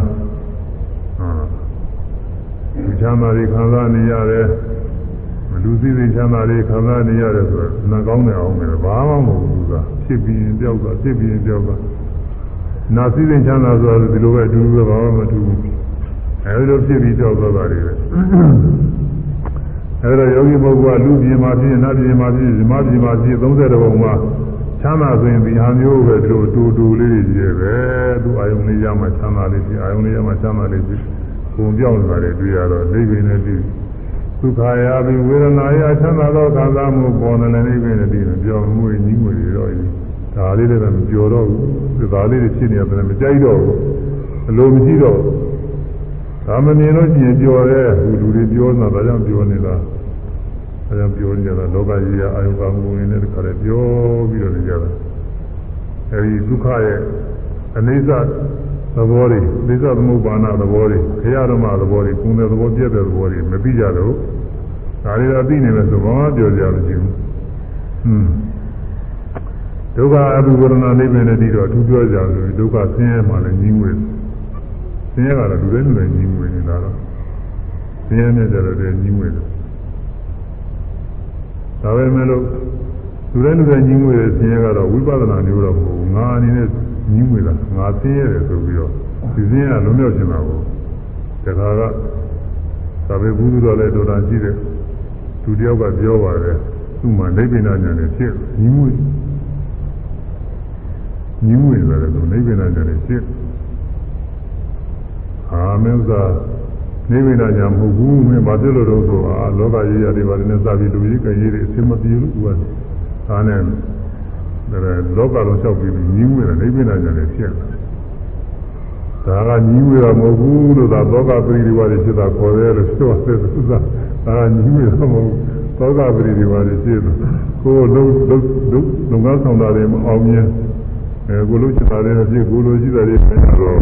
ဟာသူချမ်းသာတွေခံစားနေရတယ်လူစည်းစိမ်ချမ်းသာတွေခံစားနေရတယ်ဆိုတော့အမှန်ကောင်းတယ်အောင်မင်းဘာမှမဟုတ်ဘူးကဖြစ်ပြီးရင်ပြောက်တာဖြစ်ပြီးရင်ပြောက်က နာစည်းစိမ်ချမ်းသာဆိုတော့ဒီလိုပဲအတူတူပဲဘာမှမတူဘူးအဲဒီလိုဖြစ်ပြီးကြောက်သွားတာတွေပဲအဲဒါယောဂီပုဂ္ဂိုလ်ကလူပြည်မှာဖြစ်နတ်ပြည်မှာဖြစ်ဇမပြည်မှာဖြစ်30ဘုံမှာချမ်းသာဆိုရင်ဒီဟာမျိုးပဲဒီလိုတူတူလေးကြီးရဲ့ပဲသူအာယုန်လေးရမှချမ်းသာလေးဖြစ်အာယုန်လေးရမှချမ်းသာလေးဖြစ်ပုံပြောင်းနေတာတွေတွေ့ရတော့နိဗ္ဗာန်နဲ့တွေ့ဒုက္ခရာဘိဝေဒနာယချမ်းသာသောခံစားမှုပေါ်နေတယ်နိဗ္ဗာန်နဲ့တွေ့ပြောင်းမှုညီးငွေတွေတော့ ဒါလေးလည်းမပြောတော့ဘူးဒါလေးတွေဖြစ်နေတယ်မကြိုက်တော့ဘူးအလိုမရှိတော့ဒါမမြင်လို့ရှိရင်ပြောတယ်ဟိုလူတွေပြောနေတာဒါကြောင့်ပြောနေတာအဲဒါပြောနေကြတာလောကကြီးအာယုကမှုရင်းနဲ့တခါတည်းပြောပြီးတော့နေကြတာအဲဒီဒုက္ခရဲ့အနိစ္စသဘောတွေအနိစ္စသမုပ္ပါဏသဘောတွေခရဓမ္မသဘောတွေကုသသဘောပြည့်တဲ့သဘောတွေမသိကြတော့ဒါတွေတော့သိနေမယ်ဆိုဘာမှပြောကြရမရှိဘူးဟွန်း ဒုက္ခအဘိဝရဏနိဗ္ဗာန်နဲ့တည်းတော့အထူးပြောကြဆိုဒုက္ခဆင်းရဲမှလည်းညီးငွေဆင်းရဲကတော့လူတိုင်းလူတိုင်းညီးငွေနေတာတော့ဆင်းရဲနဲ့ကြတော့တည်းညီးငွေတယ်ဒါပဲမဲ့လို့လူတိုင်းလူတိုင်းညီးငွေတဲ့ဆင်းရဲကတော့ဝိပဿနာမျိုးတော့မဟုတ်ဘူးငါအနေနဲ့ညီးငွေတာငါဆင်းရဲတယ်ဆိုပြီးတော့ဒီဆင်းရဲကလုံးမြောက်ချင်တာကိုတခါကသာဘေဘူးသူတော်လည်းတော်တာရှိတယ်သူတယောက်ကပြောပါတယ်သူ့မှာနိဗ္ဗာန်ဉာဏ်နဲ့ဖြစ်ညီးငွေညီးငွေတယ် လို့နိဗ္ဗာန်ဉာဏ်နဲ့ဖြစ်အာမင်းသာနိဗ္ဗာန်ညာမဟုတ်ဘူးမင်းဘာဖြစ်လို့တော့ဆိုအာလောကကြီးရတယ်ပါတယ်နဲ့စပြီးလူကြီးကကြီးတွေအဆင်မပြေလို့သူကဒါနဲ့ဒါလောကလုံးလျှောက်ပြီးညီးဝဲတယ်နိဗ္ဗာန်ညာလည်းဖြစ်တယ်ဒါကညီးဝဲတာမဟုတ်ဘူးလို့သာသောကပရိဒီဝါတွေဖြစ်တာခေါ်တယ်လို့ပြောတယ်သူကဒါကညီးဝဲတာမဟုတ်သောကပရိဒီဝါတွေဖြစ်တယ်ကိုယ်လုံးလုံးလုံးလုံငန်းဆောင်တာတွေမအောင်မြင် အဲကိုလိုချင်တာတွေဖြစ်ကိုလိုရှိတာတွေမရတော့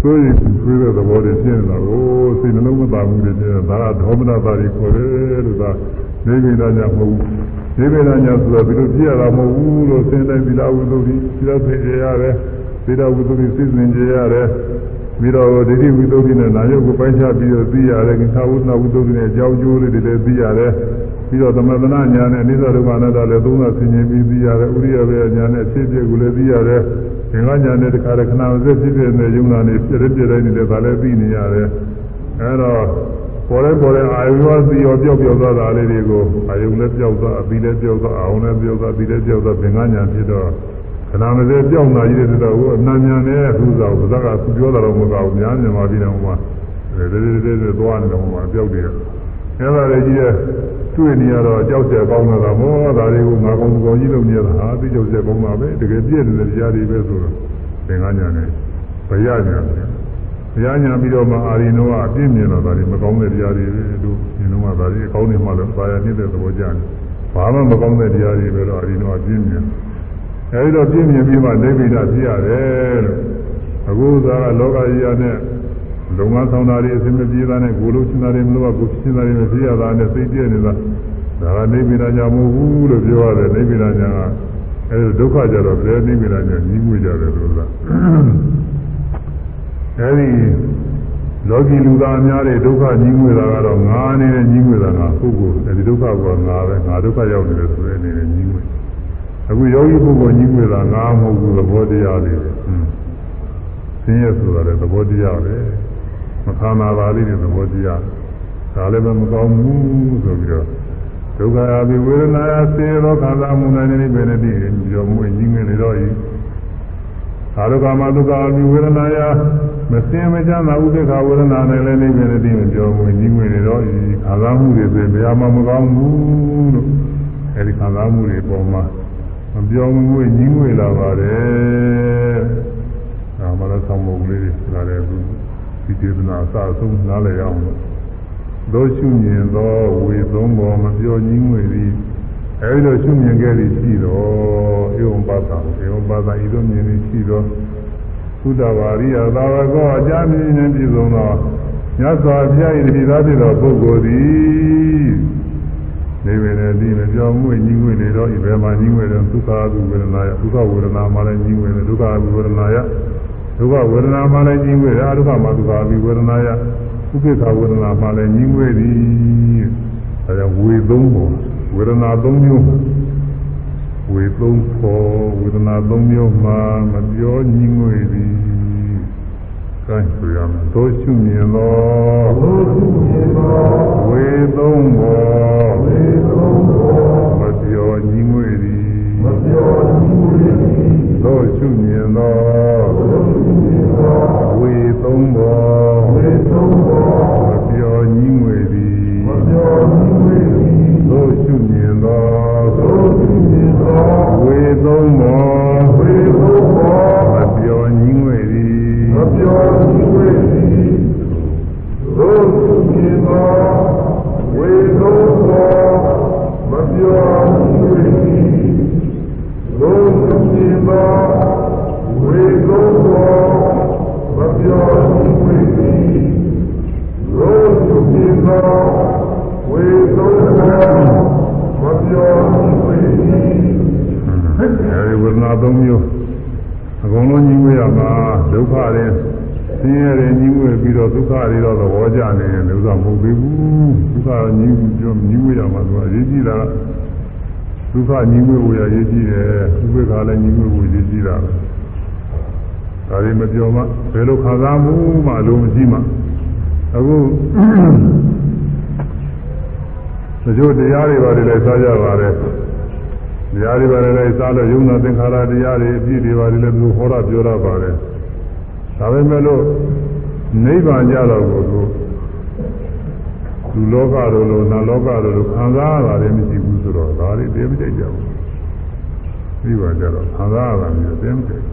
ဆိုရင်ဆွေးတဲ့သဘောတွေဖြစ်နေတာကိုစိတ်နှလုံးမသာမှုတွေဖြစ်နေတာဒါကဒေါမနတာတွေခေါ်တယ်လို့သာနေဗိဒာညာမဟုတ်ဘူးနေဗိဒာညာဆိုတာဒီလိုပြရတာမဟုတ်ဘူးလို့သင်တိုင်းသီလဝိသုဒ္ဓိသီလသင်ကြရတယ်သီလဝိသုဒ္ဓိသိစင်ကြရတယ် ပြီးတော့ဒိဋ္ဌိဝိသုဒ္ဓိနဲ့နာယုတ်ကိုပိုင်းခြားပြီးတော့သိရတယ်ကိသာဝုဒနာဝိသုဒ္ဓိနဲ့အကြောင်းကျိုးတွေလည်းသိရတယ်ပြီးတော့သမထနာညာနဲ့အနိစ္စဒုက္ခအနတ္တလည်းသုံးသဆင်ခြင်ပြီးသိရတယ်ဥရိယဘေညာနဲ့ဖြစ်ဖြစ်ကိုလည်းသိရတယ်သင်္ကညာနဲ့တခါတခဏမစက်ဖြစ်ဖြစ်နေယုံနာနေပြည့်ပြည့်တိုင်းနေတယ်ဒါလည်းသိနေရတယ်အဲတော့ပေါ်လဲပေါ်လဲအာယုရောသိရောပျောက်ပျောက်သွားတာလေးတွေကိုအာယုလည်းပျောက်သွားအပြီးလည်းပျောက်သွားအာုံလည်းပျောက်သွားပြီးလည်းပျောက်သွားသင်္ကညာဖြစ်တော့ ခဏမစက်ပျောက်လာကြီးတဲ့တော့အနန္ညာနဲ့သူ့စားကိုဇက်ကသူပြောတာတော့မကောင်းဘူးများမြန်မာပြည်တော်မှာဒီဒီဒီဒီသွားနေတော့မှာပျောက်တယ်အဲဒါလည်းကြီးတဲ့တွေ့နေရတော့ကြောက်ကြကောင်းတာမောဒါတွေကိုငါကောင်းကောင်းကြီးလုပ်နေတာဟာသိကြောက်ကြကောင်းတာပဲတကယ်ပြည့်နေတဲ့တရားတွေပဲဆိုတော့သင်္ကညာနဲ့ဘယညာနဲ့ဘယညာပြီးတော့မှအာရိနောကအပြည့်မြင်တော့ဒါတွေမကောင်းတဲ့တရားတွေပဲလို့မြင်တော့မှဒါတွေအကောင်းနေမှလည်းပါရနေတဲ့သဘောကြတယ်ဘာမှမကောင်းတဲ့တရားတွေပဲတော့အာရိနောအပြည့်မြင် အဲဒီတော့ပြည့်မြင်ပြီးမှနေဗိဒဖြစ်ရတယ်လို့အခုသာလောကကြီးရတဲ့လုံငန်းဆောင်တာတွေအစင်မပြေတာနဲ့ကိုလိုချင်တာတွေမလို့ကကိုချင်တာတွေမပြေရတာနဲ့သိပြည့်နေတာဒါကနေဗိဒညာမဟုတ်ဘူးလို့ပြောရတယ်နေဗိဒညာကအဲဒုက္ခကြတော့ဘယ်နေဗိဒညာကြီးငွေကြတယ်လို့ဆိုတာအဲဒီလောကီလူသားများတဲ့ဒုက္ခကြီးငွေတာကတော့ငါနေတဲ့ကြီးငွေတာကပုဂ္ဂိုလ်အဲဒီဒုက္ခကငါပဲငါဒုက္ခရောက်နေတယ်ဆိုတဲ့အနေနဲ့ကြီးငွေ အခုယောဂီပုဂ္ဂိုလ်ကြီးငွေတာငါမဟုတ်ဘူးသဘောတရားလေးပဲဆင်းရဲဆိုတာလည်းသဘောတရားပဲမခံနာပါလိမ့်တဲ့သဘောတရားဒါလည်းပဲမကောင်းဘူးဆိုပြီးတော့ဒုက္ခအဘိဝေဒနာယစေရောခံစားမှုနဲ့နိဗ္ဗာန်တည်းပြောမှုညင်းငယ်နေတော့ဤသာဒုက္ခမဒုက္ခအဘိဝေဒနာယမစင်မချမ်းသာဥပေက္ခဝေဒနာနဲ့လည်းနိဗ္ဗာန်တည်းပြောမှုညင်းငယ်နေတော့ဤခံစားမှုတွေဆိုဘယ်မှာမကောင်းဘူးလို့အဲဒီခံစားမှုတွေပေါ်မှာ မပြောမှုညင်းငယ်လာပါတယ်ဒါမှလည်းဆောင်းမုတ်လေးတွေလာတယ်ဘူးဒီဒေသနာအစအဆုံးနားလည်ရအောင်လို့သောရှုမြင်သောဝေသုံးပေါ်မပြောညင်းငွေသည်အဲဒီလိုရှုမြင်ခဲ့သည်ရှိတော်ဧဝံပါဒဧဝံပါဒဤသို့မြင်သည်ရှိတော်သုဒ္ဓဝါရိယသာဝကောအကြမြင်နှင့်ပြည့်စုံသောမြတ်စွာဘုရား၏တတိသားဖြစ်သောပုဂ္ဂိုလ်သည် နေဝင်တဲ့ဒီမပြောမှုညင်းငွေနေတော့ဤဘယ်မှာညင်းငွေတော့ဒုက္ခအဝေဒနာယဒုက္ခဝေဒနာမှလည်းညင်းငွေတယ်ဒုက္ခအဝေဒနာယဒုက္ခဝေဒနာမှလည်းညင်းငွေတယ်အဒုက္ခမှဒုက္ခအဝေဒနာယဥပိ္ပခဝေဒနာမှလည်းညင်းငွေသည်အဲဒါဝေသုံးပုံဝေဒနာသုံးမျိုးဝေသုံးဖို့ဝေဒနာသုံးမျိုးမှာမပြောညင်းငွေသည် ကိုင်းဆိုရမယ်သို့ရှုမြင်သောသို့ရှုမြင်သောဝေသုံးဖို့ဝေသုံးဖို့မပြောညင်းငွေသည်မပြောညင်းငွေသည်သို့ရှုမြင်သောသို့ရှုမြင်သောဝေသုံးဖို့ဝေသုံးဖို့မပြောညင်းငွေသည်မပြောညင်းငွေသည်သို့ရှုမြင်သောသို့ရှုမြင်သောဝေသုံးဖို့ဝေသုံးဖို့မပြောညင်း ငွေသည်မပြောညင်းငွေသည်သို့ရှုမြင်သောဝေသုံးဖို့မပြောညင်းငွေသည်သို့ရှုမြင်သောဝေသုံးဖို့မပြောညင်းငွေသည်သို့ရှုမြင်သောဝေသုံးဖို့မပြောညင်းငွေသည်အဲဒီဝေဒနာသုံးမျိုးအ ကုန်လုံးညီငွေရမှာဒုက္ခတွေဆင်းရဲတွေညီငွေပြီးတော့ဒုက္ခတွေတော့သဘောကျနေရင်ဥစ္စာမဟုတ်သေးဘူးဒုက္ခညီပြောညီငွေရမှာဆိုအရေးကြီးတာဒုက္ခညီငွေဝေရရေးကြီးတယ်ဥပေက္ခလည်းညီငွေဝေရေးကြီးတာဒါတွေမပြောမှဘယ်လိုခံစားမှုမှအလုံးမရှိမှအခုတချို့တရားတွေပါတယ်လည်းစားကြပါတယ် တရားတွေပါတယ်လည်းစားလို့ယုံနာသင်္ခါရတရားတွေအပြည့်တွေပါတယ်လည်းသူဟောတာပြောတာပါတယ်ဒါပေမဲ့လို့နိဗ္ဗာန်ကြတော့ကိုသူလူလောကတို့လိုနတ်လောကတို့လိုခံစားရတာလည်းမရှိဘူးဆိုတော့ဒါတွေတည်းမကြိုက်ကြဘူးနိဗ္ဗာန်ကြတော့ခံစားရတာမျိုးတည်းမကြိုက်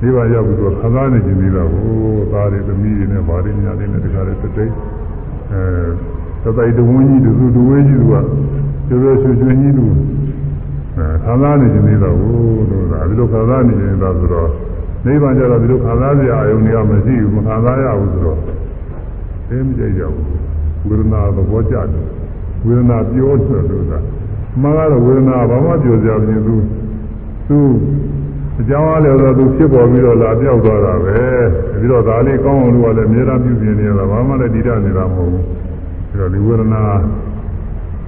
နိဗ္ဗာန်ရောက်ပြီးတော့ခံစားနေခြင်းပြီးတော့ဟိုသားတွေသမီးတွေနဲ့ဗားတွေညာတွေနဲ့တခါတည်းတိတ်အဲ သတိတဝင်းကြီးတူတူဝင်းကြီးကကျော်ကျော်ရွှေရွှေကြီးတူအဲခံစားနေခြင်းပြီးတော့ဟိုတို့ဒါဒီလိုခံစားနေခြင်းတော့ဆိုတော့နိဗ္ဗာန်ကျတော့ဒီလိုခံစားစရာအယုံတွေကမရှိဘူးမခံစားရဘူးဆိုတော့သိမကြိုက်ကြဘူးဝေဒနာသဘောကျတယ်ဝေဒနာပြောတယ်လို့သာမှန်ကတော့ဝေဒနာဘာမှပြောစရာမလိုဘူးသူအကြောင်းအားလည်းတော့သူဖြစ်ပေါ်ပြီးတော့လာပြောက်သွားတာပဲပြီးတော့ဒါလေးကောင်းအောင်လို့ကလည်းအများအားပြုပြင်နေရတာဘာမှလည်းတည်ရနေတာမဟုတ်ဘူးပြီး တော့ဒီဝေဒနာ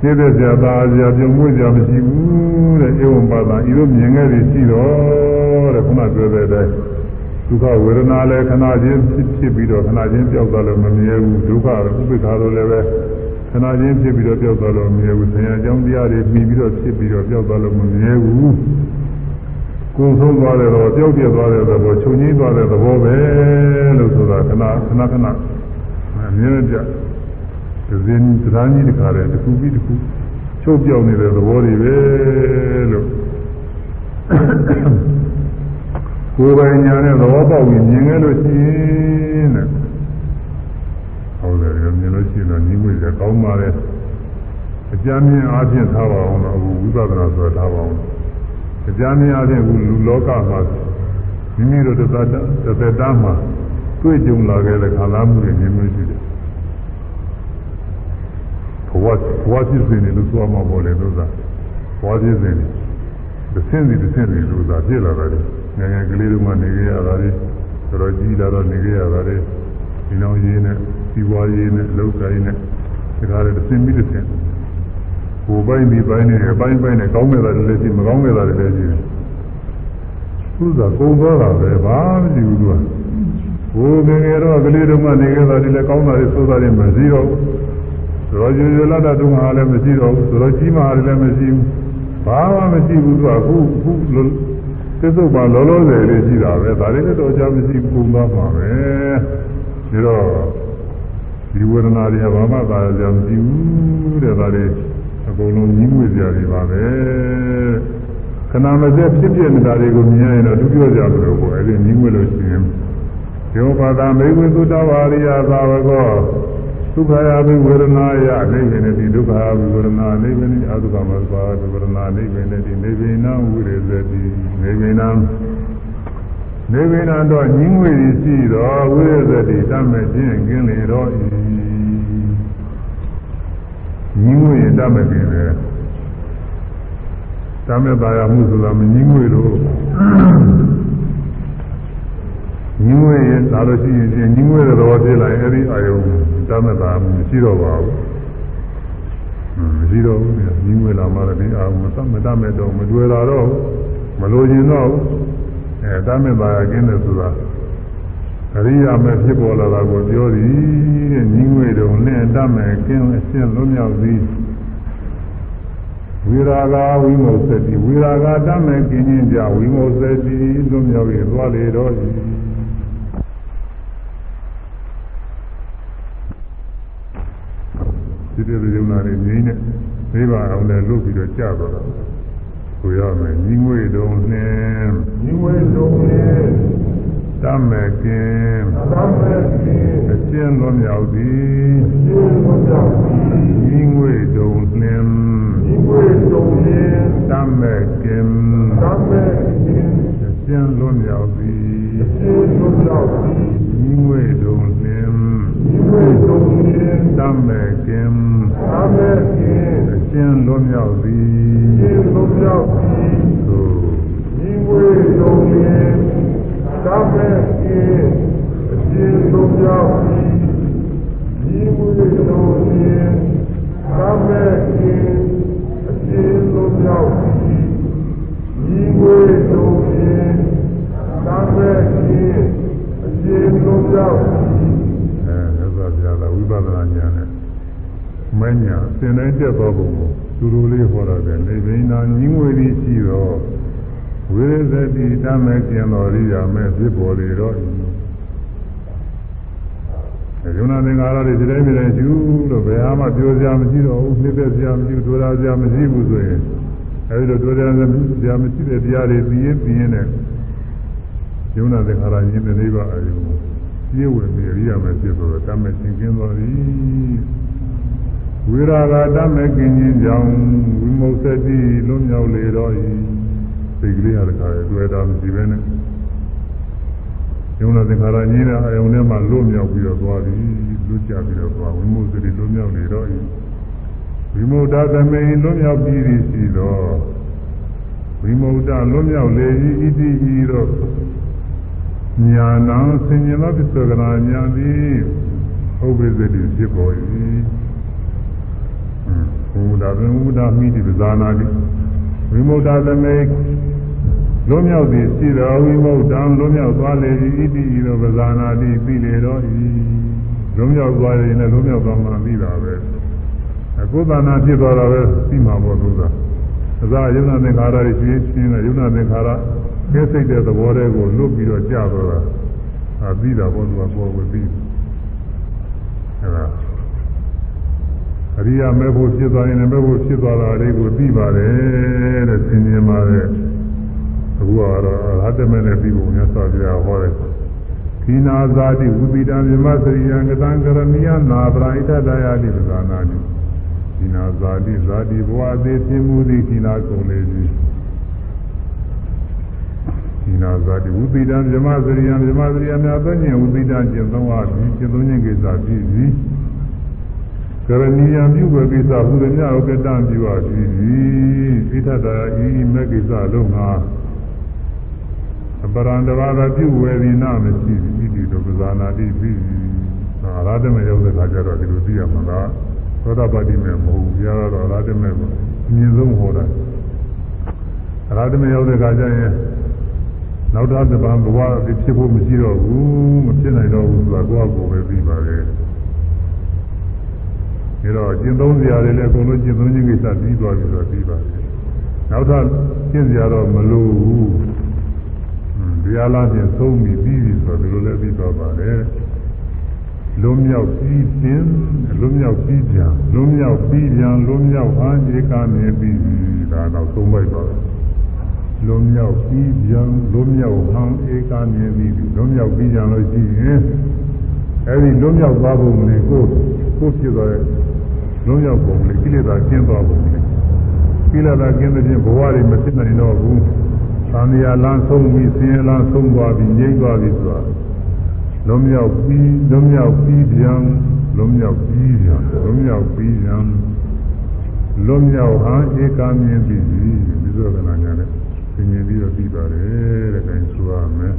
သိတဲ့ကြာသာကြာပြုံးမှုကြာမရှိဘူးတဲ့ဧဝံပါဒဤလိုမြင်ခဲ့ပြီးရှိတော့တဲ့ခုနပြောတဲ့အတိုင်းဒုက္ခဝေဒနာလည်းခဏချင်းဖြစ်ပြီးတော့ခဏချင်းပြောက်သွားလို့မမြဲဘူးဒုက္ခဥပိ္ပခါလို့လည်းပဲခဏချင်းဖြစ်ပြီးတော့ပြောက်သွားလို့မမြဲဘူးဆရာကြောင့်တရားတွေပြီးပြီးတော့ဖြစ်ပြီးတော့ပြောက်သွားလို့မမြဲဘူးကိုယ်ဆုံးသွားတဲ့တော့ပြောက်ပြက်သွားတဲ့သဘောချုပ်ငိမ့်သွားတဲ့သဘောပဲလို့ဆိုတာခဏခဏခဏအမြဲတမ်း ဒဇင်းသဒ္ဓါကြီးတခါတည်းတစ်ခုပြီးတစ်ခုချုပ်ပြောက်နေတဲ့သဘောတွေပဲလို့ကိုယ်ပိုင်ညာနဲ့သဘောပေါက်ပြီးမြင်ခဲ့လို့ရှိရင်တဲ့ဟုတ်တယ်မြင်လို့ရှိရင်တော့ညီမွေကကောင်းပါလေအကြမ်းမြင်အားဖြင့်ထားပါအောင်တော့အခုဝိပဿနာဆိုတာထားပါအောင်အကြမ်းမြင်အားဖြင့်အခုလူလောကမှာမိမိတို့တစ်သက်တစ်သက်တမ်းမှာတွေ့ကြုံလာခဲ့တဲ့ခံစားမှုတွေမြင်လို့ရှိတယ် ဘဝဘဝဖြစ်စဉ်တွေလို့ဆိုမှပေါ်လေလို့သာဘဝဖြစ်စဉ်တွေတစ်ဆင့်စီတစ်ဆင့်စီလို့သာဖြစ်လာတယ်ငယ်ငယ်ကလေးတုန်းကနေကြရတာလေတော်တော်ကြီးလာတော့နေကြရတာလေဒီနောက်ရင်းနဲ့ဒီဘဝရင်းနဲ့လောက်ကိုင်းနဲ့ဒီကားတွေတစ်ဆင့်ပြီးတစ်ဆင့်ကိုပိုင်းဒီပိုင်းနဲ့အပိုင်းပိုင်းနဲ့ကောင်းမဲ့တာလည်းရှိမကောင်းမဲ့တာလည်းရှိတယ်သူကကုံသွားတာပဲဘာမှမရှိဘူးသူကဟိုငယ်ငယ်တော့ကလေးတုန်းကနေကြတာဒီလည်းကောင်းတာတွေဆိုးတာတွေမရှိတော့ ဆိုတော့ရိုးရိုးလာတာတုန်းကလည်းမရှိတော့ဘူးဆိုတော့ကြီးမာလည်းမရှိဘူးဘာမှမရှိဘူးသူကအခုအခုသစ္စုပ္ပါလောလောဆယ်လေးရှိတာပဲဒါလေးလည်းတော့အကြမရှိပုံသားပါပဲဒါတော့ဒီဝေဒနာတွေကဘာမှသာကြမရှိဘူးတဲ့ဒါလေးအကုန်လုံးကြီးငွေကြတွေပါပဲခဏမစက်ဖြစ်ပြနေတာတွေကိုမြင်ရင်တော့သူပြောကြမလို့ပေါ့အဲ့ဒီကြီးငွေလို့ရှိရင်ယောဘာသာမေဝေသုတဝါရိယသာဝကော ဒုက္ခယဘိဝေဒနာယအိဗေနတိဒုက္ခယဘိဝေဒနာအိဗေနတိအတုကမသဘာဝဝေဒနာအိဗေနတိနေဗေနဝိရေဇတိနေဗေနနေဗေနတော့ညင်းငွေရှိတော်ဝိရေဇတိတတ်မဲ့ခြင်းကင်းလေတော်ဤညင်းငွေတတ်မဲ့ခြင်းပဲတတ်မဲ့ပါရမှုဆိုတာမညင်းငွေလို့ညင်းငွေရလာလို့ရှိရင်ညင်းငွေတော်ဖြစ်လာရင်အဲ့ဒီအာယုံ တတ်မဲ့တာမရှိတော့ပါဘူးမရှိတော့ဘူးညင်းငွေလာမှလည်းဒီအာယုံမတတ်မတတ်မဲ့တော့မတွေ့လာတော့မလိုချင်တော့အဲတတ်မဲ့ပါရကင်းတယ်ဆိုတာအရိယာမဲ့ဖြစ်ပေါ်လာတာကိုပြောသည်တဲ့ညင်းငွေတုံနဲ့တတ်မဲ့ကင်းအရှင်းလုံးမြောက်သည်ဝိရာဂဝိမု sse တိဝိရာဂတတ်မဲ့ကင်းခြင်းကြဝိမု sse တိလုံးမြောက်၍သွားလေတော့ သည်ဒီတဲ့ယုံနာတွေငြိမ့်နဲ့သိပါအောင်လည်းလုပ်ပြီးတော့ကြာတော့တာဆိုရမယ်ညီငွေတုံနဲ့ညီဝေလုံးနဲ့တတ်မဲ့ကင်းသမ်းမဲ့ခြင်းအရှင်းလုံးမြောက်သည်ရှင်းလို့ကြောက်သည်ညီငွေတုံနှင်းညီဝေလုံးနဲ့တတ်မဲ့ကင်းသမ်းမဲ့ခြင်းအရှင်းလုံးမြောက်သည်ရှင်းလို့ကြောက်သည်ညီငွေတုံနှင်းညီဝေလုံးနဲ့ တတ်မဲ့ကင်းသမ်းမဲ့ခြင်းအရှင်းလုံးမြောက်သည်ရှင်းလို့ကြောက်သည်သို့ညီဝေလုံးနဲ့သမ်းမဲ့ခြင်းရှင်းလို့ကြောက်သည်ညီဝေလုံးနဲ့သမ်းမဲ့ခြင်းရှင်းလို့ကြောက်သည်ညီဝေလုံးနဲ့သမ်းမဲ့ခြင်းရှင်းလို့ကြောက်သည် အဲသက်သာပြားလာဝိပဿနာဉာဏ်နဲ့မညာသင်တိုင်းတက်သောပုံကိုသူတို့လေးဟောရတယ်နေဘိနာညီငွေသည်ရှိတော့ဝိရဇတိတမဲ့ကျင်တော်ရိယာမဲ့ဖြစ်ပေါ်လေတော့အဲယုံနာသင်္ကာရတွေဒီတိုင်းဒီတိုင်းကျူးလို့ဘယ်ဟာမှပြောစရာမရှိတော့ဘူးနှိမ့်သက်စရာမရှိဘူးဒွါရစရာမရှိဘူးဆိုရင်အဲဒီလိုဒွါရစရာမရှိတဲ့တရားတွေပြီးရင်ပြီးရင်လည်းယုံနာသင်္ခါရညင်းတဲ့နိဗ္ဗာန်အယုံ ပြည့်ဝပြီးရိယာမဲ့ဖြစ်ပေါ်တော့တမဲ့သင်ကင်းတော်သည်ဝိရာဂတမဲ့ကင်းခြင်းကြောင့်ဝိမု sse တိလွံ့မြောက်လေတော့ဤစိတ်ကလေးရတဲ့ခါတွေ့တာမရှိပဲနဲ့ယုံနာသင်္ခါရညင်းတဲ့အယုံထဲမှာလွတ်မြောက်ပြီးတော့သွားပြီလွတ်ကြပြီးတော့သွားဝိမု sse တိလွတ်မြောက်လေတော့ဤဝိမုဒသမေလွတ်မြောက်ပြီးပြီရှိတော့ဝိမုဒလွတ်မြောက်လေဤဣတိဤတော့ ညာနံဆင်ញင်သောပစ္စေကနာညာသည်ဥပ္ပဇ္ဇတိဖြစ်ပေါ်၏ဘုဒ္ဓဘုဒ္ဓမိတိပဇာနာတိဝိမု ക്ത သမေလွမြောက်သည်ရှိတော်ဝိမု ക്തံလွမြောက်သွားလေ၏ဣတိဤသောပဇာနာတိပြီးလေတော်၏လွမြောက်သွားရင်လည်းလွမြောက်သွားမှပြီးတာပဲအခုသနာဖြစ်သွားတာပဲပြီးမှာပေါ့သူကအသာယုံနာသင်္ခါရတွေရှင်းရှင်းနဲ့ယုံနာသင်္ခါရ ကျစိတ်တဲ့သဘောတွေကိုလွတ်ပြီးတော့ကြာတော့တာအာပြီးတာပေါ့သူကပေါ်ဝင်ပြီးအဲဒါအရိယာမဲ့ဖို့ဖြစ်သွားရင်လည်းမဲ့ဖို့ဖြစ်သွားတာလေးကိုသိပါတယ်တဲ့သင်မြင်ပါတယ်အခုကတော့အရဟတမေနဲ့ပြီးဖို့မြတ်စွာဘုရားဟောတယ်ခိနာဇာတိဝိပိတံမြမစရိယံကတံကရဏီယနာပရိဋ္ဌတရားတိသာနာတိခိနာဇာတိဇာတိဘဝသေးဖြစ်မှုသည်ခိနာကုန်လေသည် ခိနာဇာတိဝိပိတံမြမစရိယံမြမစရိယံများသောညင်ဝိပိတံကျင့်သုံးပါးပြီးကျင့်သုံးခြင်းကိစ္စဖြစ်ပြီးကရဏီယပြုဝေကိစ္စဟူသည်များဥက္ကတံပြုအပ်ပြီးဣထတရာဤမဲ့ကိစ္စလုံးငါအပရံတဘာကပြုဝေသည်နာမရှိဘူးဒီလိုပဇာနာတိပြီးအာရတမေရောက်တဲ့ခါကျတော့ဒီလိုသိရမှာလားသောတာပတိမေမဟုတ်ဘူးဘုရားကတော့အာရတမေကိုအမြင့်ဆုံးဟောတာအာရတမေရောက်တဲ့ခါကျရင် နောက်တစ်ပံဘဝဖြစ်ဖို့မရှိတော့ဘူးမဖြစ်နိုင်တော့ဘူးဆိုတာကိုယ့်အကိုပဲပြီးပါလေဒါတော့ကျင့်သုံးစရာတွေလည်းအကုန်လုံးကျင့်သုံးခြင်းကိစ္စပြီးသွားပြီဆိုတော့ပြီးပါပြီနောက်ထပ်ကျင့်စရာတော့မလိုဘူးတရားလားဖြင့်သုံးပြီးပြီးပြီဆိုတော့ဒီလိုလည်းပြီးသွားပါတယ်လုံးမြောက်ပြီးခြင်းလုံးမြောက်ပြီးပြန်လုံးမြောက်ပြီးပြန်လုံးမြောက်အားဧကနေပြီးဒါတော့သုံးပိုက်ပါပဲ လုံးမြောက်ပြီးပြန်လုံးမြောက်ဟံဧကနေပြီးလုံးမြောက်ပြီးကြလို့ရှိရင်အဲဒီလွတ်မြောက်သွားပုံလေးကိုကိုဖြစ်သွားတဲ့လွတ်မြောက်ပုံလေးကိလေသာကျင်းသွားပုံလေးကိလေသာကျင်းတဲ့ပြင်ဘဝတွေမဖြစ်နိုင်တော့ဘူးသံဃာလမ်းဆုံးပြီးဆင်းရဲလမ်းဆုံးသွားပြီးငြိမ့်သွားပြီဆိုတာလွတ်မြောက်ပြီးလွတ်မြောက်ပြီးပြန်လွတ်မြောက်ပြီးပြန်လွတ်မြောက်ပြီးပြန်လွတ်မြောက်ဟန်ဧကမြင်ပြီးပြီဒီလိုကနာညာနဲ့ သင်မြင်ပြီးတော့ပြီးပါတယ်တဲ့ခိုင်းဆိုရမယ်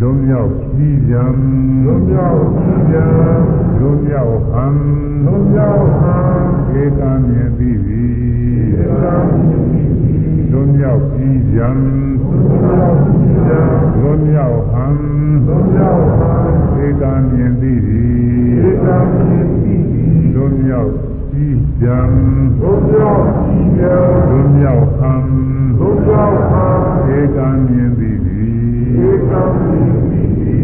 လွန်မြောက်ပြီးရန်လွန်မြောက်ပြီးရန်လွန်မြောက်ဟံလွန်မြောက်ဟန်ဧကံမြင်ပြီးပြီဧကံမြင်ပြီးပြီလွန်မြောက်ပြီးရန်လွန်မြောက်ပြီးရန်လွန်မြောက်ဟံလွန်မြောက်ဟန်ဧကံမြင်ပြီးပြီဧကံမြင်ပြီးပြီလွန်မြောက် ပြီးရန်လွန်မြောက်ပြီးရန်လွန်မြောက်ဟံလွန်မြောက်ဟန်ဧကံမြင်ပြီးပြီဧကံမြင်ပြီးပြီ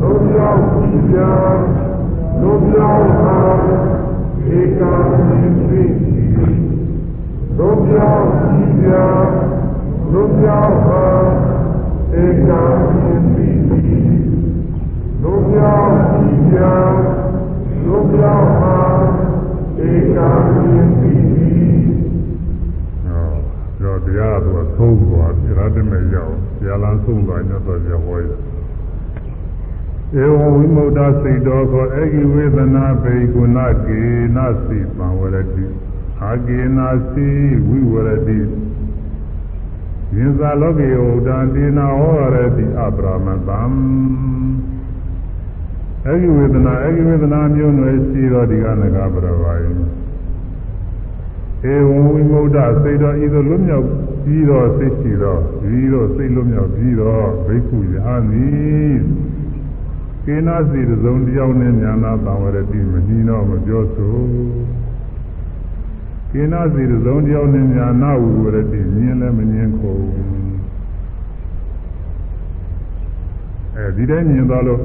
လွန်မြောက်ပြီးရန်လွန်မြောက်ဟန်ဧကံမြင်ပြီးပြီလွန်မြောက်ပြီးရန်လွန်မြောက်ဟန်ဧကံမြင်ပြီးပြီလွန်မြောက် ပြီးရန်လွန်မြောက်ဟန်ဧကံမြင်ပြီးပြီဟောတော့တရားကသူကသုံးသွားပြရတဲ့မဲ့ရောက်တရားလမ်းဆုံးသွားညတော့ပြောဟောရဧဝံဝိမု ക്ത စိတ်တော်ခောအေဂိဝေဒနာဘေကုဏကေနစီပံဝရတိအာကေနာစီဝိဝရတိယင်္ဇာလောကေဥဒ္ဒံတေနာဟောရတိအပရမတံ အေဂိဝေဒနာအေဂိဝေဒနာမျိုးနွယ်ရှိတော်ဒီကနဂပရဝါယိဧဝံဝိမု ക്ത စိတ်တော်ဤသို့လွတ်မြောက်ပြီးတော့စိတ်ရှိတော့ပြီးတော့စိတ်လွတ်မြောက်ပြီးတော့ဘိက္ခုယဟန်သည်ကေနာစီတစုံတယောက်နဲ့ညာနာတံဝရတိမနှီးတော့မပြောဆိုကေနာစီတစုံတယောက်နဲ့ညာနာဝဝရတိမြင်လည်းမမြင်ခုံအဲဒီတိုင်းမြင်သွားလို့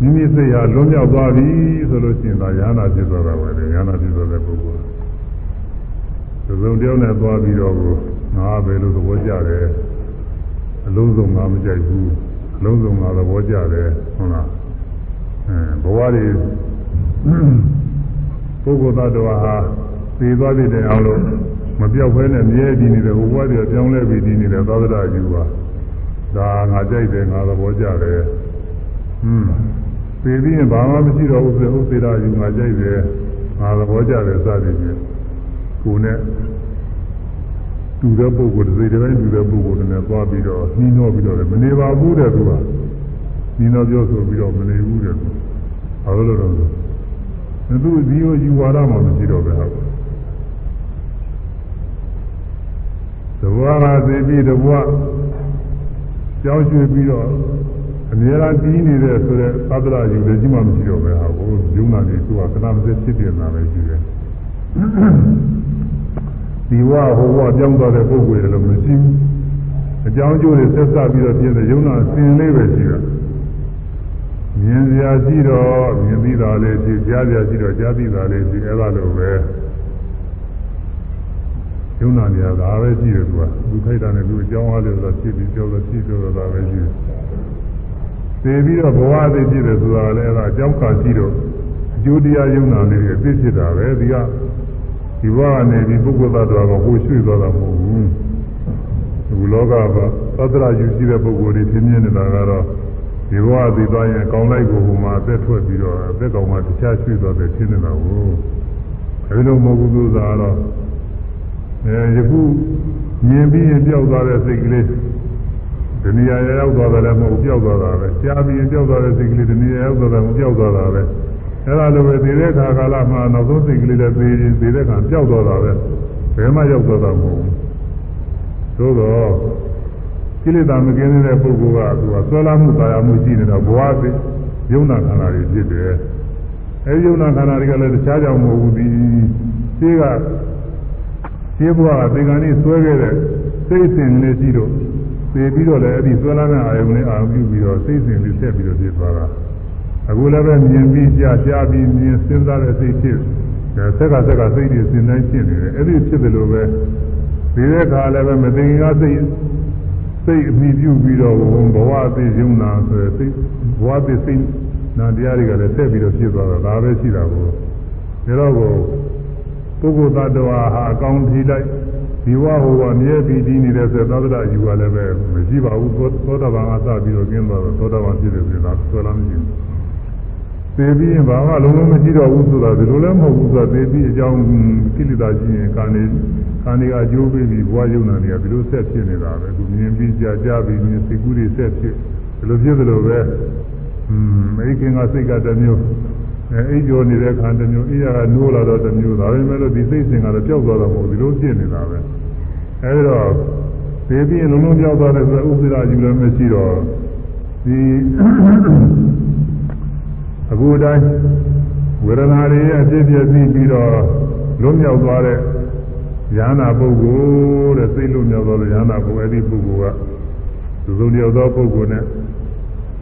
မိမိစိတ်ဟာလွတ်မြောက်သွားပြီဆိုလို့ရှိရင်ဒါယာနာဖြစ်သွားတာပဲလေယာနာဖြစ်သွားတဲ့ပုဂ္ဂိုလ်သစုံတယောက်နဲ့သွားပြီးတော့ကိုငါပဲလို့သဘောကျတယ်အလုံးစုံငါမကြိုက်ဘူးအလုံးစုံငါသဘောကျတယ်ဟုတ်လားအဲဘဝတွေပုဂ္ဂိုလ်သတ္တဝါဟာသိသွားတဲ့တိုင်အောင်လို့မပြောက်ဖဲနဲ့မြဲတည်နေတဲ့ဘဝတွေပြောင်းလဲပြီးတည်နေတဲ့သောတာယူပါဒါငါကြိုက်တယ်ငါသဘောကျတယ်ဟွန်း သိပြီးရင်ဘာမှမရှိတော့ဘူးဆိုဥစ္စေရာယူငါကြိုက်တယ်ငါသဘောကျတယ်စသည်ဖြင့်ကိုယ်နဲ့တူတဲ့ပုဂ္ဂိုလ်တစ်စိတ်တစ်ပိုင်းတူတဲ့ပုဂ္ဂိုလ်တွေနဲ့သွားပြီးတော့နှီးနှောပြီးတော့လည်းမနေပါဘူးတဲ့သူကနှီးနှောပြောဆိုပြီးတော့မနေဘူးတဲ့သူဘာလို့လဲတော့သူဒီကိုယူဝါဒမှမရှိတော့ပဲဟုတ်သဘောကသိပြီးတဘွားကြောင်းရွှေ့ပြီးတော့ အများအားပြီးနေတဲ့ဆိုတဲ့သတ္တရာယူလည်းရှိမှမရှိတော့ပဲဟာကိုယုံနာနေသူကကနာမစက်ဖြစ်နေတာပဲရှိတယ်ဒီဝဟိုဝကြောင်းသွားတဲ့ပုဂ္ဂိုလ်တွေလည်းမရှိဘူးအကြောင်းကျိုးတွေဆက်စပ်ပြီးတော့ပြည့်တဲ့ယုံနာစင်လေးပဲရှိတာမြင်စရာရှိတော့မြင်ပြီးတာလေးရှိကြားစရာရှိတော့ကြားပြီးတာလေးရှိအဲ့ဒါလိုပဲယုံနာနေရတာပဲရှိတယ်သူကသူထိုက်တာနဲ့သူအကြောင်းအားလို့ဆိုဖြစ်ပြီးပြောလို့ဖြစ်ပြောတော့တာပဲရှိတယ် သိပြီးတော့ဘဝအသိဖြစ်တယ်ဆိုတာလည်းအဲ့ဒါအကြောင်းကာရှိတော့အကျိုးတရားယုံနာလေးတွေအသိဖြစ်တာပဲဒီကဒီဘဝကနေဒီပုဂ္ဂိုလ်သတ္တဝါကဟိုရွှေ့သွားတာမဟုတ်ဘူးဒီလောကကသတ္တရာယူရှိတဲ့ပုဂ္ဂိုလ်တွေသိမြင်နေတာကတော့ဒီဘဝသိသွားရင်ကောင်းလိုက်ကိုဟိုမှာအသက်ထွက်ပြီးတော့အသက်ကောင်မှတခြားရွှေ့သွားတယ်သိနေတာကိုအဲဒီလိုမဟုတ်ဘူးသူသာတော့အဲယခုမြင်ပြီးရင်ပြောက်သွားတဲ့စိတ်ကလေး ဒီနေရာရောက်သွားတယ်လည်းမဟုတ်ပြောက်သွားတာပဲကြားပြီးရင်ပြောက်သွားတဲ့စိတ်ကလေးဒီနေရာရောက်သွားတယ်မပြောက်သွားတာပဲအဲ့ဒါလိုပဲသေတဲ့ခါကာလမှာနောက်ဆုံးစိတ်ကလေးလည်းသေရင်သေတဲ့ခါပြောက်သွားတာပဲဘယ်မှရောက်သွားတာမဟုတ်ဘူးသို့တော့ကိလေသာမကင်းတဲ့ပုဂ္ဂိုလ်ကသူကဆွဲလာမှုတာယာမှုရှိနေတော့ဘဝသိယုံနာခန္ဓာတွေဖြစ်တယ်အဲဒီယုံနာခန္ဓာတွေကလည်းတခြားကြောင့်မဟုတ်ဘူးဒီရှိကရှင်းဘဝကသင်္ကန်းလေးဆွဲခဲ့တဲ့စိတ်စဉ်လေးရှိတော့ သိပြီးတော့လည်းအဲ့ဒီဆွဲလာတဲ့အာယုံလေးအာရုံပြုပြီးတော့စိတ်စဉ်လေးဆက်ပြီးတော့ဖြစ်သွားတာအခုလည်းပဲမြင်ပြီးကြားကြားပြီးမြင်စဉ်းစားတဲ့စိတ်ဖြစ်ဆက်ကဆက်ကစိတ်တွေစဉ်းတိုင်းဖြစ်နေတယ်အဲ့ဒီဖြစ်တယ်လို့ပဲဒီတဲ့ခါလည်းပဲမသိငါစိတ်စိတ်အမိပြုပြီးတော့ဘဝအသေးယုံနာဆိုရယ်စိတ်ဘဝအသေးစိတ်နာတရားတွေကလည်းဆက်ပြီးတော့ဖြစ်သွားတော့ဒါပဲရှိတာကိုဒါတော့ကိုပုဂ္ဂိုလ်သတ္တဝါဟာအကောင်းထိလိုက် ဒီဝဟိုကအမြဲတည်တည်နေတဲ့ဆိုသောတရယူကလည်းပဲမရှိပါဘူးသောတာပန်ကစပြီးတော့ကျင်းသွားတော့သောတာပန်ဖြစ်တယ်ဆိုတာဆွဲလာမရှိဘူးသေပြီးရင်ဘာမှလုံးလုံးမရှိတော့ဘူးဆိုတာဒီလိုလည်းမဟုတ်ဘူးဆိုတာသေပြီးအကြောင်းကိလေသာရှိရင်ကာနေကာနေကအကျိုးပေးပြီးဘဝယုံနာတွေကဒီလိုဆက်ဖြစ်နေတာပဲသူမြင်ပြီးကြာကြာပြီးမြင်စိတ်ကူးတွေဆက်ဖြစ်ဒီလိုဖြစ်သလိုပဲอืมမိခင်ကစိတ်ကတစ်မျိုး အဲအိပ်ကျော်နေတဲ့ခါတစ်မျိုးအေးရကနိုးလာတော့တစ်မျိုးဒါပေမဲ့လို့ဒီစိတ်စဉ်ကတော့ပျောက်သွားတော့မဟုတ်ဒီလိုဖြစ်နေတာပဲအဲဒီတော့သေပြီးရင်လုံးလုံးပျောက်သွားတယ်ဆိုတော့ဥစ္စာယူလည်းမရှိတော့ဒီအခုတိုင်းဝေဒနာတွေရဲ့အဖြစ်ပြည့်ပြီးတော့လွတ်မြောက်သွားတဲ့ဉာဏပုဂ္ဂိုလ်တဲ့စိတ်လွတ်မြောက်သွားတဲ့ဉာဏပုဂ္ဂိုလ်အဲ့ဒီပုဂ္ဂိုလ်ကသုဇုံလျောက်သောပုဂ္ဂိုလ်နဲ့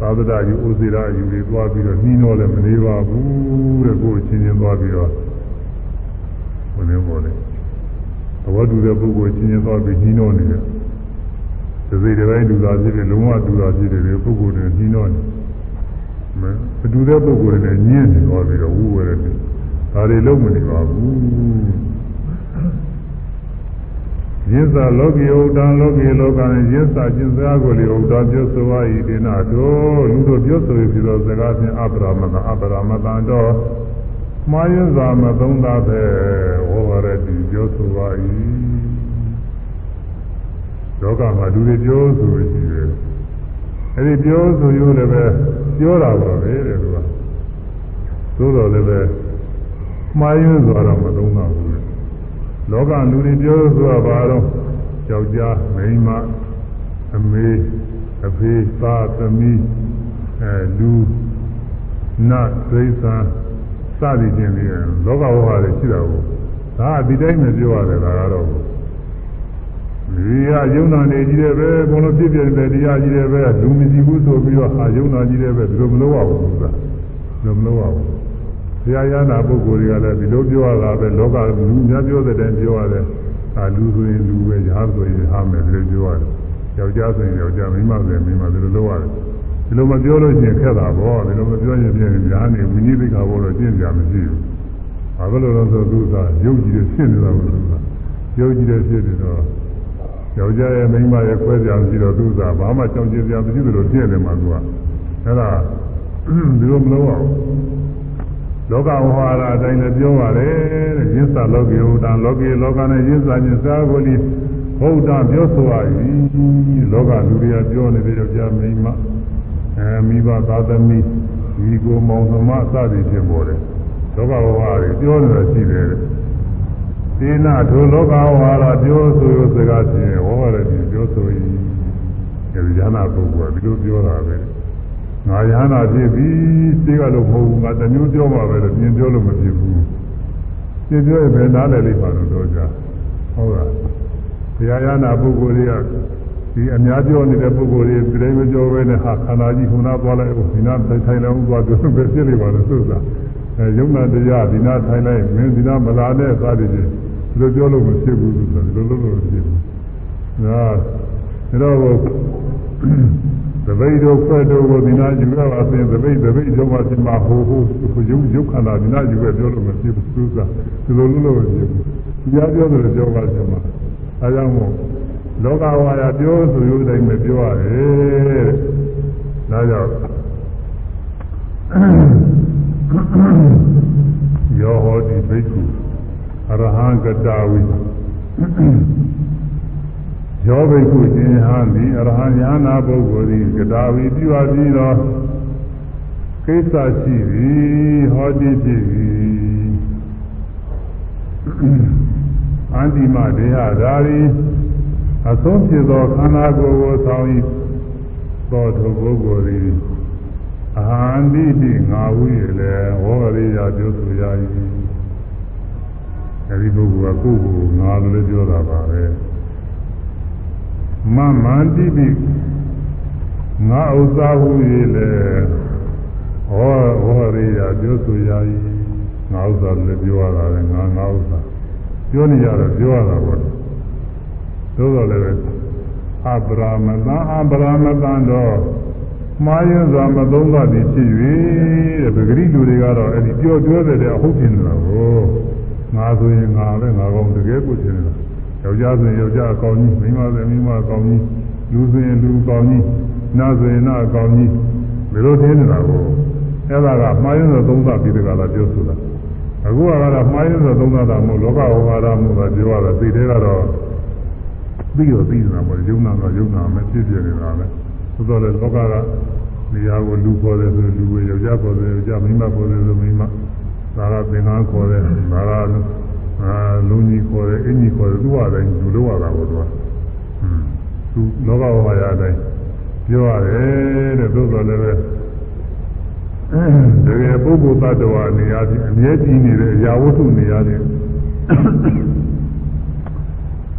သာသနာယူဥစေရာယူတွေသွားပြီးတော့နှီးတော့လည်းမနေပါဘူးတဲ့ကိုယ်ချင်းချင်းသွားပြီးတော့ဘယ်လိုပေါ်လဲသဘောတူတဲ့ပုဂ္ဂိုလ်ချင်းချင်းသွားပြီးနှီးတော့နေတယ်ဒီစိတ်တစ်ပိုင်းတူတာဖြစ်တယ်လုံးဝတူတာဖြစ်တယ်ပုဂ္ဂိုလ်တွေနှီးတော့နေမတူတဲ့ပုဂ္ဂိုလ်တွေနဲ့ညင်းနေသွားပြီးတော့ဝူဝဲတယ်ဒါတွေလုံးမနေပါဘူး ယစ္စာလောကီဥဒ္ဒံလောကီလောကံယစ္စာကျင့်စားကိုလေဥဒ္ဒပြောဆိုဝါဤဒေနာတို့လူတို့ပြောဆိုရပြီးတော့စကားဖြင့်အပရာမတအပရာမတတော့မှားယွန်းစွာမသုံးသားပဲဝေါ်ရတိပြောဆိုဝါဤလောကမှာလူတွေပြောဆိုရှိတယ်အဲဒီပြောဆိုရိုးလည်းပဲပြောတာပါပဲတဲ့သူကသို့တော်လည်းပဲမှားယွန်းစွာတော့မသုံးသားဘူး လောကလူတွေပြောဆိုတာဘာတော့ယောက်ျားမိန်းမအမေအဖေသားသမီးအဲလူနတ်ဒိသံစသည်ချင်းတွေလောကဝဟာတွေရှိတာကိုဒါကဒီတိုင်းမပြောရတယ်ဒါကတော့ဒီကယုံနာနေကြီးတယ်ပဲဘုံလိုဖြစ်ပြတဲ့တရားကြီးတယ်ပဲလူမရှိဘူးဆိုပြီးတော့ဟာယုံနာကြီးတယ်ပဲဒီလိုမလုပ်ရဘူးဆိုတာဒီလိုမလုပ်ရဘူး ဘုရားရနာပုဂ္ဂိုလ်တွေကလည်းဒီလိုပြောရတာပဲလောကလူများပြောတဲ့တိုင်ပြောရတယ်အာလူဆိုရင်လူပဲရားဆိုရင်ဟာမယ်ဒီလိုပြောရတယ်ယောက်ျားဆိုရင်ယောက်ျားမိန်းမဆိုရင်မိန်းမဒီလိုလုပ်ရတယ်ဒီလိုမပြောလို့ရှိရင်ခက်တာပေါ့ဒီလိုမပြောရင်ပြင်ညာနေဝိနည်းသိက္ခာဘောတော့ကျင့်ကြမရှိဘူးဘာလို့လဲဆိုတော့သူကရုပ်ကြီးတွေဖြစ်နေတာကိုသူကရုပ်ကြီးတွေဖြစ်နေတော့ယောက်ျားရဲ့မိန်းမရဲ့ခွဲကြံပြီးတော့သူကဘာမှကြောင်ကျင်ကြမရှိသလိုဖြစ်နေမှာသူကအဲ့ဒါဒီလိုမလုပ်အောင် လောကဝဟာရအတိုင်းလည်းပြောပါတယ်တဲ့ရစ္ဆာလောကေဟုတ်တာလောကေလောကနဲ့ရစ္ဆာချင်းစားကိုလိဟုတ်တာပြောဆိုရည်လောကလူတွေကပြောနေတဲ့ယောက်ျားမိန်းမအဲမိဘသာသမီဒီကိုမောင်နှမစသည်ဖြစ်ပေါ်တယ်လောကဝဟာရပြောနေတာရှိတယ်ဒီနာထိုလောကဝဟာရပြောဆိုရစကားဖြင့်ဝဟရတိပြောဆိုရည်ဒီဉာဏပုဂ္ဂိုလ်ကဒီလိုပြောတာပဲ ငါရဟနာဖြစ်ပြီစိတ်ကလို့မဟုတ်ဘူးငါတမျိုးပြောမှာပဲလို့ပြင်ပြောလို့မဖြစ်ဘူးပြင်ပြောရင်ဘယ်နားလည်လိမ့်ပါလို့တော့ကြာဟုတ်လားဘုရားရဟနာပုဂ္ဂိုလ်တွေကဒီအများပြောနေတဲ့ပုဂ္ဂိုလ်တွေဒီတိုင်းမပြောဘဲနဲ့ဟာခန္ဓာကြီးခုနသွားလိုက်ဒီနာထိုင်လိုက်ဥသွားပြောပဲဖြစ်နေပါလို့သုသာအဲယုံနာတရားဒီနာထိုင်လိုက်မင်းဒီနာမလာနဲ့စသည်ဖြင့်ဒီလိုပြောလို့မဖြစ်ဘူးဆိုတာဒီလိုလုပ်လို့မဖြစ်ဘူးဒါဒါတော့ သပိတ်တို့ဖွဲ့တို့ကိုဒီနာယူရပါစေသပိတ်သပိတ်တို့မှဒီမှာဟိုဟိုရုပ်ရုပ်ခန္ဓာဒီနာယူရပြောလို့မဖြစ်ဘူးသူကဒီလိုလုပ်လို့မဖြစ်ဘူးတရားပြောတယ်ပြောပါစမှာအဲကြောင့်မို့လောကဝါဒပြောဆိုရုပ်တိုင်းပဲပြောရတယ်တဲ့ဒါကြောင့်ယောဟောတိဘိက္ခုအရဟံကတာဝိ ယောဘိက္ခုရှင်ဟာသည်အရဟံညာနာပုဂ္ဂိုလ်သည်ကတာဝီပြုအပ်ပြီးတော့ကိစ္စရှိသည်ဟောတိဖြစ်သည်အန္တိမဒေဟဓာရီအဆုံးဖြစ်သောခန္ဓာကိုယ်ကိုဆောင်၏သောထိုပုဂ္ဂိုလ်သည်အဟန္တိတိငါဝိရလေဝေါရိယပြောဆိုရ၏အဲဒီပုဂ္ဂိုလ်ကကိုယ်ကိုငါလို့ပြောတာပါပဲ မမန္တိပိငါဥစ္စာဟု၍လေဟောဟောရိယာပြောဆိုရ၏ငါဥစ္စာလည်းပြောရတာလေငါငါဥစ္စာပြောနေကြတော့ပြောရတာပေါ့သို့တော်လည်းပဲအပရာမတံအပရာမတံတော့မှားရစွာမသုံးသသည်ဖြစ်၍တဲ့ပဂရိလူတွေကတော့အဲ့ဒီပြောပြောတဲ့အဟုတ်ဖြစ်နေတာကိုငါဆိုရင်ငါပဲငါကောင်းတကယ်ကိုဖြစ်နေတာ ယောက်ျားဆိုရင်ယောက်ျားအကောင်းကြီးမိန်းမဆိုရင်မိန်းမအကောင်းကြီးလူဆိုရင်လူအကောင်းကြီးနာဆိုရင်နာအကောင်းကြီးဘယ်လိုထင်နေတာကိုအဲ့ဒါကမှားရစွာသုံးသပြီးတကလားပြောဆိုတာအခုကတော့မှားရစွာသုံးသတာမဟုတ်လောကဝါဒမှုကပြောရတာသိတဲ့ကတော့ပြီးတော့ပြီးနေတာပေါ့ယုံနာတော့ယုံနာမဖြစ်ပြနေတာပဲသို့တော်လည်းလောကကနေရာကိုလူခေါ်တယ်ဆိုလူကိုယောက်ျားခေါ်တယ်ယောက်ျားမိန်းမခေါ်တယ်ဆိုမိန်းမဒါကသင်္ကန်းခေါ်တယ်ဒါက အာလူကြီးခေါ်တယ်အင်ကြီးခေါ်တယ်သူ့ဟာတိုင်းလူလို့ရတာပေါ့သူကသူလောကဝါရတိုင်းပြောရတယ်တဲ့သို့တော်လည်းပဲတကယ်ပုဂ္ဂိုလ်တ attva နေရာချင်းအမြဲတည်နေတဲ့အရာဝတ္ထုနေရာချင်း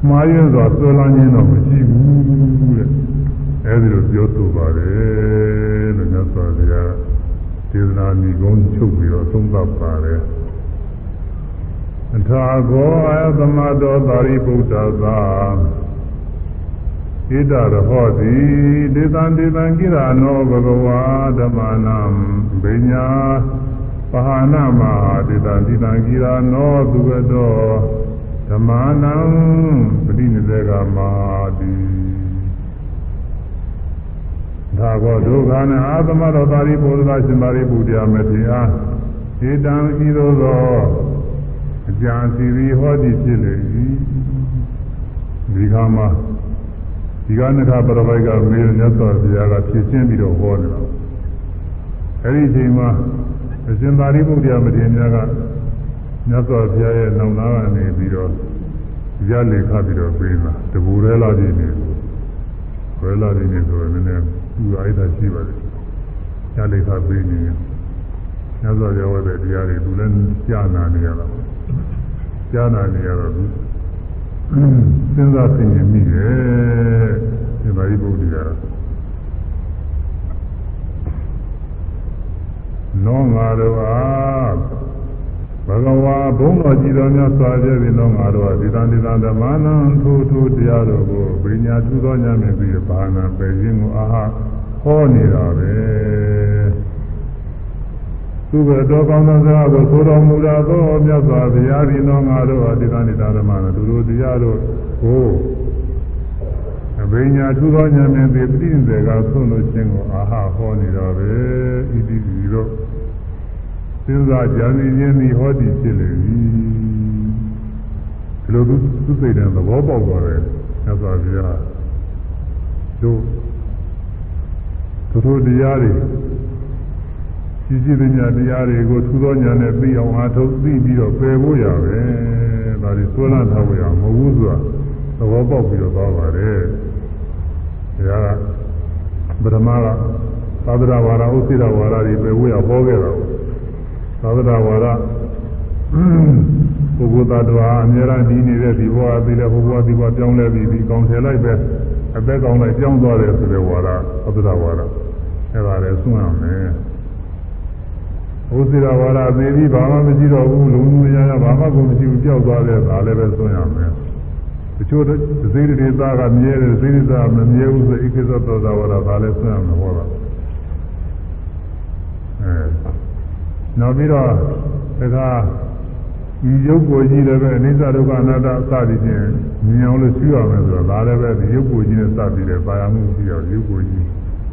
မှားရစွာဆွဲလန်းခြင်းတော့မရှိဘူးတဲ့အဲဒီလိုပြောဆိုပါတယ်လို့မြတ်စွာဘုရားဒေသနာမိကုံးချုပ်ပြီးတော့သုံးသပ်ပါတယ်အ ထာကောအယသမတောသာရိပုတ္တသာဣဒရဟောတိဒေသံဒေသံကိရနောဘဂဝါဓမ္မနာဘိညာပဟာနာမဒေသံဒေသံကိရနောသူကတော်ဓမ္မနံပฏิနိစေကမာတိသာဘောဒုက္ခနာအာသမတော်သာရိပုတ္တရာရှင်သာရိပုတ္တရာမထေရဧတံဤသို့သောအ ကြံစီရီဟောတိဖြစ်လေ၏ဒီကမှာဒီကနခပရပိုက်ကမေးမြတ်စွာဘုရားကဖြည့်ရှင်းပြီးတော့ဟောနေတာအဲဒီအချိန်မှာအရှင်သာရိပုတ္တရာမထေရများကမြတ်စွာဘုရားရဲ့နောင်နာကနေပြီးတော့ရလေခပြီးတော့ပြေးလာတဘူရဲလာခြင်းနေကိုရဲလာခြင်းနေဆိုတော့နည်းနည်းသူ့အိုက်တာရှိပါတယ်ရလေခပြေးနေမြတ်စွာဘုရားဝတ်တဲ့တရားတွေသူလည်းကြားနာနေရတာ ကြားနာနေရတော့သူစဉ်းစားသိရင်မိတယ်ဒီပါဠိပုဒ်တရားနောငါတို့အားဘဂဝါဘုံတော်ကြည်တော်များစွာကြသည်နောငါတို့အားဒီတန်ဒီတန်ဓမ္မနံထိုးထိုးတရားတော်ကိုပညာထူးသောညာမြင်ပြီးဘာနာပဲခြင်းကိုအာဟဟောနေတာပဲ သူဘတော်ကောင်းသောစကားကိုဆိုတော်မူတာသောမြတ်စွာဘုရားဒီနောငါတို့အားဒီတန်ဒီတန်ဓမ္မနံသူတို့တရားတို့ကိုအဘိညာထူးသောညာမြင်ပြီးပြည့်စုံကဆုံးလို့ခြင်းကိုအာဟဟောနေတော်ပဲဣတိဒီတို့စဉ်းစားကြံနေခြင်းဒီဟောဒီဖြစ်လေပြီဒီလိုသူသူစိတ်တဲ့သဘောပေါက်သွားတယ်သစ္စာပြားတို့သူတို့တရားတွေ ရှိရှိသမျှတရားတွေကိုထူသောညာနဲ့သိအောင်အားထုတ်သိပြီးတော့ပယ်ဖို့ရပဲဒါတွေသွန်းလာထားဖို့ရမဟုတ်ဘူးဆိုတာသဘောပေါက်ပြီးတော့သွားပါတယ်ဒါကပထမကသာသနာဝါဒဥစ္စေတဝါဒတွေပယ်ဖို့ရဟောခဲ့တာသာသနာဝါဒပုဂ္ဂိုလ်သားတော်အများအားဒီနေတဲ့ဒီဘဝပြီးလဲဘဝဒီဘဝပြောင်းလဲပြီးဒီကောင်းထည်လိုက်ပဲအသက်ကောင်းလိုက်ပြောင်းသွားတယ်ဆိုတဲ့ဝါဒသာသနာဝါဒအဲ့ဒါလည်းဆွမ်းရမယ် ဥစ္စေတဝါဒသေပြီးဘာမှမရှိတော့ဘူးလုံးလုံးရရဘာမှကိုမရှိဘူးကြောက်သွားတယ်ဒါလည်းပဲဆွမ်းရမယ်တချို့သေရတေသားကမြဲတယ်သေရသားမမြဲဘူးဆိုဣခိသသောသာဝါဒဒါလည်းဆွမ်းရမယ်ဟောတာအဲနောက်ပြီးတော့ဒါကဒီရုပ်ကိုကြီးလည်းပဲအနိစ္စဒုက္ခအနတ္တစသည်ဖြင့်မြင်အောင်လို့ရှိရမယ်ဆိုတော့ဒါလည်းပဲဒီရုပ်ကိုကြီးနဲ့စပြီးတယ်ပါရမှုရှိအောင်ရုပ်ကိုကြီး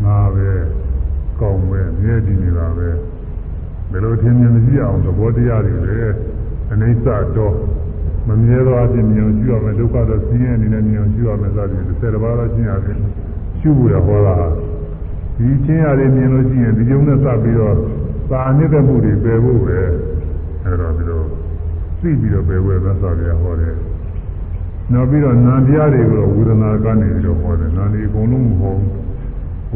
ငါပဲကောင်းပဲမြဲတည်နေတာပဲ ဘယ်လိုထင်မြင်မရှိအောင်သဘောတရားတွေပဲအနိစ္စတော့မမြဲသောအဖြစ်မြင်အောင်ရှိရမယ်ဒုက္ခတော့ဆင်းရဲအနေနဲ့မြင်အောင်ရှိရမယ်စသည်ဖြင့်၁၀ပါးသောရှင်းရတယ်ရှုဖို့ရဟောတာဒီချင်းရတယ်မြင်လို့ရှိရင်ဒီယုံနဲ့စပြီးတော့သာအနစ်တဲ့မှုတွေပယ်ဖို့ပဲအဲတော့ဒီလိုသိပြီးတော့ပယ်ဖို့သက်သာရဟောတယ်နောက်ပြီးတော့နာတရားတွေကိုဝေဒနာကနေပြီးတော့ဟောတယ်နာနေအကုန်လုံးမဟုတ်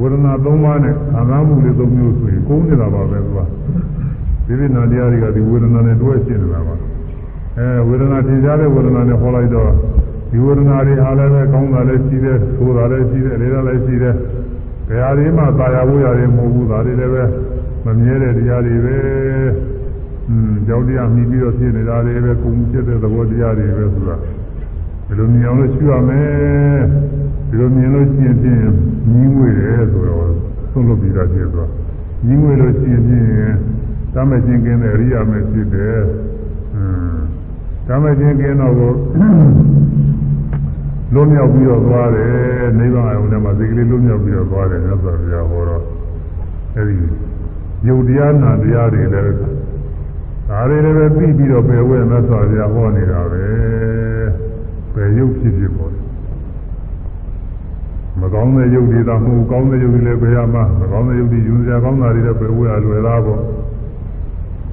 ဝေဒနာ၃ပါးနဲ့ခံစားမှုတွေ၃မျိုးဆိုရင်ကုန်နေတာပါပဲကွာဒီဒီနာတရားတွေကဒီဝေဒနာနဲ့တွဲရှင်းနေတာပါအဲဝေဒနာထင်ရှားတဲ့ဝေဒနာနဲ့ဟောလိုက်တော့ဒီဝေဒနာတွေအားလည်းပဲကောင်းတာလည်းရှိတယ်ဆိုးတာလည်းရှိတယ်လေးတာလည်းရှိတယ်ဘယ်ဟာဒီမှသာယာဖို့ရတယ်မဟုတ်ဘူးဒါတွေလည်းပဲမမြဲတဲ့တရားတွေပဲอืมကြောက်တရားမြည်ပြီးတော့ဖြစ်နေတာတွေပဲကုံဖြစ်တဲ့သဘောတရားတွေပဲဆိုတာဘယ်လိုမြင်အောင်လို့ရှိရမလဲ ဒီလိုမြင်လို့ရှိရင်ဖြင့်ညီးငွေတယ်ဆိုတော့သုံးလို့ပြီးတော့ဖြစ်သွားညီးငွေလို့ရှိရင်ဖြင့်တမချင်းကင်းတဲ့အရိယာမဲ့ဖြစ်တယ်အင်းတမချင်းကင်းတော့ကိုလုံးမြောက်ပြီးတော့သွားတယ်နိဗ္ဗာန်အုံထဲမှာစိတ်ကလေးလုံးမြောက်ပြီးတော့သွားတယ်မြတ်စွာဘုရားဟောတော့အဲဒီယုတ်တရားနာတရားတွေလည်းဒါတွေလည်းပဲပြီးပြီးတော့ပယ်ဝဲမြတ်စွာဘုရားဟောနေတာပဲပယ်ယုတ်ဖြစ်ဖြစ်ပေါ်တယ် မကောင်းတဲ့ယုတ်တွေတော့မဟုတ်ကောင်းတဲ့ယုတ်တွေလည်းပယ်ရမှာမကောင်းတဲ့ယုတ်တွေယူစရာကောင်းတာတွေလည်းပယ်ဝဲရလွယ်သားပေါ့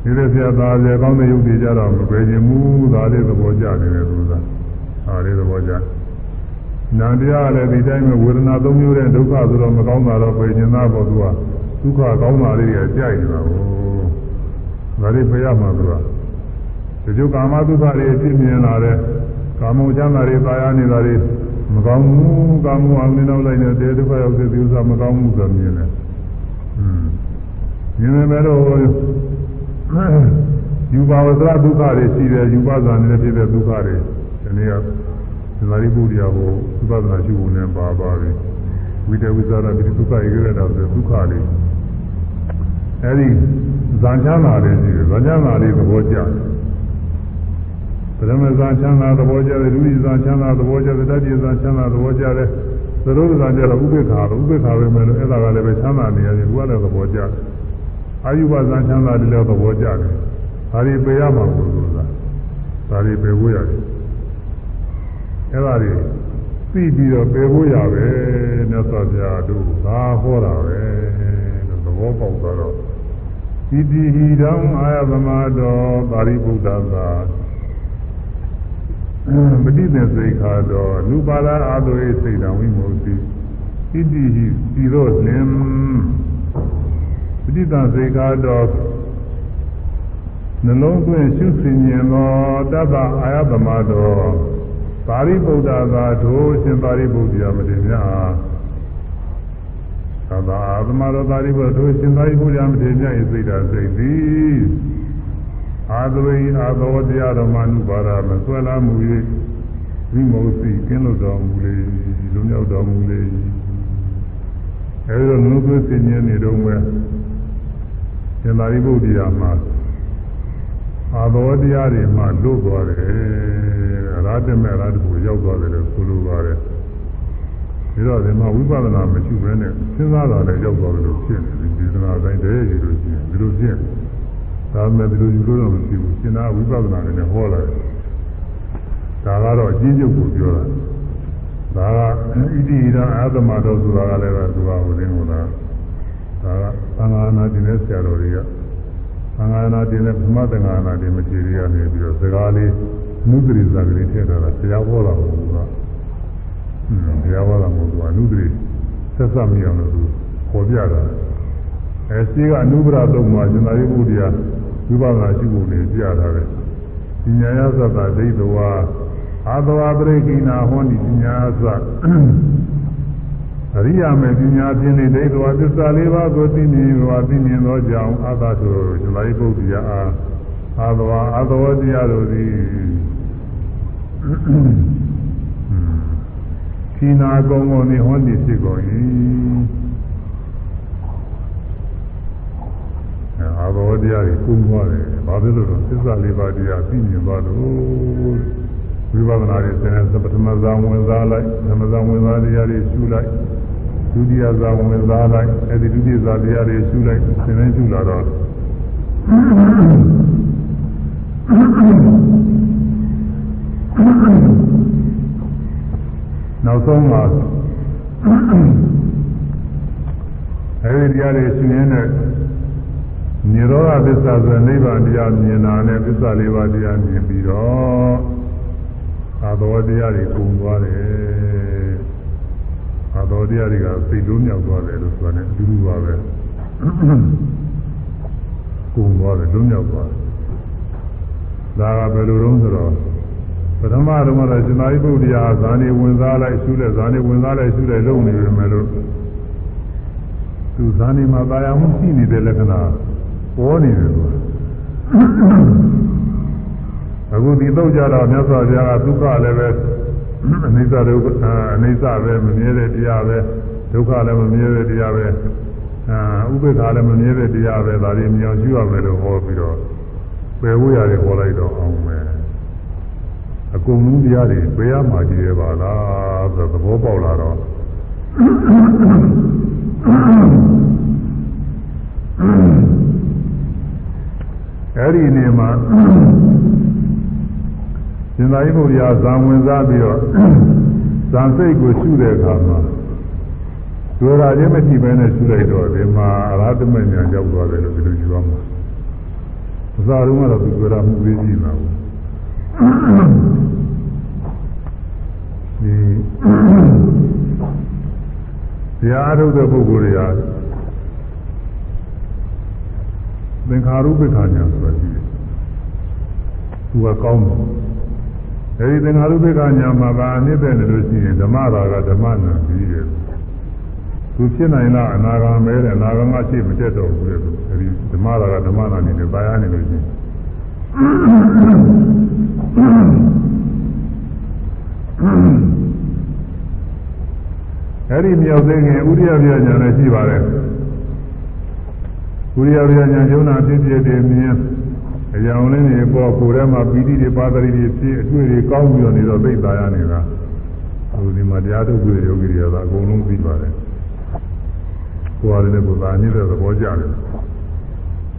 ဒီလိုဆရာသားဆရာကောင်းတဲ့ယုတ်တွေကြတော့မပယ်ခြင်းမူဒါလေးသဘောကျနေတယ်သူကဒါလေးသဘောကျနာတရားလည်းဒီတိုင်းပဲဝေဒနာသုံးမျိုးတဲ့ဒုက္ခဆိုတော့မကောင်းတာတော့ပယ်ခြင်းသားပေါ့သူကဒုက္ခကောင်းတာလေးတွေကြိုက်နေတာကိုဒါလေးပယ်ရမှာသူကဒီကျုပ်ကာမဒုက္ခတွေအပြည့်မြင်လာတဲ့ကာမုချမ်းသာတွေပါရနေတာတွေ မကောင်းဘူးကာမုအောင်နေတော့လိုက်နေတဲ့ဒုက္ခရောက်တဲ့ဒီဥစ္စာမကောင်းဘူးဆိုမြင်တယ်။อืมမြင်တယ်မဲ့တော့ယူပါဝသရဒုက္ခတွေရှိတယ်ယူပါဇာနေတဲ့ဖြစ်တဲ့ဒုက္ခတွေဒီနေ့ကသမာဓိပုဒ်ရာကိုသုပဒနာရှိဖို့နဲ့ပါပါပြီဝိတဝိဇာရပိဒုက္ခရေရတာဆိုဒုက္ခတွေအဲဒီဇာချမ်းသာတွေရှိတယ်ဇာချမ်းသာတွေသဘောကျတယ်ပ ရမဇာချမ်းသာသဘောကျတယ်ဒုတိယဇာချမ်းသာသဘောကျတယ်တတိယဇာချမ်းသာသဘောကျတယ်သရုပ်ဇာကျတော့ဥပေက္ခာပဲဥပေက္ခာပဲမယ်လို့အဲ့ဒါကလည်းပဲချမ်းသာနေရတယ်သူကလည်းသဘောကျတယ်အာယုဘဇာချမ်းသာတယ်လည်းသဘောကျတယ်ဒါတွေပေရမှာဘူးဆိုတာဒါတွေပေဖို့ရတယ်အဲ့ဒါတွေသိပြီးတော့ပေဖို့ရပဲမြတ်စွာဘုရားတို့သာဟောတာပဲလို့သဘောပေါက်သွားတော့ဣတိဟိတံအာယသမတော်ပါရိဗုဒ္ဓသာ ပฏิသေစိတ်ခါတော်နုပါဒအာတုရိစိတ်တံဝိမု ക്തി ဣတိဟိစီရောလင်ပฏิသေစိတ်ခါတော်နှလုံးသွင်းရှုစင်ញင်သောတတ္တအာယသမတော်ပါရိဗုဒ္ဓသာတို့ရှင်ပါရိဗုဒ္ဓရာမတင်များသဘာသမတော်ပါရိဗုဒ္ဓတို့ရှင်ပါရိဗုဒ္ဓရာမတင်များ၏စိတ်ဓာတ်စိတ်သည် အာသဝိအာသောတရားတော်မှနုပါဒမဆွဲလာမှု၍ဝိမု ക്തി ကင်းလို့တော်မူလေလူမြောက်တော်မူလေအဲဒီတော့နှုတ်သွင်းစင်ញင်နေတော့မဲ့ရှင်သာရိပုတ္တရာမှာအာသောတရားတွေမှလွတ်သွားတယ်အရာတမဲ့အရာတခုရောက်သွားတယ်လို့ဆိုလိုပါတယ်ဒီတော့ဒီမှာဝိပဿနာမရှိဘဲနဲ့စဉ်းစားတာလည်းရောက်သွားတယ်လို့ဖြစ်နေတယ်ဒီသနာတိုင်းတည်းရည်လို့ရှိရင်ဒီလိုဖြစ် ဒါမှမဟုတ်ဒီလိုယူလို့တော့မရှိဘူးရှင်းတာဝိပဿနာနဲ့ဟောလာတယ်ဒါကတော့အချင်းချုပ်ကိုပြောတာဒါကဣတိဣဒအာသမတော်ဆိုတာကလည်းသူကဟိုရင်းဟိုလားဒါကသံဃာနာတင်တဲ့ဆရာတော်တွေကသံဃာနာတင်တဲ့ဗမသံဃာနာတင်မထေရီကနေပြီးတော့စကားလေးနုဒရိဇာကလေးထည့်ထားတာဆရာဟောတာမဟုတ်ဘူးကဆရာဟောတာမဟုတ်ဘူးကနုဒရိဆက်ဆက်မိအောင်လို့သူခေါ်ပြတာအဲရှိကအနုပရသုံးမှာရှင်သာရိပုတ္တရာ ဝိပဿနာရှိဖို့နေပြထားတယ်ပညာယသတ္တဒိဋ္ဌဝါအာသဝပရိကိနာဟောတိပညာသအရိယာမေပညာဖြင့်နေဒိဋ္ဌဝါသစ္စာလေးပါးကိုသိမြင်ဝါသိမြင်သောကြောင့်အာသဆိုရှင်သာရိပုတ္တရာအာအာသဝအာသဝတရားတို့သည်ခိနာကုံကုန်နေဟောတိဖြစ်ကုန်၏ အာဘောတရားကိုကုန်းသွားတယ်။ဘာဖြစ်လို့လဲသစ္စာလေးပါးတရားသိမြင်သွားလို့ဝိပဿနာတွေသင်တဲ့ပထမဇာဝင်စားလိုက်ဓမ္မဇာဝင်စားတရားတွေရှုလိုက်ဒုတိယဇာဝင်စားလိုက်အဲဒီဒုတိယဇာတရားတွေရှုလိုက်သင်္ရှုလာတော့နောက်ဆုံးမှာအဲဒီတရားတွေရှင်းနေတဲ့ နိရောဓသစ္စာဆိုနိဗ္ဗာန်တရားမြင်တာနဲ့သစ္စာလေးပါးတရားမြင်ပြီးတော့အာသောတရားတွေကုန်သွားတယ်အာသောတရားတွေကစိတ်လုံးမြောက်သွားတယ်လို့ဆိုတယ်အတူတူပါပဲကုန်သွားတယ်လုံးမြောက်သွားတယ်ဒါကဘယ်လိုလုံးဆိုတော့ပထမတော့မှရှင်သာရိပုတ္တရာဇာနေဝင်စားလိုက်ရှုလိုက်ဇာနေဝင်စားလိုက်ရှုလိုက်လုံးနေပြီမယ်လို့သူဇာနေမှာတာယာမှုရှိနေတဲ့လက္ခဏာ ပေါ်နေတယ်ကွာအခုဒီတော့ကြတော့မြတ်စွာဘုရားကဒုက္ခလည်းပဲအနိစ္စဒုက္ခအနိစ္စပဲမမြဲတဲ့တရားပဲဒုက္ခလည်းမမြဲတဲ့တရားပဲအာဥပေက္ခလည်းမမြဲတဲ့တရားပဲဒါတွေမြောင်ရှိရမယ်လို့ဟောပြီးတော့ပယ်ဖို့ရတယ်ဟောလိုက်တော့အောင်မယ်အကုန်လုံးတရားတွေပယ်ရမှာကြီးရပါလားဆိုတော့သဘောပေါက်လာတော့ အဲ့ဒီနေမှာရှင်သာရိပုတ္တရာဇံဝင်စားပြီးတော့ဇံစိတ်ကိုရှုတဲ့အခါမှာတွေ့တာချင်းမရှိဘဲနဲ့ရှုလိုက်တော့ဒီမှာအရဟတမဉာဏ်ရောက်သွားတယ်လို့ဒီလိုယူရမှာအစားတုန်းကတော့သူတွေ့တာမှုလေးရှိမှာဘူးဒီတရားအထုတ်တဲ့ပုဂ္ဂိုလ်တွေက သင်္ခါရုပ္ပခာညာဆိုတာရှိတယ်သူကကောင်းတယ်အဲဒီသင်္ခါရုပ္ပခာညာမှာကအနစ်တဲ့လို့ရှိရင်ဓမ္မရာကဓမ္မနာပြီးတယ်သူဖြစ်နိုင်လားအနာဂံမဲတဲ့အနာဂံကရှိမတက်တော့ဘူးလေအဲဒီဓမ္မရာကဓမ္မနာနေတယ်ပါရနေလို့ရှိရင်အဲဒီမြောက်သိငယ်ဥရိယပြညာလည်းရှိပါတယ် ဥရိယပြညာယုံနာဖြစ်ဖြစ်တည်းမြင်အကြောင်းလေးတွေပေါ်ကိုယ်ထဲမှာပီတိတွေပါတရီတွေဖြစ်အတွေ့တွေကောင်းပြီးတော့နေတော့သိတာရနေတာဟိုဒီမှာတရားထုတ်ပြီးယောဂီတွေကအကုန်လုံးသိပါတယ်ကိုယ်ရတယ်ကိုယ်သာနေတဲ့သဘောကြတယ်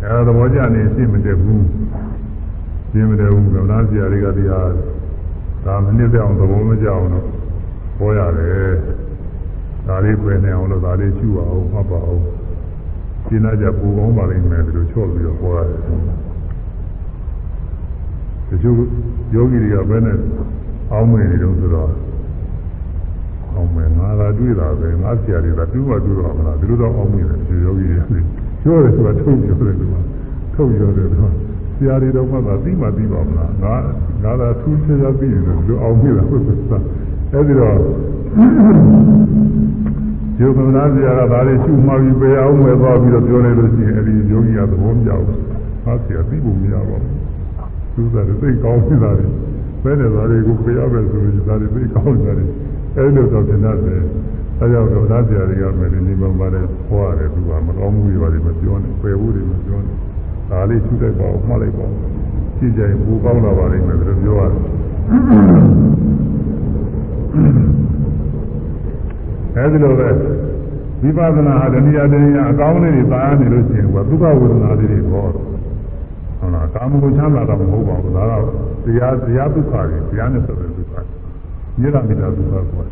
အဲဒါသဘောကြနေရှင်းမတက်ဘူးရှင်းမတက်ဘူးကမ္ဘာဆရာတွေကဒီဟာဒါမနစ်တဲ့အောင်သဘောမကျအောင်တော့ပေါ်ရတယ်ဒါလေးပဲနေအောင်လို့ဒါလေးရှုအောင်မှတ်ပါအောင် ရှင်းလာကြပူကောင်းပါလိမ့်မယ်ဒီလိုချော့ပြီးတော့ပေါ်ရတယ်တချို့ယောဂီတွေကဘယ်နဲ့အောင်းမနေတုံးဆိုတော့အောင်းမယ်ငါသာတွေ့တာပဲငါဆရာတွေကတူးမှတူးတော့မလားဒီလိုတော့အောင်းမိတယ်တချို့ယောဂီတွေပြောတယ်ဆိုတာထုတ်ပြောတယ်သူကထုတ်ပြောတယ်သူကဆရာတွေတော့မှသာသိမှသိပါမလားငါငါသာထူးခြားခြားသိရင်လည်းဒီလိုအောင်းမိတာဟုတ်သလားအဲဒီတော့ ယောဂမနာဆရာကဒါလေးရှုမှပြီးပေအောင်မဲ့သွားပြီးတော့ပြောနေလို့ရှိရင်အဲဒီယောဂီကသဘောမကျဘူးငါဆရာသိဖို့မရပါဘူးသူစားတွေသိကောင်းနေတာတွေဘယ်နဲ့သားတွေကိုပြရမယ်ဆိုရင်ဒါတွေသိကောင်းနေတာတွေအဲဒီလိုတော့ပြန်တယ်အဲကြောင့်တော့သားဆရာတွေကမယ်နေမှာပါလေဟောရတယ်သူကမကောင်းမှုတွေပါလေမပြောနဲ့ပယ်ဖို့တွေမပြောနဲ့ဒါလေးရှုတတ်ပါအောင်မှတ်လိုက်ပါကြည့်ကြရင်ပူကောင်းလာပါလိမ့်မယ်ဒါလိုပြောရတယ် အဲဒီလိုပဲဝိပဿနာဟာတဏှာတဏှာအကောင်းလေးတွေပါနေလို့ရှိရင်ကဒုက္ခဝေဒနာလေးတွေပေါ်တော့ဟုတ်လားကာမဂုဏ်ချမ်းသာတာမဟုတ်ပါဘူးဒါတော့တရားတရားဒုက္ခတွေတရားနဲ့ဆက်တဲ့ဒုက္ခမြေရမိတာဒုက္ခကို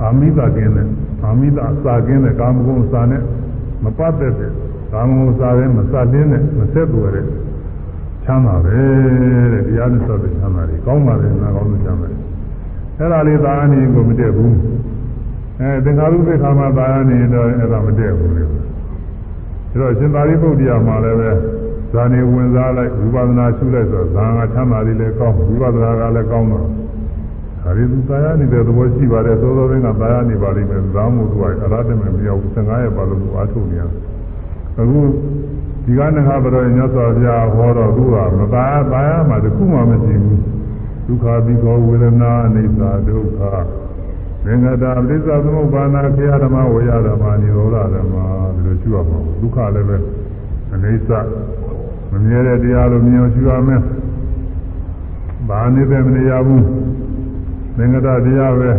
အာမိတာကင်းတဲ့အာမိတာအစာကင်းတဲ့ကာမဂုဏ်အစာနဲ့မပတ်သက်တဲ့ကာမဂုဏ်အစာနဲ့မစပ်တင်းတဲ့မဆက်သွယ်တဲ့ချမ်းသာပဲတဲ့တရားနဲ့ဆက်တဲ့ချမ်းသာတွေကောင်းပါတယ်နာကောင်းတဲ့ချမ်းသာတွေ အဲ့ဒါလေးသာအနေကိုမတည့်ဘူးအဲသင်္ခါရုပ္ပခါမှာသာအနေတော့အဲ့ဒါမတည့်ဘူးလေဒါတော့ရှင်သာရိပုတ္တရာမှာလည်းပဲဇာနေဝင်စားလိုက်ဝိပဿနာရှုလိုက်ဆိုဇာကချမ်းသာလေးလည်းကောင်းဝိပဿနာကလည်းကောင်းတော့ဒါရီသူသာယာနေတဲ့သဘောရှိပါတယ်သောသောရင်းကသာယာနေပါလိမ့်မယ်ဇာမှုသူကအလားတမဲ့မရောက်ဘူး15ရက်ပါလို့အားထုတ်နေရအခုဒီကနေ့ခါတော်ညသောဗျာဟောတော့သူကမသာသာယာမှာတခုမှမရှိဘူး ဒုက္ခပြီးသောဝေဒနာအနိစ္စဒုက္ခသင်္ကတာပဋိစ္စသမုပ္ပါဒနာခေယဓမ္မဝေယဓမ္မနိရောဓဓမ္မဒီလိုရှိရမှာဒုက္ခလည်းပဲအနိစ္စမမြဲတဲ့တရားလိုမြင်အောင်ရှိရမယ်။ဘာနေတဲ့မနေရဘူး။သင်္ကတာတရားပဲ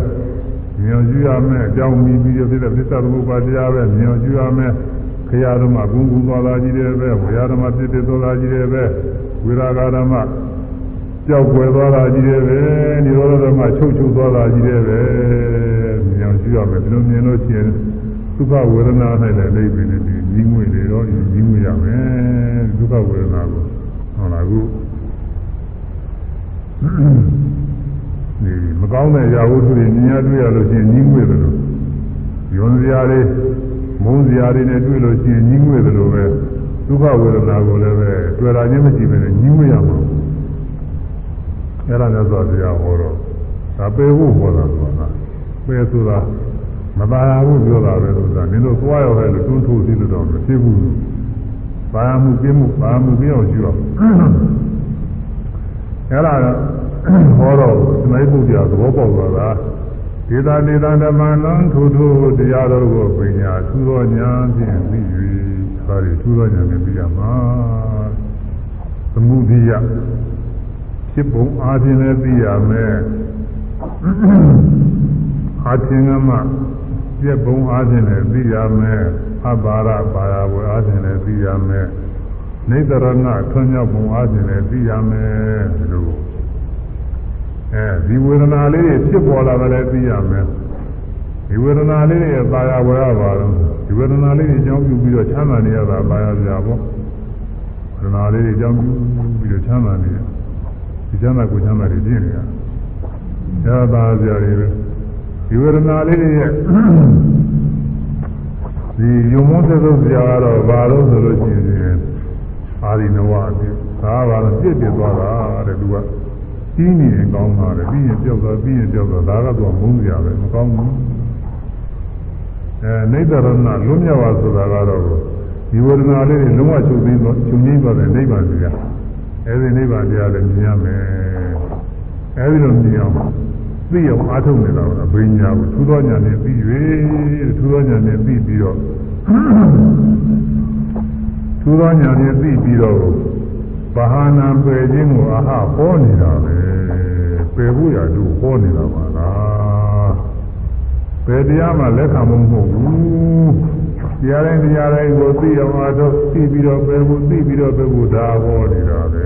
မြင်အောင်ရှိရမယ်။အကြောင်းမီပြီးဖြစ်တဲ့ပဋိစ္စသမုပ္ပါဒတရားပဲမြင်အောင်ရှိရမယ်။ခေယဓမ္မဂုံဂုံသွားတာကြီးတယ်ပဲဝေယဓမ္မဖြစ်တဲ့သွားတာကြီးတယ်ပဲဝိရာဂဓမ္မ ကြောက်ွယ်သွားတာကြီးတယ်ပဲនិရောဓဓမ္မချုပ်ချုပ်သွားတာကြီးတယ်ပဲမြင်အောင်ရှိရမယ်ဒီလိုမြင်လို့ရှိရင်ဒုက္ခဝေဒနာ၌လည်းလိမ့်ပြီးနေပြီးကြီးငွေတွေတော့ကြီးငွေရမယ်ဒုက္ခဝေဒနာကိုဟုတ်လားခုဒီမကောင်းတဲ့ຢာဝတ္ထုတွေမြင်ရတွေ့ရလို့ရှိရင်ကြီးငွေတယ်လို့ယွန်စရာတွေမုန်းစရာတွေနဲ့တွေ့လို့ရှိရင်ကြီးငွေတယ်လို့ပဲဒုက္ခဝေဒနာကိုလည်းပဲတွေ့တာချင်းမရှိဘဲနဲ့ကြီးငွေရမှာ အဲ့ဒါနဲ့ဆိုတရားဟောတော့ဒါပေဖို့ဟောတာဆိုတာပေဆိုတာမပါဘူးပြောတာပဲလို့ဆိုတာနင်တို့သွားရောက်ခဲ့လို့တွန်းထိုးသေးလို့တော့မဖြစ်ဘူးပါမှုပြင်းမှုပါမှုပြင်းအောင်ရှိတော့အဲ့ဒါကဟောတော့သမိုင်းပုဒ်ပြသဘောပေါက်သွားတာဒေတာဒေတာဓမ္မနံထိုထိုတရားတော်ကိုပညာထူသောညာဖြင့်သိ၍ဒါတွေထူသောညာဖြင့်သိရမှာသမုဒိယ ဖြစ်ပုံအားဖြင့်လည်းသိရမယ်အာသင်္ကမပြက်ပုံအားဖြင့်လည်းသိရမယ်အဘာရပါရဝေအားဖြင့်လည်းသိရမယ်နေတရဏထွန်းမြောက်ပုံအားဖြင့်လည်းသိရမယ်ဒီလိုအဲဒီဝေဒနာလေးတွေဖြစ်ပေါ်လာတယ်လည်းသိရမယ်ဒီဝေဒနာလေးတွေပါရဝေရပါတော့ဒီဝေဒနာလေးတွေအကြောင်းပြုပြီးတော့ချမ်းသာနေရတာပါရကြပေါ့ဝေဒနာလေးတွေအကြောင်းပြုပြီးတော့ချမ်းသာနေရ ဒီချမ်းသာကိုချမ်းသာတွေပြည့်နေရဒါပါကြရတယ်ဒီဝေဒနာလေးတွေရဲ့ဒီယုံမုန်းသက်သက်စရာကတော့ဘာလို့ဆိုလို့ရှိရင်အာရိနဝအဖြစ်ဒါကလည်းပြည့်ပြည့်သွားတာတဲ့သူကပြီးနေရင်ကောင်းတာလေပြီးရင်ပြောက်သွားပြီးရင်ပြောက်သွားဒါကတော့မုန်းကြပဲမကောင်းဘူးအဲနေတရဏလွတ်မြောက်ပါဆိုတာကတော့ဒီဝေဒနာလေးတွေလုံးဝချုပ်သိမ်းသွားချုပ်ငိမ့်သွားတဲ့နိဗ္ဗာန်တရား အဲဒီနိဗ္ဗာန်တရားလည်းမြင်ရမယ်အဲဒီလိုမြင်အောင်သိအောင်အားထုတ်နေတာကအဘိညာကိုထူသောညာနဲ့ပြီး၍ထူသောညာနဲ့ပြီးပြီးတော့ထူသောညာနဲ့ပြီးပြီးတော့ဘာဟာနာပယ်ခြင်းကိုအဟဟောနေတာပဲပယ်ဖို့ရသူဟောနေတာပါလားပယ်တရားမှလက်ခံမမဟုတ်ဘူး တရားတိုင်းတရားတိုင်းကိုသိအောင်အားထုတ်သိပြီးတော့ပယ်ဖို့သိပြီးတော့ပယ်ဖို့ဒါဟောနေတာပဲ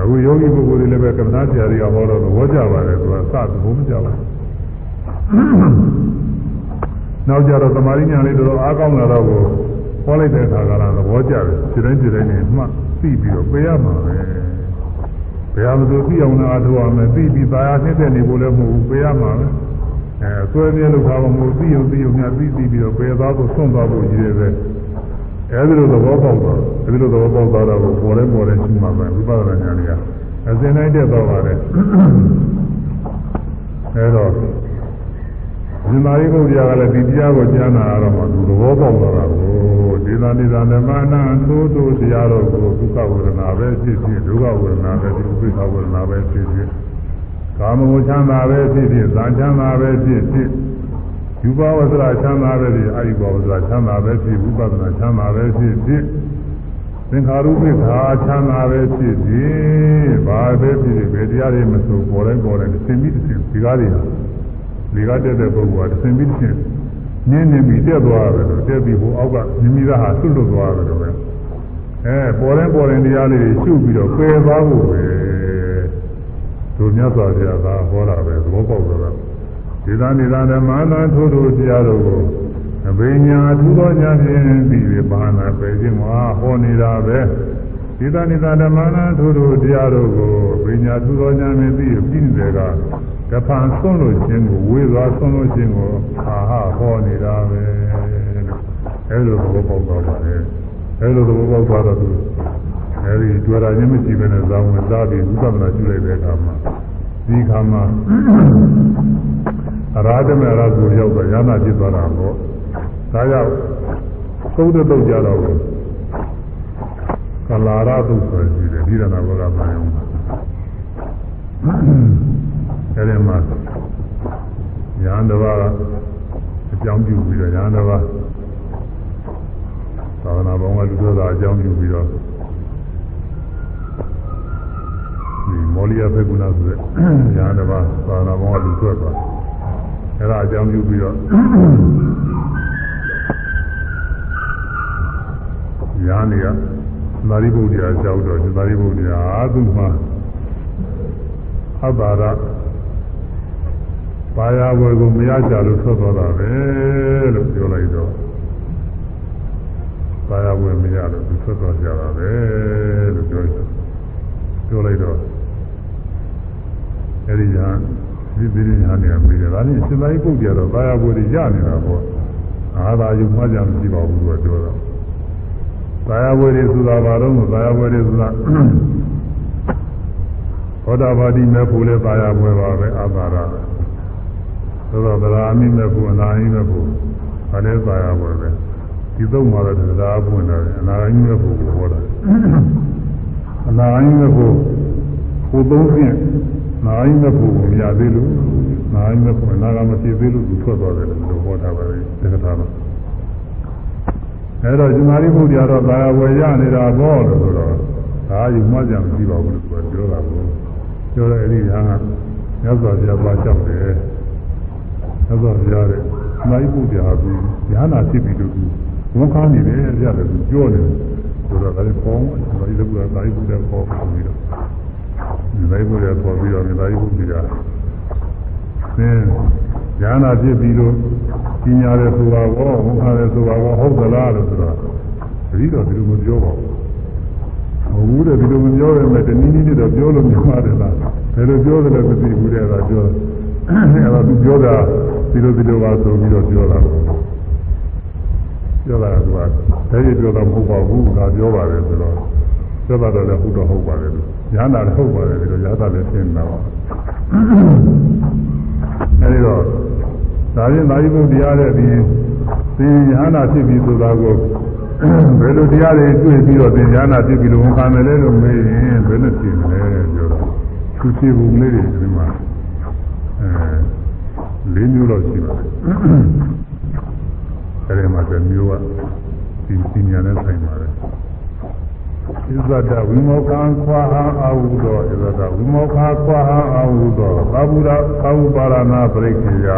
အခုယောဂီပုဂ္ဂိုလ်တွေလည်းပဲကမ္ဘာဆရာတွေကဟောတော့သဘောကျပါတယ်သူကစသဘောမကျဘူးနောက်ကြတော့သမာဓိဉာဏ်လေးတော်အားကောင်းလာတော့ကိုဟောလိုက်တဲ့အခါကလည်းသဘောကျတယ်ခြေတိုင်းခြေတိုင်းနဲ့မှတ်သိပြီးတော့ပေးရမှာပဲဘယ်ဟာမလို့သိအောင်လည်းအားထုတ်ရမယ်သိပြီးပါရနှိမ့်တဲ့နေဖို့လည်းမဟုတ်ဘူးပေးရမှာပဲ အဲဆွဲပြဲလို့ခါမမို့သိုံသိုံများသိသိပြီးတော့ပယ်သွားဖို့ဆွန့်သွားဖို့ရည်ရပဲအဲဒီလိုသဘောပေါက်သွားအဲဒီလိုသဘောပေါက်သွားတော့ပေါ်လဲပေါ်လဲရှိမှာပဲဝိပဿနာဉာဏ်ကြီးအစဉ်တိုင်းတက်သွားပါတယ်အဲတော့ဒီမာရိပုတ္တရာကလည်းဒီတရားကိုကြားနာရတော့မှသူသဘောပေါက်သွားတာကိုဒေသနိဒာနမနာသို့သို့တရားတော်ကိုဒုက္ခဝေဒနာပဲဖြစ်ဖြစ်ဒုက္ခဝေဒနာပဲဖြစ်ဖြစ်ဥပိ္ပခဝေဒနာပဲဖြစ်ဖြစ် ကာမဂုဏ်ချမ်းသာပဲဖြစ်ဖြစ်ဇာချမ်းသာပဲဖြစ်ဖြစ်ယူဘဝဇ္ဇာချမ်းသာပဲဖြစ်အာယုဘဝဇ္ဇာချမ်းသာပဲဖြစ်ဝိပဿနာချမ်းသာပဲဖြစ်ဖြစ်သင်္ခါရုပ္ပခာချမ်းသာပဲဖြစ်ဖြစ်ဘာပဲဖြစ်ဖြစ်ဘယ်တရားတွေမဆိုပေါ်တိုင်းပေါ်တိုင်းသင်ပြီးသင်ဒီကားတွေဟာဒီကားတက်တဲ့ပုဂ္ဂိုလ်ကသင်ပြီးသင်နင်းနေပြီးတက်သွားတယ်လို့တက်ပြီးဟိုအောက်ကမိမိသားဟာဆွတ်လွတ်သွားတယ်လို့ပဲအဲပေါ်တိုင်းပေါ်တိုင်းတရားလေးတွေရှုပြီးတော့ပယ်သွားဖို့ပဲ သူမြတ်စွာဘုရားကဟောတာပဲသဘောပေါက်တော့ဒီသာနေသာဓမ္မနာထိုးထိုးတရားတော်ကိုအဘိညာထူသောညာဖြင့်ပြီးပြီးဘာနာပယ်ခြင်းမှာဟောနေတာပဲဒီသာနေသာဓမ္မနာထိုးထိုးတရားတော်ကိုအဘိညာထူသောညာဖြင့်ပြီးပြီးနေတဲ့ကကဖန်ဆွန့်လို့ခြင်းကိုဝေသွားဆွန့်လို့ခြင်းကိုအာဟဟောနေတာပဲအဲလိုသဘောပေါက်သွားပါတယ်အဲလိုသဘောပေါက်သွားတော့သူ အဲဒီတွေ့တာချင်းမရှိဘဲနဲ့ဇာဝင်သားပြီးဥပဒနာပြုလိုက်တဲ့အခါမှာဒီခါမှာအရာဓမရကိုရောက်တော့ရဟနာဖြစ်သွားတာပေါ့ဒါကြောင့်သုံးတဲ့တော့ကြတော့ကလာရသုဆိုရှိတယ်ဒီရဏဘောကပါယုံအဲဒီမှာရဟန်းတစ်ပါးအကြောင်းပြုပြီးတော့ရဟန်းတစ်ပါးသာသနာပေါင်းကလူတို့သာအကြောင်းပြုပြီးတော့ဒီ မောလီယာဖေကုနာဆိုတဲ့ညာတစ်ပါးသာနာဘောကလူထွက်သွားအဲဒါအကြောင်းပြုပြီးတော့ညာနေကသာရိပုတ္တရာကြောက်တော့သာရိပုတ္တရာအာသုမှာအဘ္ဗာရပါရဘွယ်ကိုမရကြလို့ထွက်သွားတာပဲလို့ပြောလိုက်တော့ပါရဘွယ်မရလို့သူထွက်သွားကြတာပဲလို့ပြောတယ် ပြောလိုက်တော့အဲဒီညာဒီပြည်ညာနေပြီးတယ်ဒါနဲ့စင်သာရိပုတ္တရာတော့ပါရဘွယ်ကြီးရနေတာပေါ့အာသာယုံမှကြမရှိပါဘူးလို့ပြောတော့ပါရဘွယ်ကြီးဆိုတာဘာလို့ပါရဘွယ်ကြီးဆိုတာသောတာပတိမေဖို့လဲပါရဘွယ်ပါပဲအာသာရပဲသို့တော့ဗราမိမေဖို့အနာဟိမေဖို့ဘာလဲပါရဘွယ်ပဲဒီသုံးမှာတော့တရားပွင့်တယ်အနာဟိမေဖို့ကိုဟောတာ အနာဟိမေဖို့ကိုသုံးဖြင့်နိုင်မဲ့ဖို့မရသေးလို့နိုင်မဲ့ဖို့နာဂမဖြစ်သေးလို့သူထွက်သွားတယ်လို့ဟောထားပါတယ်တက္ကထာမှာအဲတော့ဇမာရိပုတ္တရာတော့ဘာဝယ်ရနေတာပေါ့လို့ဆိုတော့ဒါယူမှကြမရှိပါဘူးလို့ပြောတာကိုပြောတဲ့အဲဒီဟာကမြတ်စွာဘုရားပါကြောက်တယ်မြတ်စွာဘုရားတဲ့ဇမာရိပုတ္တရာကညာနာဖြစ်ပြီးတော့ဝန်ခံနေတယ်ရတယ်သူပြောနေတယ် ဆိုတော့ဒါလည်းပေါင်းဇမာရိပုတ္တရာသာရိပုတ္တရာပေါ်ပြီးတော့ဇမာရိပုတ္တရာပေါ်ပြီးတော့သာရိပုတ္တရာသင်ညာနာဖြစ်ပြီးတော့ပညာရယ်ဆိုတာကောဝန်ခံရယ်ဆိုတာကောဟုတ်သလားလို့ဆိုတော့တတိတော်ဒီလိုမပြောပါဘူးဟုတ်ဘူးတဲ့ဒီလိုမပြောရမယ်တနည်းနည်းတော့ပြောလို့မရပါဘူးလားဘယ်လိုပြောတယ်လဲမသိဘူးတဲ့ကပြောအဲ့ဒါသူပြောတာဒီလိုဒီလိုပါဆိုပြီးတော့ပြောတာ ပြောတာကတည်းရပြောတာမဟုတ်ပါဘူးငါပြောပါတယ်ဆိုတော့ပြောတာတော့လည်းဟုတ်တော့ဟုတ်ပါတယ်ညာနာလည်းဟုတ်ပါတယ်ဒီလိုညာတာလည်းရှင်းနေတာပါအဲဒီတော့ဒါရင်သာယုတ်တရားတဲ့ဒီသင်ညာနာဖြစ်ပြီးဆိုတာကိုဘယ်လိုတရားတွေတွေ့ပြီးတော့သင်ညာနာဖြစ်ပြီးလို့ဝန်ခံတယ်လဲလို့မေးရင်ဘယ်နဲ့ဖြစ်မလဲပြောတော့သူဖြေဖို့လေးတွေဒီမှာအဲလေးမျိုးတော့ရှိပါတယ် အဲဒီမှာတစ်မျိုးကဒီပညာနဲ့ဆိုင်ပါတယ်ဣဇဒဝိမောကံခွာဟံအာဟုသောဣဇဒဝိမောခာခွာဟံအာဟုသောသာဝုဒသာဝုပါရဏပရိခေယ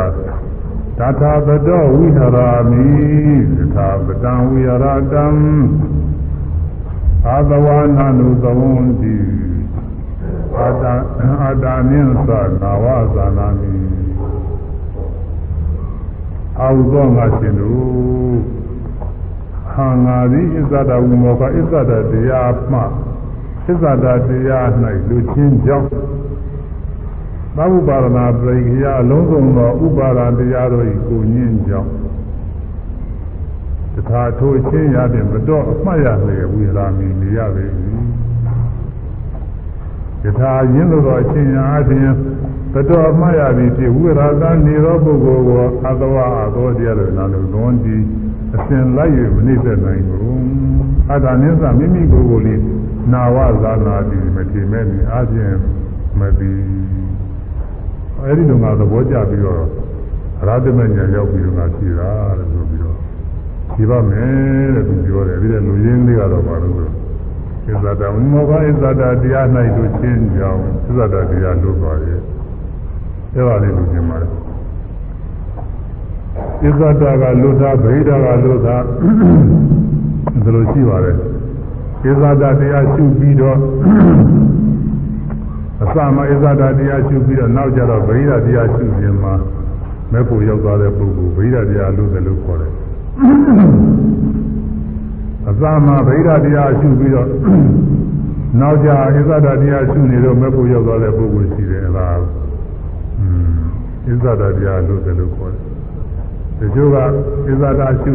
တထာပတောဝိဟရာမိတထာပတံဝိဟရတံအာသဝနာနုသဝန္တိအာတအာတာနိသနာဝဇာနာမိ အာဟုသောငါရှင်တို့ဟာငါသည်ဣဇဒဝိမောကဣဇဒတရားမှဣဇဒတရား၌လူချင်းကြောင့်သဗ္ဗပါရဏပရိခယအလုံးစုံသောဥပါဒတရားတို့၏ကိုညင်းကြောင့်တခါထိုးချင်းရတဲ့မတော့အမှတ်ရလေဝိရာမီနေရပေ၏ယထာရင်းသောအချင်းရာအပြင် တတော်အမှတ်ရသည်ဖြစ်ဝိရာကနေသောပုဂ္ဂိုလ်ကိုအသဝအသောတရားတို့နာလို့သွန်တည်အစဉ်လိုက်၍မနှိမ့်သက်နိုင်ဘူးအတ္တနိစ္စမိမိကိုယ်ကိုယ်လေးနာဝဇာနာတိမထေမဲ့နေအပြင်မပြီးအဲဒီလိုငါသဘောကျပြီးတော့ရဟတမေညာရောက်ပြီးတော့ငါဖြေတာလို့ဆိုပြီးတော့ဖြေပါမယ်တဲ့သူပြောတယ်ပြီးတဲ့လူရင်းလေးကတော့ဘာလို့လဲဣဇာတဝိမောကဣဇာတတရား၌တို့ချင်းကြောင်းဣဇာတတရားလို့ပါရဲ့ အဲပါလေးလူချင်းပါတယ်ဣဇာတကလွတ်တာဗိဒာကလွတ်တာဒီလိုရှိပါတယ်ဣဇာတတရားရှုပြီးတော့အစမှာဣဇာတတရားရှုပြီးတော့နောက်ကြတော့ဗိဓာတရားရှုခြင်းမှာမဲ့ဖို့ရောက်သွားတဲ့ပုဂ္ဂိုလ်ဗိဓာတရားလို့တယ်လို့ခေါ်တယ်အစမှာဗိဓာတရားရှုပြီးတော့နောက်ကြဣဇာတတရားရှုနေတော့မဲ့ဖို့ရောက်သွားတဲ့ပုဂ္ဂိုလ်ရှိတယ်အဲဒါ ဣဇာတတရားလို့တယ်လို့ခေါ်တယ်တချို့ကဣဇာတရှု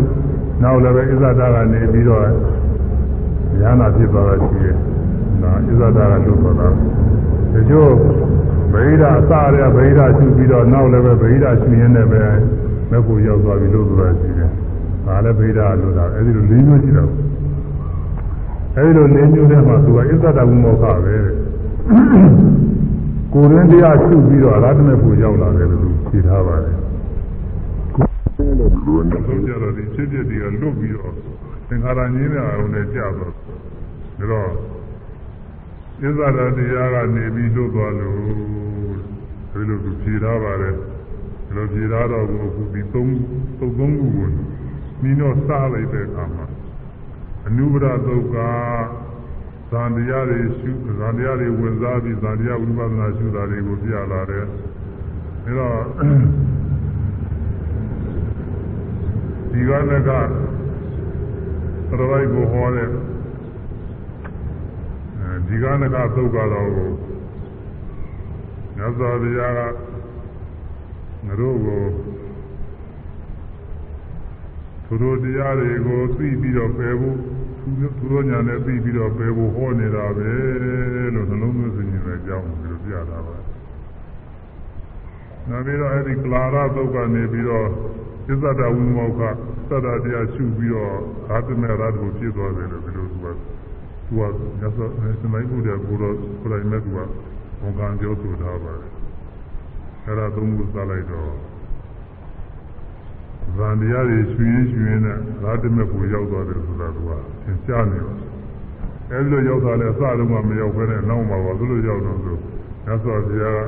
နောက်လည်းပဲဣဇာတကနေပြီးတော့ဉာဏ်ဖြစ်သွားတာရှိတယ်နော်ဣဇာတကလို့ဆိုတာတချို့ဗိဓာအစရဗိဓာရှုပြီးတော့နောက်လည်းပဲဗိဓာရှုရင်းနဲ့ပဲမဲ့ကိုရောက်သွားပြီလို့ဆိုတာရှိတယ်။ဒါလည်းဗိဓာလို့တာအဲဒီလို၄မျိုးရှိတော့အဲဒီလို၄မျိုးထဲမှာသူကဣဇဒဝိမောခပဲ။ ကိုယ်ရင်းတရားရှုပြီးတော့အရဟတမေကိုရောက်လာတယ်လို့ဖြေထားပါတယ်။လို့ဆိုကြတော့ဒီဖြစ်ဖြစ်တွေကလွတ်ပြီးတော့သင်္ခါရငြင်းတဲ့အာရုံနဲ့ကြာတော့ဒါတော့သစ္စာတရားကနေပြီးလွတ်သွားလို့ဒီလိုသူဖြေထားပါတယ်ဒီလိုဖြေထားတော့ကိုအခုဒီသုံးသုံးသုံးခုကိုမိတော့စားလိုက်တဲ့အခါမှာအနုပရသုတ်က ဇန်တရားတွေရှုဇန်တရားတွေဝင်စားပြီးဇန်တရားဝိပဿနာရှုတာတွေကိုပြလာတယ်ဒါတော့ဒီကနေ့ကပရဝိုက်ကိုဟောတဲ့ဒီကနေ့ကသုတ်ကတော့မြတ်စွာဘုရားကငါတို့ကိုသူတို့တရားတွေကိုသိပြီးတော့ပယ်ဖို့ သူတို့ညာနဲ့သိပြီးတော့ပယ်ဖို့ဟောနေတာပဲလို့နှလုံးသွင်းစဉ်းနေတဲ့အကြောင်းကိုပြတာပါနောက်ပြီးတော့အဲဒီကလာရသုတ်ကနေပြီးတော့သစ္စာတဝိမောခသတ္တတရားရှုပြီးတော့အာတမေရတ်ကိုပြည့်သွားတယ်လို့ဒီလိုသူကသူကမြတ်စွာဘုရားစမိုင်းဘုရားကိုတော့ကိုယ်တိုင်မဲ့သူကဝန်ခံပြောဆိုထားပါတယ်အဲ့ဒါသုံးခုစလိုက်တော့ ဗန္တရားတွေရွှင်ရွှင်နဲ့ရာတမက်ကိုရောက်သွားတယ်ဆိုတာကသင်ရှားနေပါအဲ့လိုရောက်တာလဲအစတုန်းကမရောက်ဘဲနဲ့နောက်မှာပါဘယ်လိုရောက်တော့ဆိုမြတ်စွာဘုရား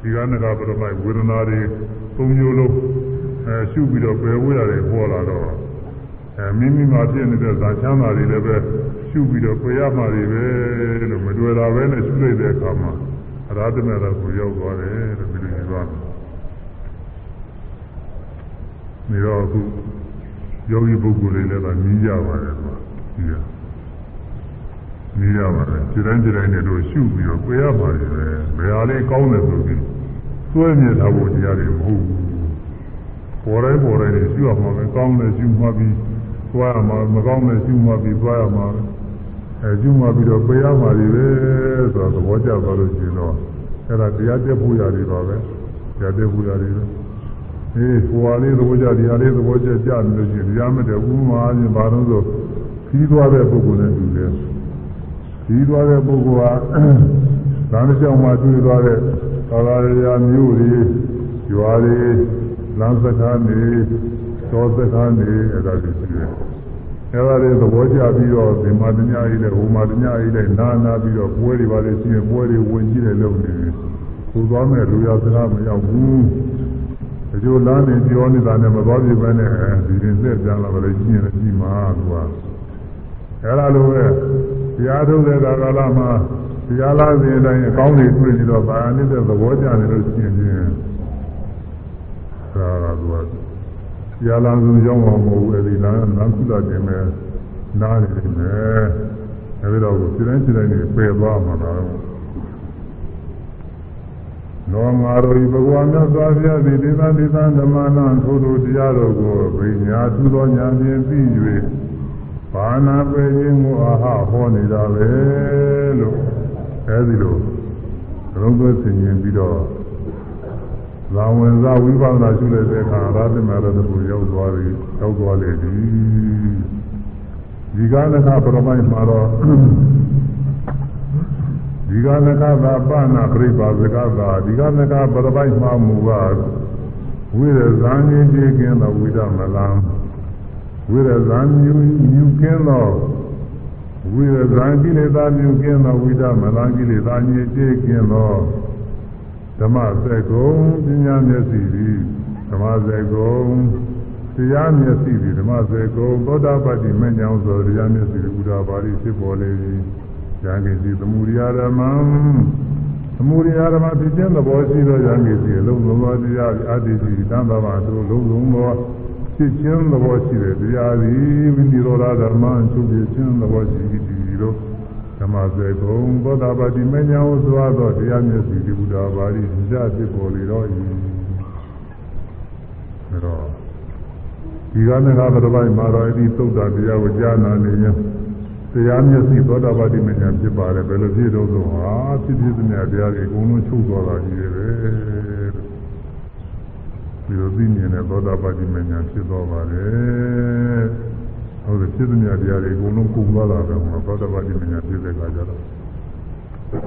ဒီကနကပရမိုက်ဝေဒနာတွေသုံးမျိုးလုံးအဲရှုပြီးတော့ပယ်ဝေးရတယ်ပေါ်လာတော့အဲမိမိမှာဖြစ်နေတဲ့ဇာချမ်းသာတွေလည်းပဲရှုပြီးတော့ပယ်ရမှာတွေပဲလို့မတွေ့တာပဲနဲ့ရှုလိုက်တဲ့အခါမှာအရာတမေတာကိုရောက်သွားတယ်လို့ပြီးလို့ပြောတယ်။ နေတော့အခုယောဂီပုဂ္ဂိုလ်တွေလည်းကနီးကြပါတယ်ကွာ။ကြီးရ။နီးရပါတယ်။ဒီတိုင်းဒီတိုင်းနဲ့တို့ရှုပြီးတော့ပယ်ရမှာတွေပဲ။ဘယ်ဟာလေးကောင်းတယ်ဆိုပြီးစွဲမြင်တာဖို့တရားတွေမဟုတ်ဘူး။ပေါ်တိုင်းပေါ်တိုင်းရှုရမှာပဲကောင်းတယ်ရှုမှပြီးသွားရမှာမကောင်းတဲ့ရှုမှပြီးသွားရမှာအဲရှုမှပြီးတော့ပေးရမှာတွေပဲဆိုတော့သဘောကျသွားလို့ရှိရင်တော့အဲ့ဒါတရားတက်ဖို့ရတယ်ပါပဲတရားတက်ဖို့ရတယ်ပဲအေး ဟိုဟာလေးသဘောကျဒီဟာလေးသဘောကျကြတယ်လို့ရှိရင်တရားမတက်ဘူးမှာချင်းဘာလို့ဆိုခီးသွားတဲ့ပုဂ္ဂိုလ်နဲ့တူတယ်ခီးသွားတဲ့ပုဂ္ဂိုလ်ဟာဒါနဲ့ကြောင့်မှတွေ့သွားတဲ့သာသာရာမျိုးတွေရွာတွေလမ်းစကားတွေသောစကားနေအဲ့ဒါတွေရှိတယ်။အဲ့ဒါတွေသဘောကျပြီးတော့ဒီမာတညာကြီးနဲ့ဟိုမာတညာကြီးနဲ့နာနာပြီးတော့ပွဲတွေပါလေရှိရင်ပွဲတွေဝင်ကြည့်တယ်လို့နေတယ်။သူသွားမဲ့လူရစကားမရောက်ဘူး။ ဒီလိုလမ်းနေပြောနေတာနဲ့မသွားပြပဲနဲ့ဒီရင်သက်ပြန်လာပါလေရှိရင်လည်းရှိမှာသူက။အဲ့ဒါလိုပဲတရားထုတ်တဲ့ကာလမှာတရားလားစဉ်အတိုင်းအကောင်းတွေတွေ့နေတော့ဗာနေတဲ့သဘောကျနေလို့ရှိရင်ဒါကသူကဆရာလမ်းစုံရောက်မှာမဟုတ်ဘူးအဲဒီလမ်းလမ်းကုလတင်မဲ့နားနေတယ်အဲဒီတော့ကိုစိတိုင်းစိတိုင်းနေပယ်သွားမှာ လားနောငါတို့ဤဘဂဝါမြတ်စွာဘုရားသည်ဒေသဒေသဓမ္မနာထိုတို့တရားတော်ကိုဗိညာသူသောညာဖြင့်ပြီး၍ဘာနာပေခြင်းကိုအာဟဟောနေတာပဲလို့အဲဒီလိုရုံးသွင်းဆင်ခြင်ပြီးတော့ဇာဝင်စားဝိပဿနာရှုလိုက်တဲ့အခါအရဟတမေရတကိုရောက်သွားပြီရောက်သွားလေပြီဒီကနကပရမိုက်မှာတော့ ဒီကနကသာပနာပြိပါဇကသာဒီကနကပရမိုက်မှာမူကဝိရဇာညင်းကြီးကင်းသောဝိဒမလံဝိရဇာညူညူကင်းသောဝိရဇာကိလေသာညူကင်းသောဝိဒမလံကိလေသာညင်းကြီးကင်းသောဓမ္မစက်ကုံပညာမျက်စိသည်ဓမ္မစက်ကုံတရားမျက်စိသည်ဓမ္မစက်ကုံသောတာပတ္တိမဉ္ဇောဆိုတရားမျက်စိဥဒါပါဠိဖြစ်ပေါ်လေသည် ဉာဏ်ကိစီသမုဒိယဓမ္မသမုဒိယဓမ္မဖြစ်ခြင်းသဘောရှိသောဉာဏ်ကိစီအလုံးစုံသောတရားအတ္တိစီတန်တာပါတို့လုံးစုံသောဖြစ်ခြင်းသဘောရှိတဲ့တရားသည်ဝိနိရောဓဓမ္မချုပ်ဖြစ်ခြင်းသဘောရှိသည်လို့ဓမ္မစေကုံသောတာပတိမညာဟုဆိုသောတရားမျက်စိဒီဘုရားပါဠိဉာဏ်ဖြစ်ပေါ်လေတော့ဤဒါတော့ဒီကနေ့ကဘယ်ပိုင်းမှာတော့ဒီသုတ်တာတရားကိုကြားနာနေရင် တရားမျက်စိသောတာပတိမညာဖြစ်ပါတယ်ဘယ်လိုဖြစ်တော့ဆိုဟာဖြစ်ဖြစ်သမျှတရားတွေအကုန်လုံးချုပ်သွားတာကြီးတယ်ပဲဒီလိုသိမြင်တဲ့သောတာပတိမညာဖြစ်သွားပါတယ်ဟုတ်တယ်ဖြစ်သမျှတရားတွေအကုန်လုံးကုန်သွားတာပဲဟောသောတာပတိမညာဖြစ်တဲ့အခါကျတော့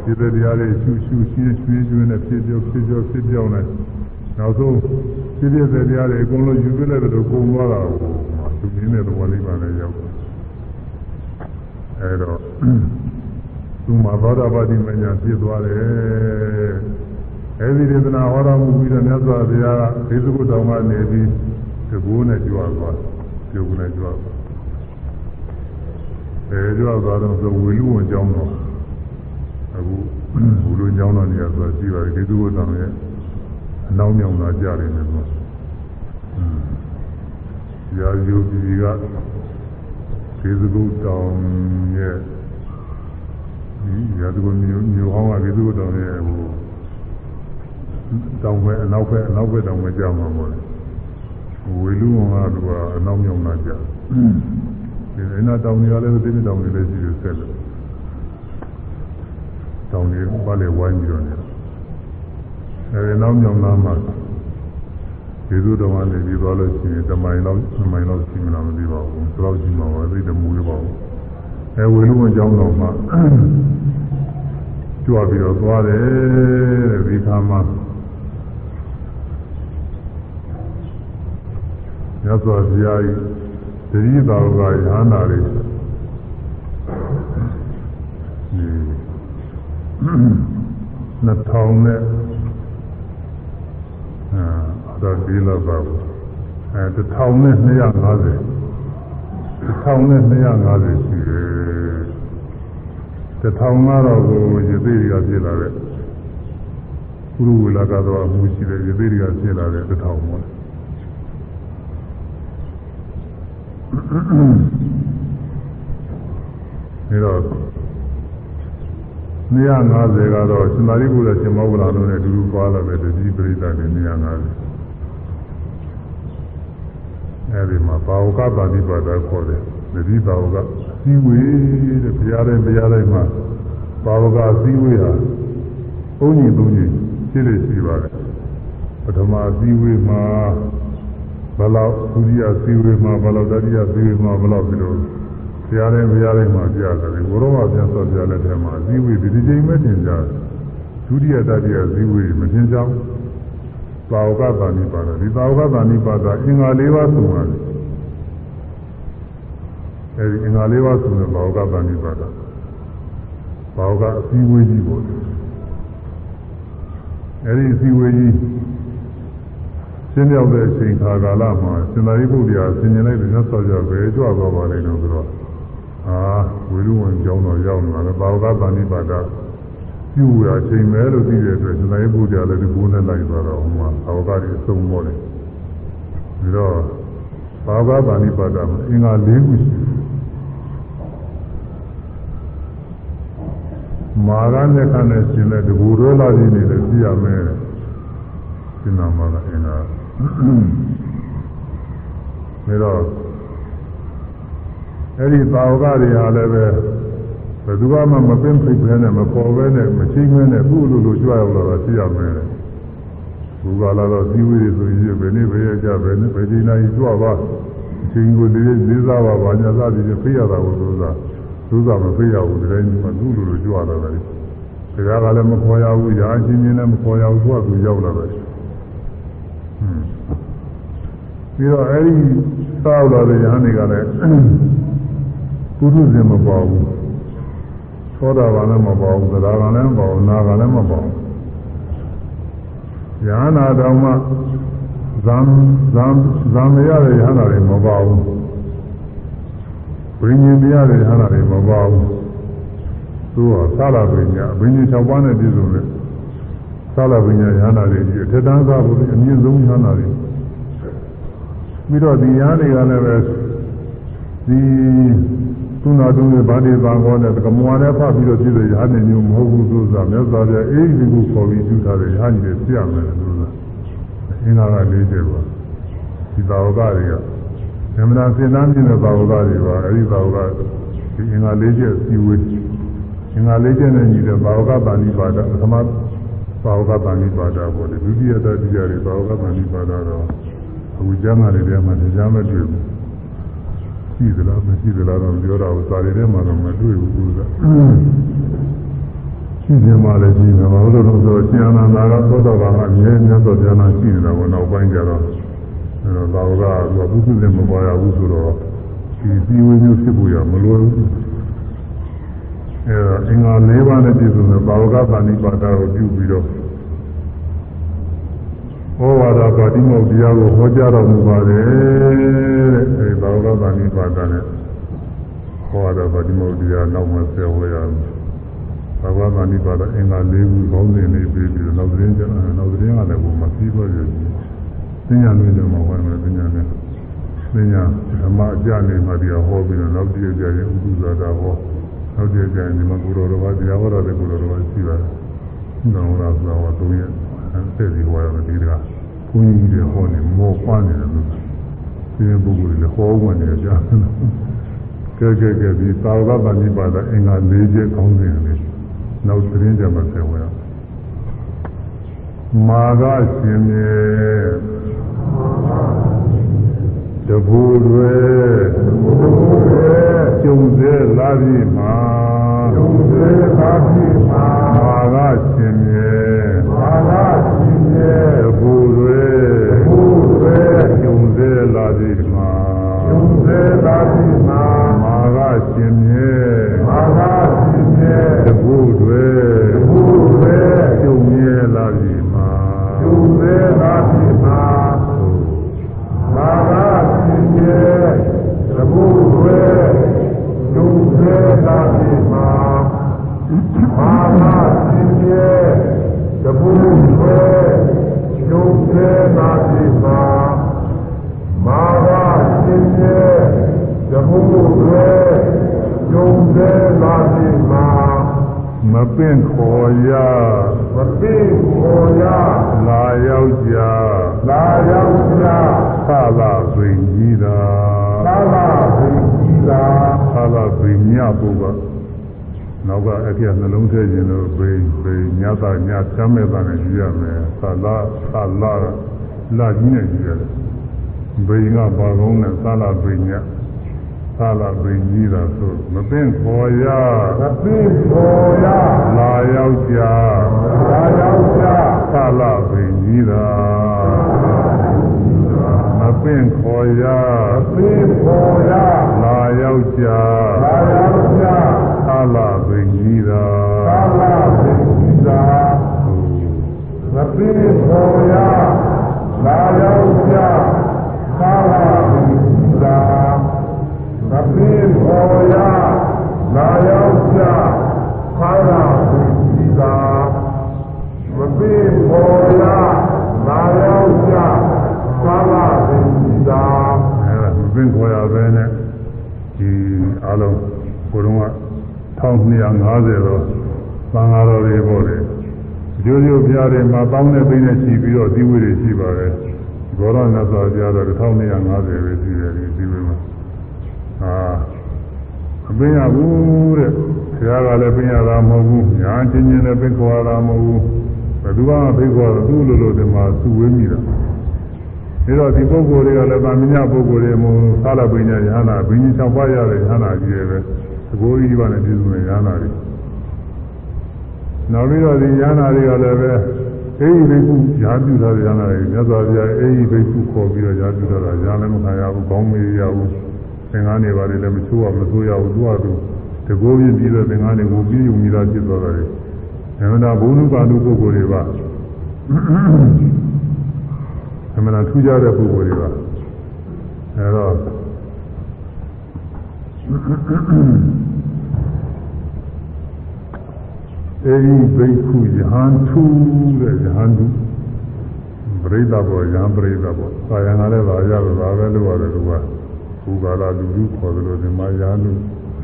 ဖြစ်တဲ့တရားတွေရှုရှုရှင်းရှင်းကျွင်းနဲ့ဖြစ်ပြောဖြစ်ပြောဖြစ်ပြောနေနောက်ဆုံးဖြစ်ဖြစ်တဲ့တရားတွေအကုန်လုံးယူပြလိုက်တော့ကုန်သွားတာကိုသူမြင်တဲ့သဘောလေးပါလေရောက်တယ် အဲတော့သူမှာသောတာပတိမညာဖြစ်သွားတယ်အဲဒီဒေသနာဟောတော်မူပြီးတော့မြတ်စွာဘုရားကဒေသကုတောင်ကနေပြီးတကူနဲ့ကြွသွားပြုတ်နဲ့ကြွသွားအဲကြွသွားတော့ဆိုဝေလူဝန်ကျောင်းတော်အခုဘူလိုကျောင်းတော်နေရာဆိုရှိပါတယ်ဒေသကုတောင်ရဲ့အနောက်မြောင်သာကြတယ်လို့ဆိုရာဇူပြည်က ဒေသကုတောင်ရဲ့ဒီရာဇကုမျိုးမျိုးဟောင်းကဒေသကုတောင်ရဲ့ဟိုတောင်ပဲအနောက်ဘက်အနောက်ဘက်တောင်ပဲကြာမှာပေါ့လေဝေလူဝန်ကတော့အနောက်မြောင်လာကြာဒီအနာတောင်တွေကလည်းဒီနေ့တောင်တွေလည်းရှိတယ်ဆက်လို့တောင်တွေပါလေဝိုင်းပြီးတော့နေအဲဒီနောက်မြောင်လာမှာ ဒီလိုတော့လည်းဒီသွားလို့ရှိရင်တမိုင်လောက်တမိုင်လောက်ရှိမလားမသိပါဘူး။ဒီလောက်ရှိမှာပါသိတယ်မူရပါဘူး။အဲဝေလူဝန်ကျောင်းတော်မှာတကြွပြီးတော့သွားတယ်တဲ့ဒီခါမှာရသော်ဘုရားကြီးတတိတော်ကရဟန္တာတွေ2000နဲ့ အဲတော့ဒီလောက်ပါဘူးအဲ1000နဲ့250 1000နဲ့250ရှိတယ်1000ကတော့ကိုရသေးတွေကဖြစ်လာတဲ့ပုရုဝေလာကတော့အမှုရှိတယ်ရသေးတွေကဖြစ်လာတဲ့1000ပေါ့အဲတော့250ကတော့ရှင်သာရိပုတ္တရာရှင်မောဂလာတို့နဲ့အတူတူသွားလာတဲ့တတိပရိသတ်တွေ250 အဲဒီမှာဘာဝကပါဠိပါဒခေါ်တယ်တတိဘာဝကအစည်းဝေးတဲ့ဘုရားတိုင်းဘုရားတိုင်းမှာဘာဝကအစည်းဝေးဟာဘုန်းကြီးဘုန်းကြီးရှိလို့ရှိပါတယ်ပထမအစည်းဝေးမှာဘလောက်ဒုတိယအစည်းဝေးမှာဘလောက်တတိယအစည်းဝေးမှာဘလောက်ပြီးတော့ဘုရားတိုင်းဘုရားတိုင်းမှာကြားတယ်ဘုရောမပြန်ဆော့ပြတဲ့ထဲမှာအစည်းဝေးဒီချိန်မဲ့တင်ကြတယ်ဒုတိယတတိယအစည်းဝေးမတင်ကြဘူး သာဝကသဏိပါဒဒီသာဝကသဏိပါဒအင်္ဂါ၄ပါးသုံးရတယ်အဲဒီအင်္ဂါ၄ပါးသုံးတဲ့သာဝကသဏိပါဒသာဝကအစည်းဝေးကြီးပေါ့အဲဒီအစည်းဝေးကြီးရှင်းရောက်တဲ့အချိန်ခါကာလမှာစင်္သာရိပုတ္တရာဆင်ញင်လိုက်တဲ့သက်တော်ကြပဲကြွသွားပါလိမ့်တော့ဆိုတော့အာဝိရုဝင်ကျောင်းတော်ရောက်နေတာလေသာဝကသဏိပါဒ ပြုရချိန်မဲလို့သိတဲ့အတွက်စင်္သာရိပုတ္တရာလည်းဒီဘုန်းနဲ့လိုက်သွားတော့ဟိုမှာသာဝကကြီးအစုံပေါ်တယ်ပြီးတော့သာဝကသဏိပါဒမှာအင်္ဂါ၄ခုရှိတယ်မာရနဲ့ခနဲ့ရှင်တဲ့တဘူရောလာကြီးနေလည်းကြည့်ရမယ်ဒီနာမှာကအင်္ဂါဒါတော့အဲ့ဒီသာဝကတွေဟာလည်းပဲဘ ယ်သူမှမပင်ဖိတ်ပဲနဲ့မပေါ်ပဲနဲ့မချိမဲနဲ့ခုလိုလိုကြွရောက်လာတာကြည့်ရမယ်ဘူကလာတော့စီဝေးဆိုရင်ဘယ်နေ့ဘယ်ရက်ကြဘယ်နေ့ဘယ်ချိန်တိုင်းကြွပါအချိန်ကိုလေးလေးစားပါဘာညာစားပြီးဖိရတာကိုလို့သာသူကမဖိရဘူးတကယ်ကြီးမှသူ့လိုလိုကြွလာတယ်တရားကလည်းမခေါ်ရဘူးရာအချင်းချင်းလည်းမခေါ်ရဘူးသူကသူရောက်လာတယ်ပြီးတော့အဲဒီသောက်လာတဲ့ယဟန်တွေကလည်းပုထုဇဉ်မပေါ့ဘူး သောတာပန်လည်းမပေါ့ဘူးသဒ္ဒါကလည်းမပေါ့ဘူးနာကလည်းမပေါ့ဘူးယဟနာတော်မှဇံဇံဇံမရတဲ့ယဟနာတွေမပေါ့ဘူးဘိညာဉ်မရတဲ့ယဟနာတွေမပေါ့ဘူးသူကသာလပညာဘိညာဉ်၆ပါးနဲ့ပြည့်စုံတဲ့သာလပညာယဟနာတွေကြီးအထက်တန်းသားဖို့အမြင့်ဆုံးယဟနာတွေပြီးတော့ဒီရားတွေကလည်းပဲဒီ သူနာတုံးရဲ့ဗာတိသံဃောနဲ့ကမွာနဲ့ဖတ်ပြီးတော့ပြည့်တဲ့ရားနေမျိုးမဟုတ်ဘူးဆိုတာမြတ်စွာဘုရားအေးဒီကိုခေါ်ပြီးပြုထားတဲ့ရားကြီးတွေပြရမယ်လို့ဆိုတာအင်္ဂါက၄ချက်ပါဒီသာဝကတွေကဓမ္မနာစင်သားမြင့်တဲ့သာဝကတွေပါအဲဒီသာဝကဒီအင်္ဂါ၄ချက်စီဝေးအင်္ဂါ၄ချက်နဲ့ညီတဲ့သာဝကပါဏိပါဒပထမသာဝကပါဏိပါဒပေါ့လေဒုတိယတတိယတွေသာဝကပါဏိပါဒတော့အခုကျမ်းဂန်တွေထဲမှာတရားမတွေ့ဘူး ရှိသလားမရှိသလားတော့ပြောတာကိုစာရီထဲမှာတော့မတွေ့ဘူးကူကရှိတယ်မှလည်းရှိတယ်ဘာလို့လဲဆိုတော့ရှင်အနန္ဒာကသောတော်ဘာကအမြဲမြတ်သောဉာဏ်ရှိနေတာကိုနောက်ပိုင်းကျတော့အဲတော့သာဝကကဘုသူလည်းမပေါ်ရဘူးဆိုတော့ဒီစီဝေမျိုးဖြစ်ဖို့ရမလိုဘူးအဲတော့အင်္ဂါ၄ပါးနဲ့ပြည့်စုံတဲ့ဘာဝကပါဏိပါဒကိုပြုပြီးတော့ ဟောဝါဒပါတိမောတရားကိုဟောကြားတော်မူပါတယ်တဲ့အဲဒီဘာဝကပါဏိပါဒနဲ့ဟောဝါဒပါတိမောတရားနောက်မှဆက်ဟောရမယ်ဘာဝပါဏိပါဒအင်္ဂါ၄ခုကောင်းစဉ်လေးပြီးပြီးတော့နောက်သတင်းကျနောက်သတင်းကလည်းဘုမပြီးပါရဲ့သင်ညာလို့လည်းမဟောမယ်သင်ညာနဲ့သင်ညာဓမ္မအကြနေမှတရားဟောပြီးတော့နောက်တည့်ကြရင်ဥဒ္ဒဇာတာဟောနောက်တည့်ကြရင်ဒီမှာကုတော်တော်ဘာတရားဟောတဲ့ကုတော်တော်ရှိပါတယ်။နောင်လာဆိုတော့သုံးရက် ဆက်ပြီးဟောရမယ်ဒီကဘုန်းကြီးတွေဟောနေမောပွားနေတယ်လို့ဒီပုဂ္ဂိုလ်တွေဟောဝင်နေကြတယ်ကဲကဲကဲဒီသာဝကပဏိပါဒအင်္ဂါ၄ချက်ကောင်းစဉ်လေးနောက်သတင်းကြမှာဆက်ဝင်မာဂရှင်မြေတဘူတွေကျုံစေလာပြီမှာကျုံစေလာပြီမှာမာဂရှင်မြဲမာဂ ရှင်ရဲ့တဘူတွေဘုရေကျုံစေလာသည်မှာယုံစေသာတိမာမာဂရှင် ပင့်ခေါ်ရမပိခေါ်ရလာရောက်ကြလာရောက်ကြသလာပင်ကြီးသာသာလာဘုရားသာသလာပင်ညပုဂ္ဂနောက်ကအဲ့ဒီနှလုံးထဲခြင်းလို့ပင်ပင်ညတာညချမ်းမဲ့တာနဲ့ကြည့်ရမယ်သလာသလာလာကြီးနဲ့ကြည့်ရတယ်ဘိင်ကဘာကုန်းနဲ့သလာပင်ည သလာပင်ကြီးသာဆိုမပင့်ခေါ်ရမပိခေါ်ရလာရောက်ကြလာရောက်ကြသလာပင်ကြီးသာမပင့်ခေါ်ရမပိခေါ်ရလာရောက်ကြလာရောက်ကြသလာပင်ကြီးသာသာလာဘုရားမပိခေါ်ရလာရောက်ကြသာလာဘုရား မပိခေါ်ရလာရောက်ကြသာလာဘုရားမပိခေါ်ရလာရောက်ကြသာလာဘုရားအဲဒါမပင့်ခေါ်ရပဲနဲ့ဒီအလုံးကိုယ်တော်က1250တော့သံဃာတော်တွေပေါ့လေကျိုးကျိုးပြားတွေမှာတောင်းတဲ့ပိနဲ့ရှိပြီးတော့ဒီဝိတွေရှိပါတယ်ဘောရဏသောပြားတော့1250ပဲရှိတယ်ဒီဒီဝိမှာ အာအပင်ရဘူးတဲ့ဆရာကလည်းပင်ရတာမဟုတ်ဘူးညာချင်းချင်းလည်းပင်ခေါ်ရတာမဟုတ်ဘူးဘယ်သူမှပင်ခေါ်တော့သူ့လိုလိုဒီမှာသူ့ဝေးမိတာဒါတော့ဒီပုဂ္ဂိုလ်တွေကလည်းဗာမညပုဂ္ဂိုလ်တွေမို့သာလပိညာယဟနာဘိညာ၆ပါးရတဲ့ယဟနာကြီးတွေပဲသဘောကြီးပါနဲ့ပြည့်စုံတဲ့ယဟနာတွေနောက်ပြီးတော့ဒီယဟနာတွေကလည်းပဲအေဟိဘိက္ခုယာပြုထားတဲ့ယဟနာတွေမြတ်စွာဘုရားအေဟိဘိက္ခုခေါ်ပြီးတော့ယာပြုထားတာယာလည်းမခံရဘူးကောင်းမေးရဘူး သင်္ကန်းတွေပါလေလည်းမချိုးရမဆိုးရဘူးသူကသူတကောပြည့်ပြီးတော့သင်္ကန်းတွေကိုပြည့်ယူမိသားဖြစ်သွားတယ်အမှန်တရားဘုံလူပါလူပုဂ္ဂိုလ်တွေပါအမှန်တရားထူးခြားတဲ့ပုဂ္ဂိုလ်တွေပါအဲတော့အဲဒီဘိက္ခုယဟန်သူတဲ့ယဟန်သူပရိသတ်ဘောယဟန်ပရိသတ်ဘောသာယံကလည်းပါရတော့ဒါပဲလို့ရတယ်သူက ဘူကာလာလူလူခေါ်တယ်လို့ဒီမှာယဟန်လူ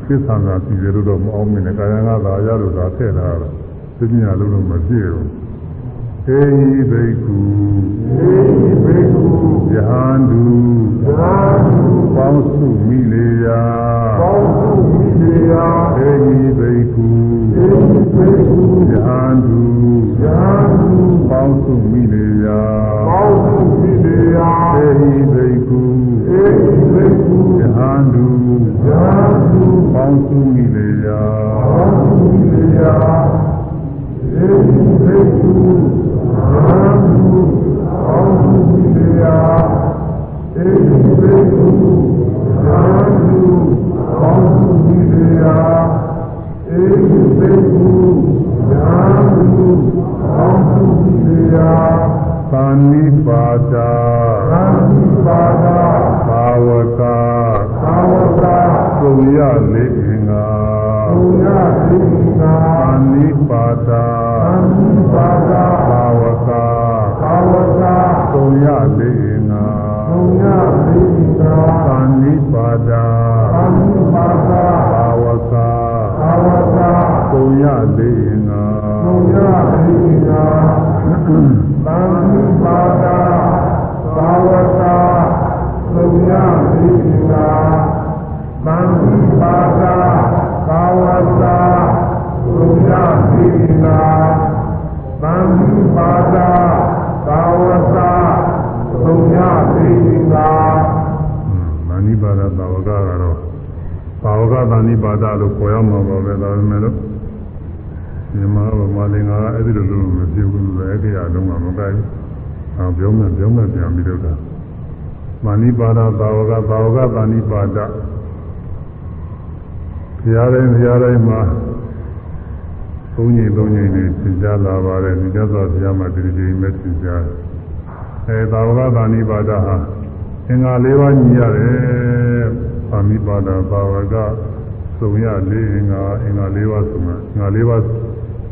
သစ္စာကပြည်တယ်လို့တော့မအောင်မင်းနဲ့ကာယံကသာရလို့သာထည့်ထားတာသိညာလို့တော့မပြည့်ဘူးေဘိက္ခုေဘိက္ခုယဟန်တုသာဓုပေါင်းစုမိလေယာပေါင်းစုမိလေယာေဘိက္ခုေဘိက္ခုယဟန်တုယာဓုပေါင်းစုမိလေယာပေါင်းစုမိလေယာေဘိက္ခုေဘိက္ခု ယဟန်တုယာဓုပေါင်းစုမိလေယာပေါင်းစုမိလေယာေဘိက္ခု ပါဒဘုရားတိုင်းဘုရားတိုင်းမှာသုံးညင်သုံးညင်နဲ့သင်ကြားလာပါတယ်ဒီသက်သောဘုရားမှာဒီလိုကြီးမဲ့သင်ကြားအဲသာဝကသာနိပါဒဟာအင်္ဂါ၄ပါးညီရတယ်သာနိပါဒသာဝကစုံရလေးအင်္ဂါအင်္ဂါ၄ပါးစုံအင်္ဂါ၄ပါး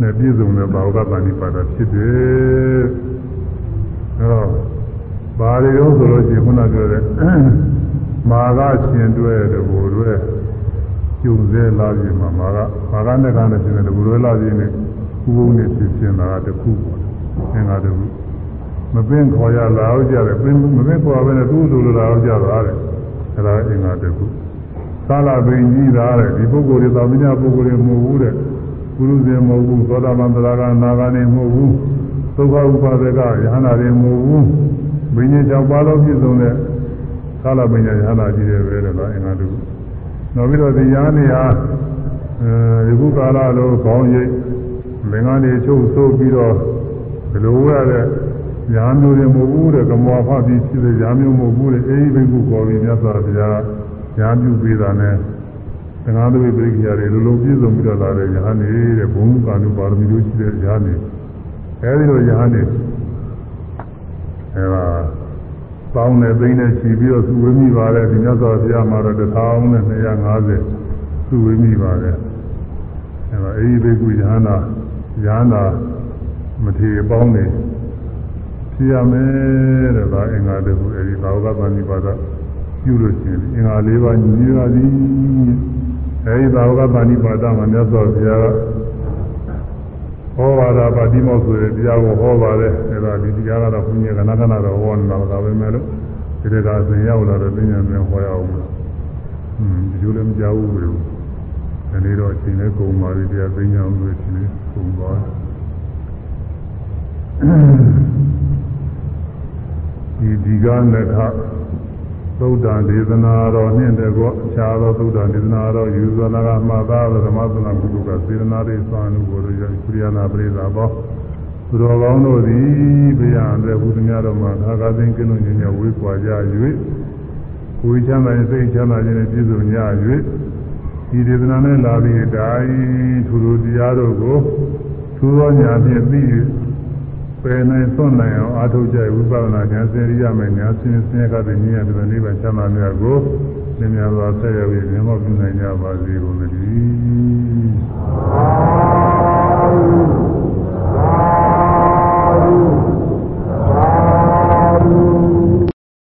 နဲ့ပြည့်စုံတဲ့ဘာဝကသာနိပါဒဖြစ်တယ်အဲတော့ဘာတွေရောဆိုလို့ရှိရင်ခုနပြောတဲ့ မာကရှင်တွဲတဘူတွဲကျုံစဲလာပြီးမှမာကမာကနဲ့ကနဲ့ရှင်တဲ့တဘူတွဲလာပြီးနေဥပုံနဲ့ဖြစ်ရှင်တာတခုပေါ့အင်္ဂါတခုမပင်ခေါ်ရလာအောင်ကြတယ်ပင်မပင်ခေါ်ဘဲနဲ့သူ့လိုလိုလာအောင်ကြတာတဲ့အဲဒါအင်္ဂါတခုသာလပင်ကြီးတာတဲ့ဒီပုဂ္ဂိုလ်တွေသာမညပုဂ္ဂိုလ်တွေမဟုတ်ဘူးတဲ့ပုရုဇဉ်မဟုတ်ဘူးသောတာပန်သရဂနာဂာနေမဟုတ်ဘူးသုခဥပါဒကယဟနာတွေမဟုတ်ဘူးဘိညာဉ်၆ပါးလုံးပြည့်စုံတဲ့ သာလပင်ညာယဟနာကြီးတွေပဲတဲ့လားအင်္ဂါတခုနောက်ပြီးတော့ဒီယဟနေဟာအဲဒီခုကာလလိုခေါင်းရိပ်မင်္ဂလာတွေချုပ်ဆိုးပြီးတော့ဘယ်လိုရတဲ့ညာမျိုးတွေမဟုတ်ဘူးတဲ့ကမောဖပြီးဖြစ်တဲ့ညာမျိုးမဟုတ်ဘူးတဲ့အဲဒီဘိက္ခုခေါ်ပြီးမြတ်စွာဘုရားညာပြုပေးတာနဲ့သံဃာတွေပြိက္ခာတွေလိုလိုပြည့်စုံပြီးတော့လာတဲ့ညာနေတဲ့ဘုံကာနုပါရမီတို့ရှိတဲ့ညာနေအဲဒီလိုညာနေအဲဒါ ပေါင်းနဲ့သိန်းနဲ့ချီပြီးတော့သူဝေမိပါတယ်ဒီမြတ်စွာဘုရားမှာတော့1250သူဝေမိပါတယ်အဲဒါအဲဒီဘိက္ခုညာနာညာနာမထေအပေါင်းနေဖြစ်ရမယ်တဲ့ဒါအင်္ဂါတခုအဲဒီဘာဝကပဏိပါဒပြုလို့ရှိရင်အင်္ဂါ၄ပါးညီရသည်အဲဒီဘာဝကပဏိပါဒမှာမြတ်စွာဘုရားက ဟောပါတာပါတိမောဆိုတဲ့တရားကိုဟောပါတယ်အဲဒါဒီတရားကတော့ဘုရားကနာကနာတော့ဟောနေတာဒါပဲမဲ့လို့ဒီတကအစဉ်ရောက်လာတော့သိဉာဏ်ပြန်ဟောရအောင်လို့ဟွန်းဒီလိုလည်းမကြောက်ဘူးလို့ဒီနေ့တော့အချိန်လေးကုန်ပါပြီတရားသိဉာဏ်အောင်လို့အချိန်လေးကုန်သွားဒီဒီကနခ သုဒ္ဓဒေသနာတော်နှင့်တကောအခြားသောသုဒ္ဓဒေသနာတော်ယူဇနာကမှသာဓမ္မသနာကုသကစေတနာရိသံနုဘောရယကုရိယနာပရိသာဘောသူတော်ကောင်းတို့သည်ဘုရားအတွက်ဘုရားတော်မှာသာဂသိင်ကင်းလို့ညညဝေးကွာကြ၍ကိုယ်ချမ်းသာစိတ်ချမ်းသာခြင်းနဲ့ပြည့်စုံကြ၍ဒီဒေသနာနဲ့လာပြီးတိုင်းသူတို့တရားတို့ကိုသူသောညာဖြင့်ပြီး ပယ်နိုင်သွန့်နိုင်အောင်အာထုတ်ကြဝိပဿနာဉာဏ်စင်ရိယမယ်ဉာဏ်စင်စင်ကတည်းကဉာဏ်ပြည့်နိဗ္ဗာန်ချမ်းသာများကိုသင်များစွာဆက်ရပြီးမြတ်မောပြုနိုင်ကြပါစေကုန်သတည်း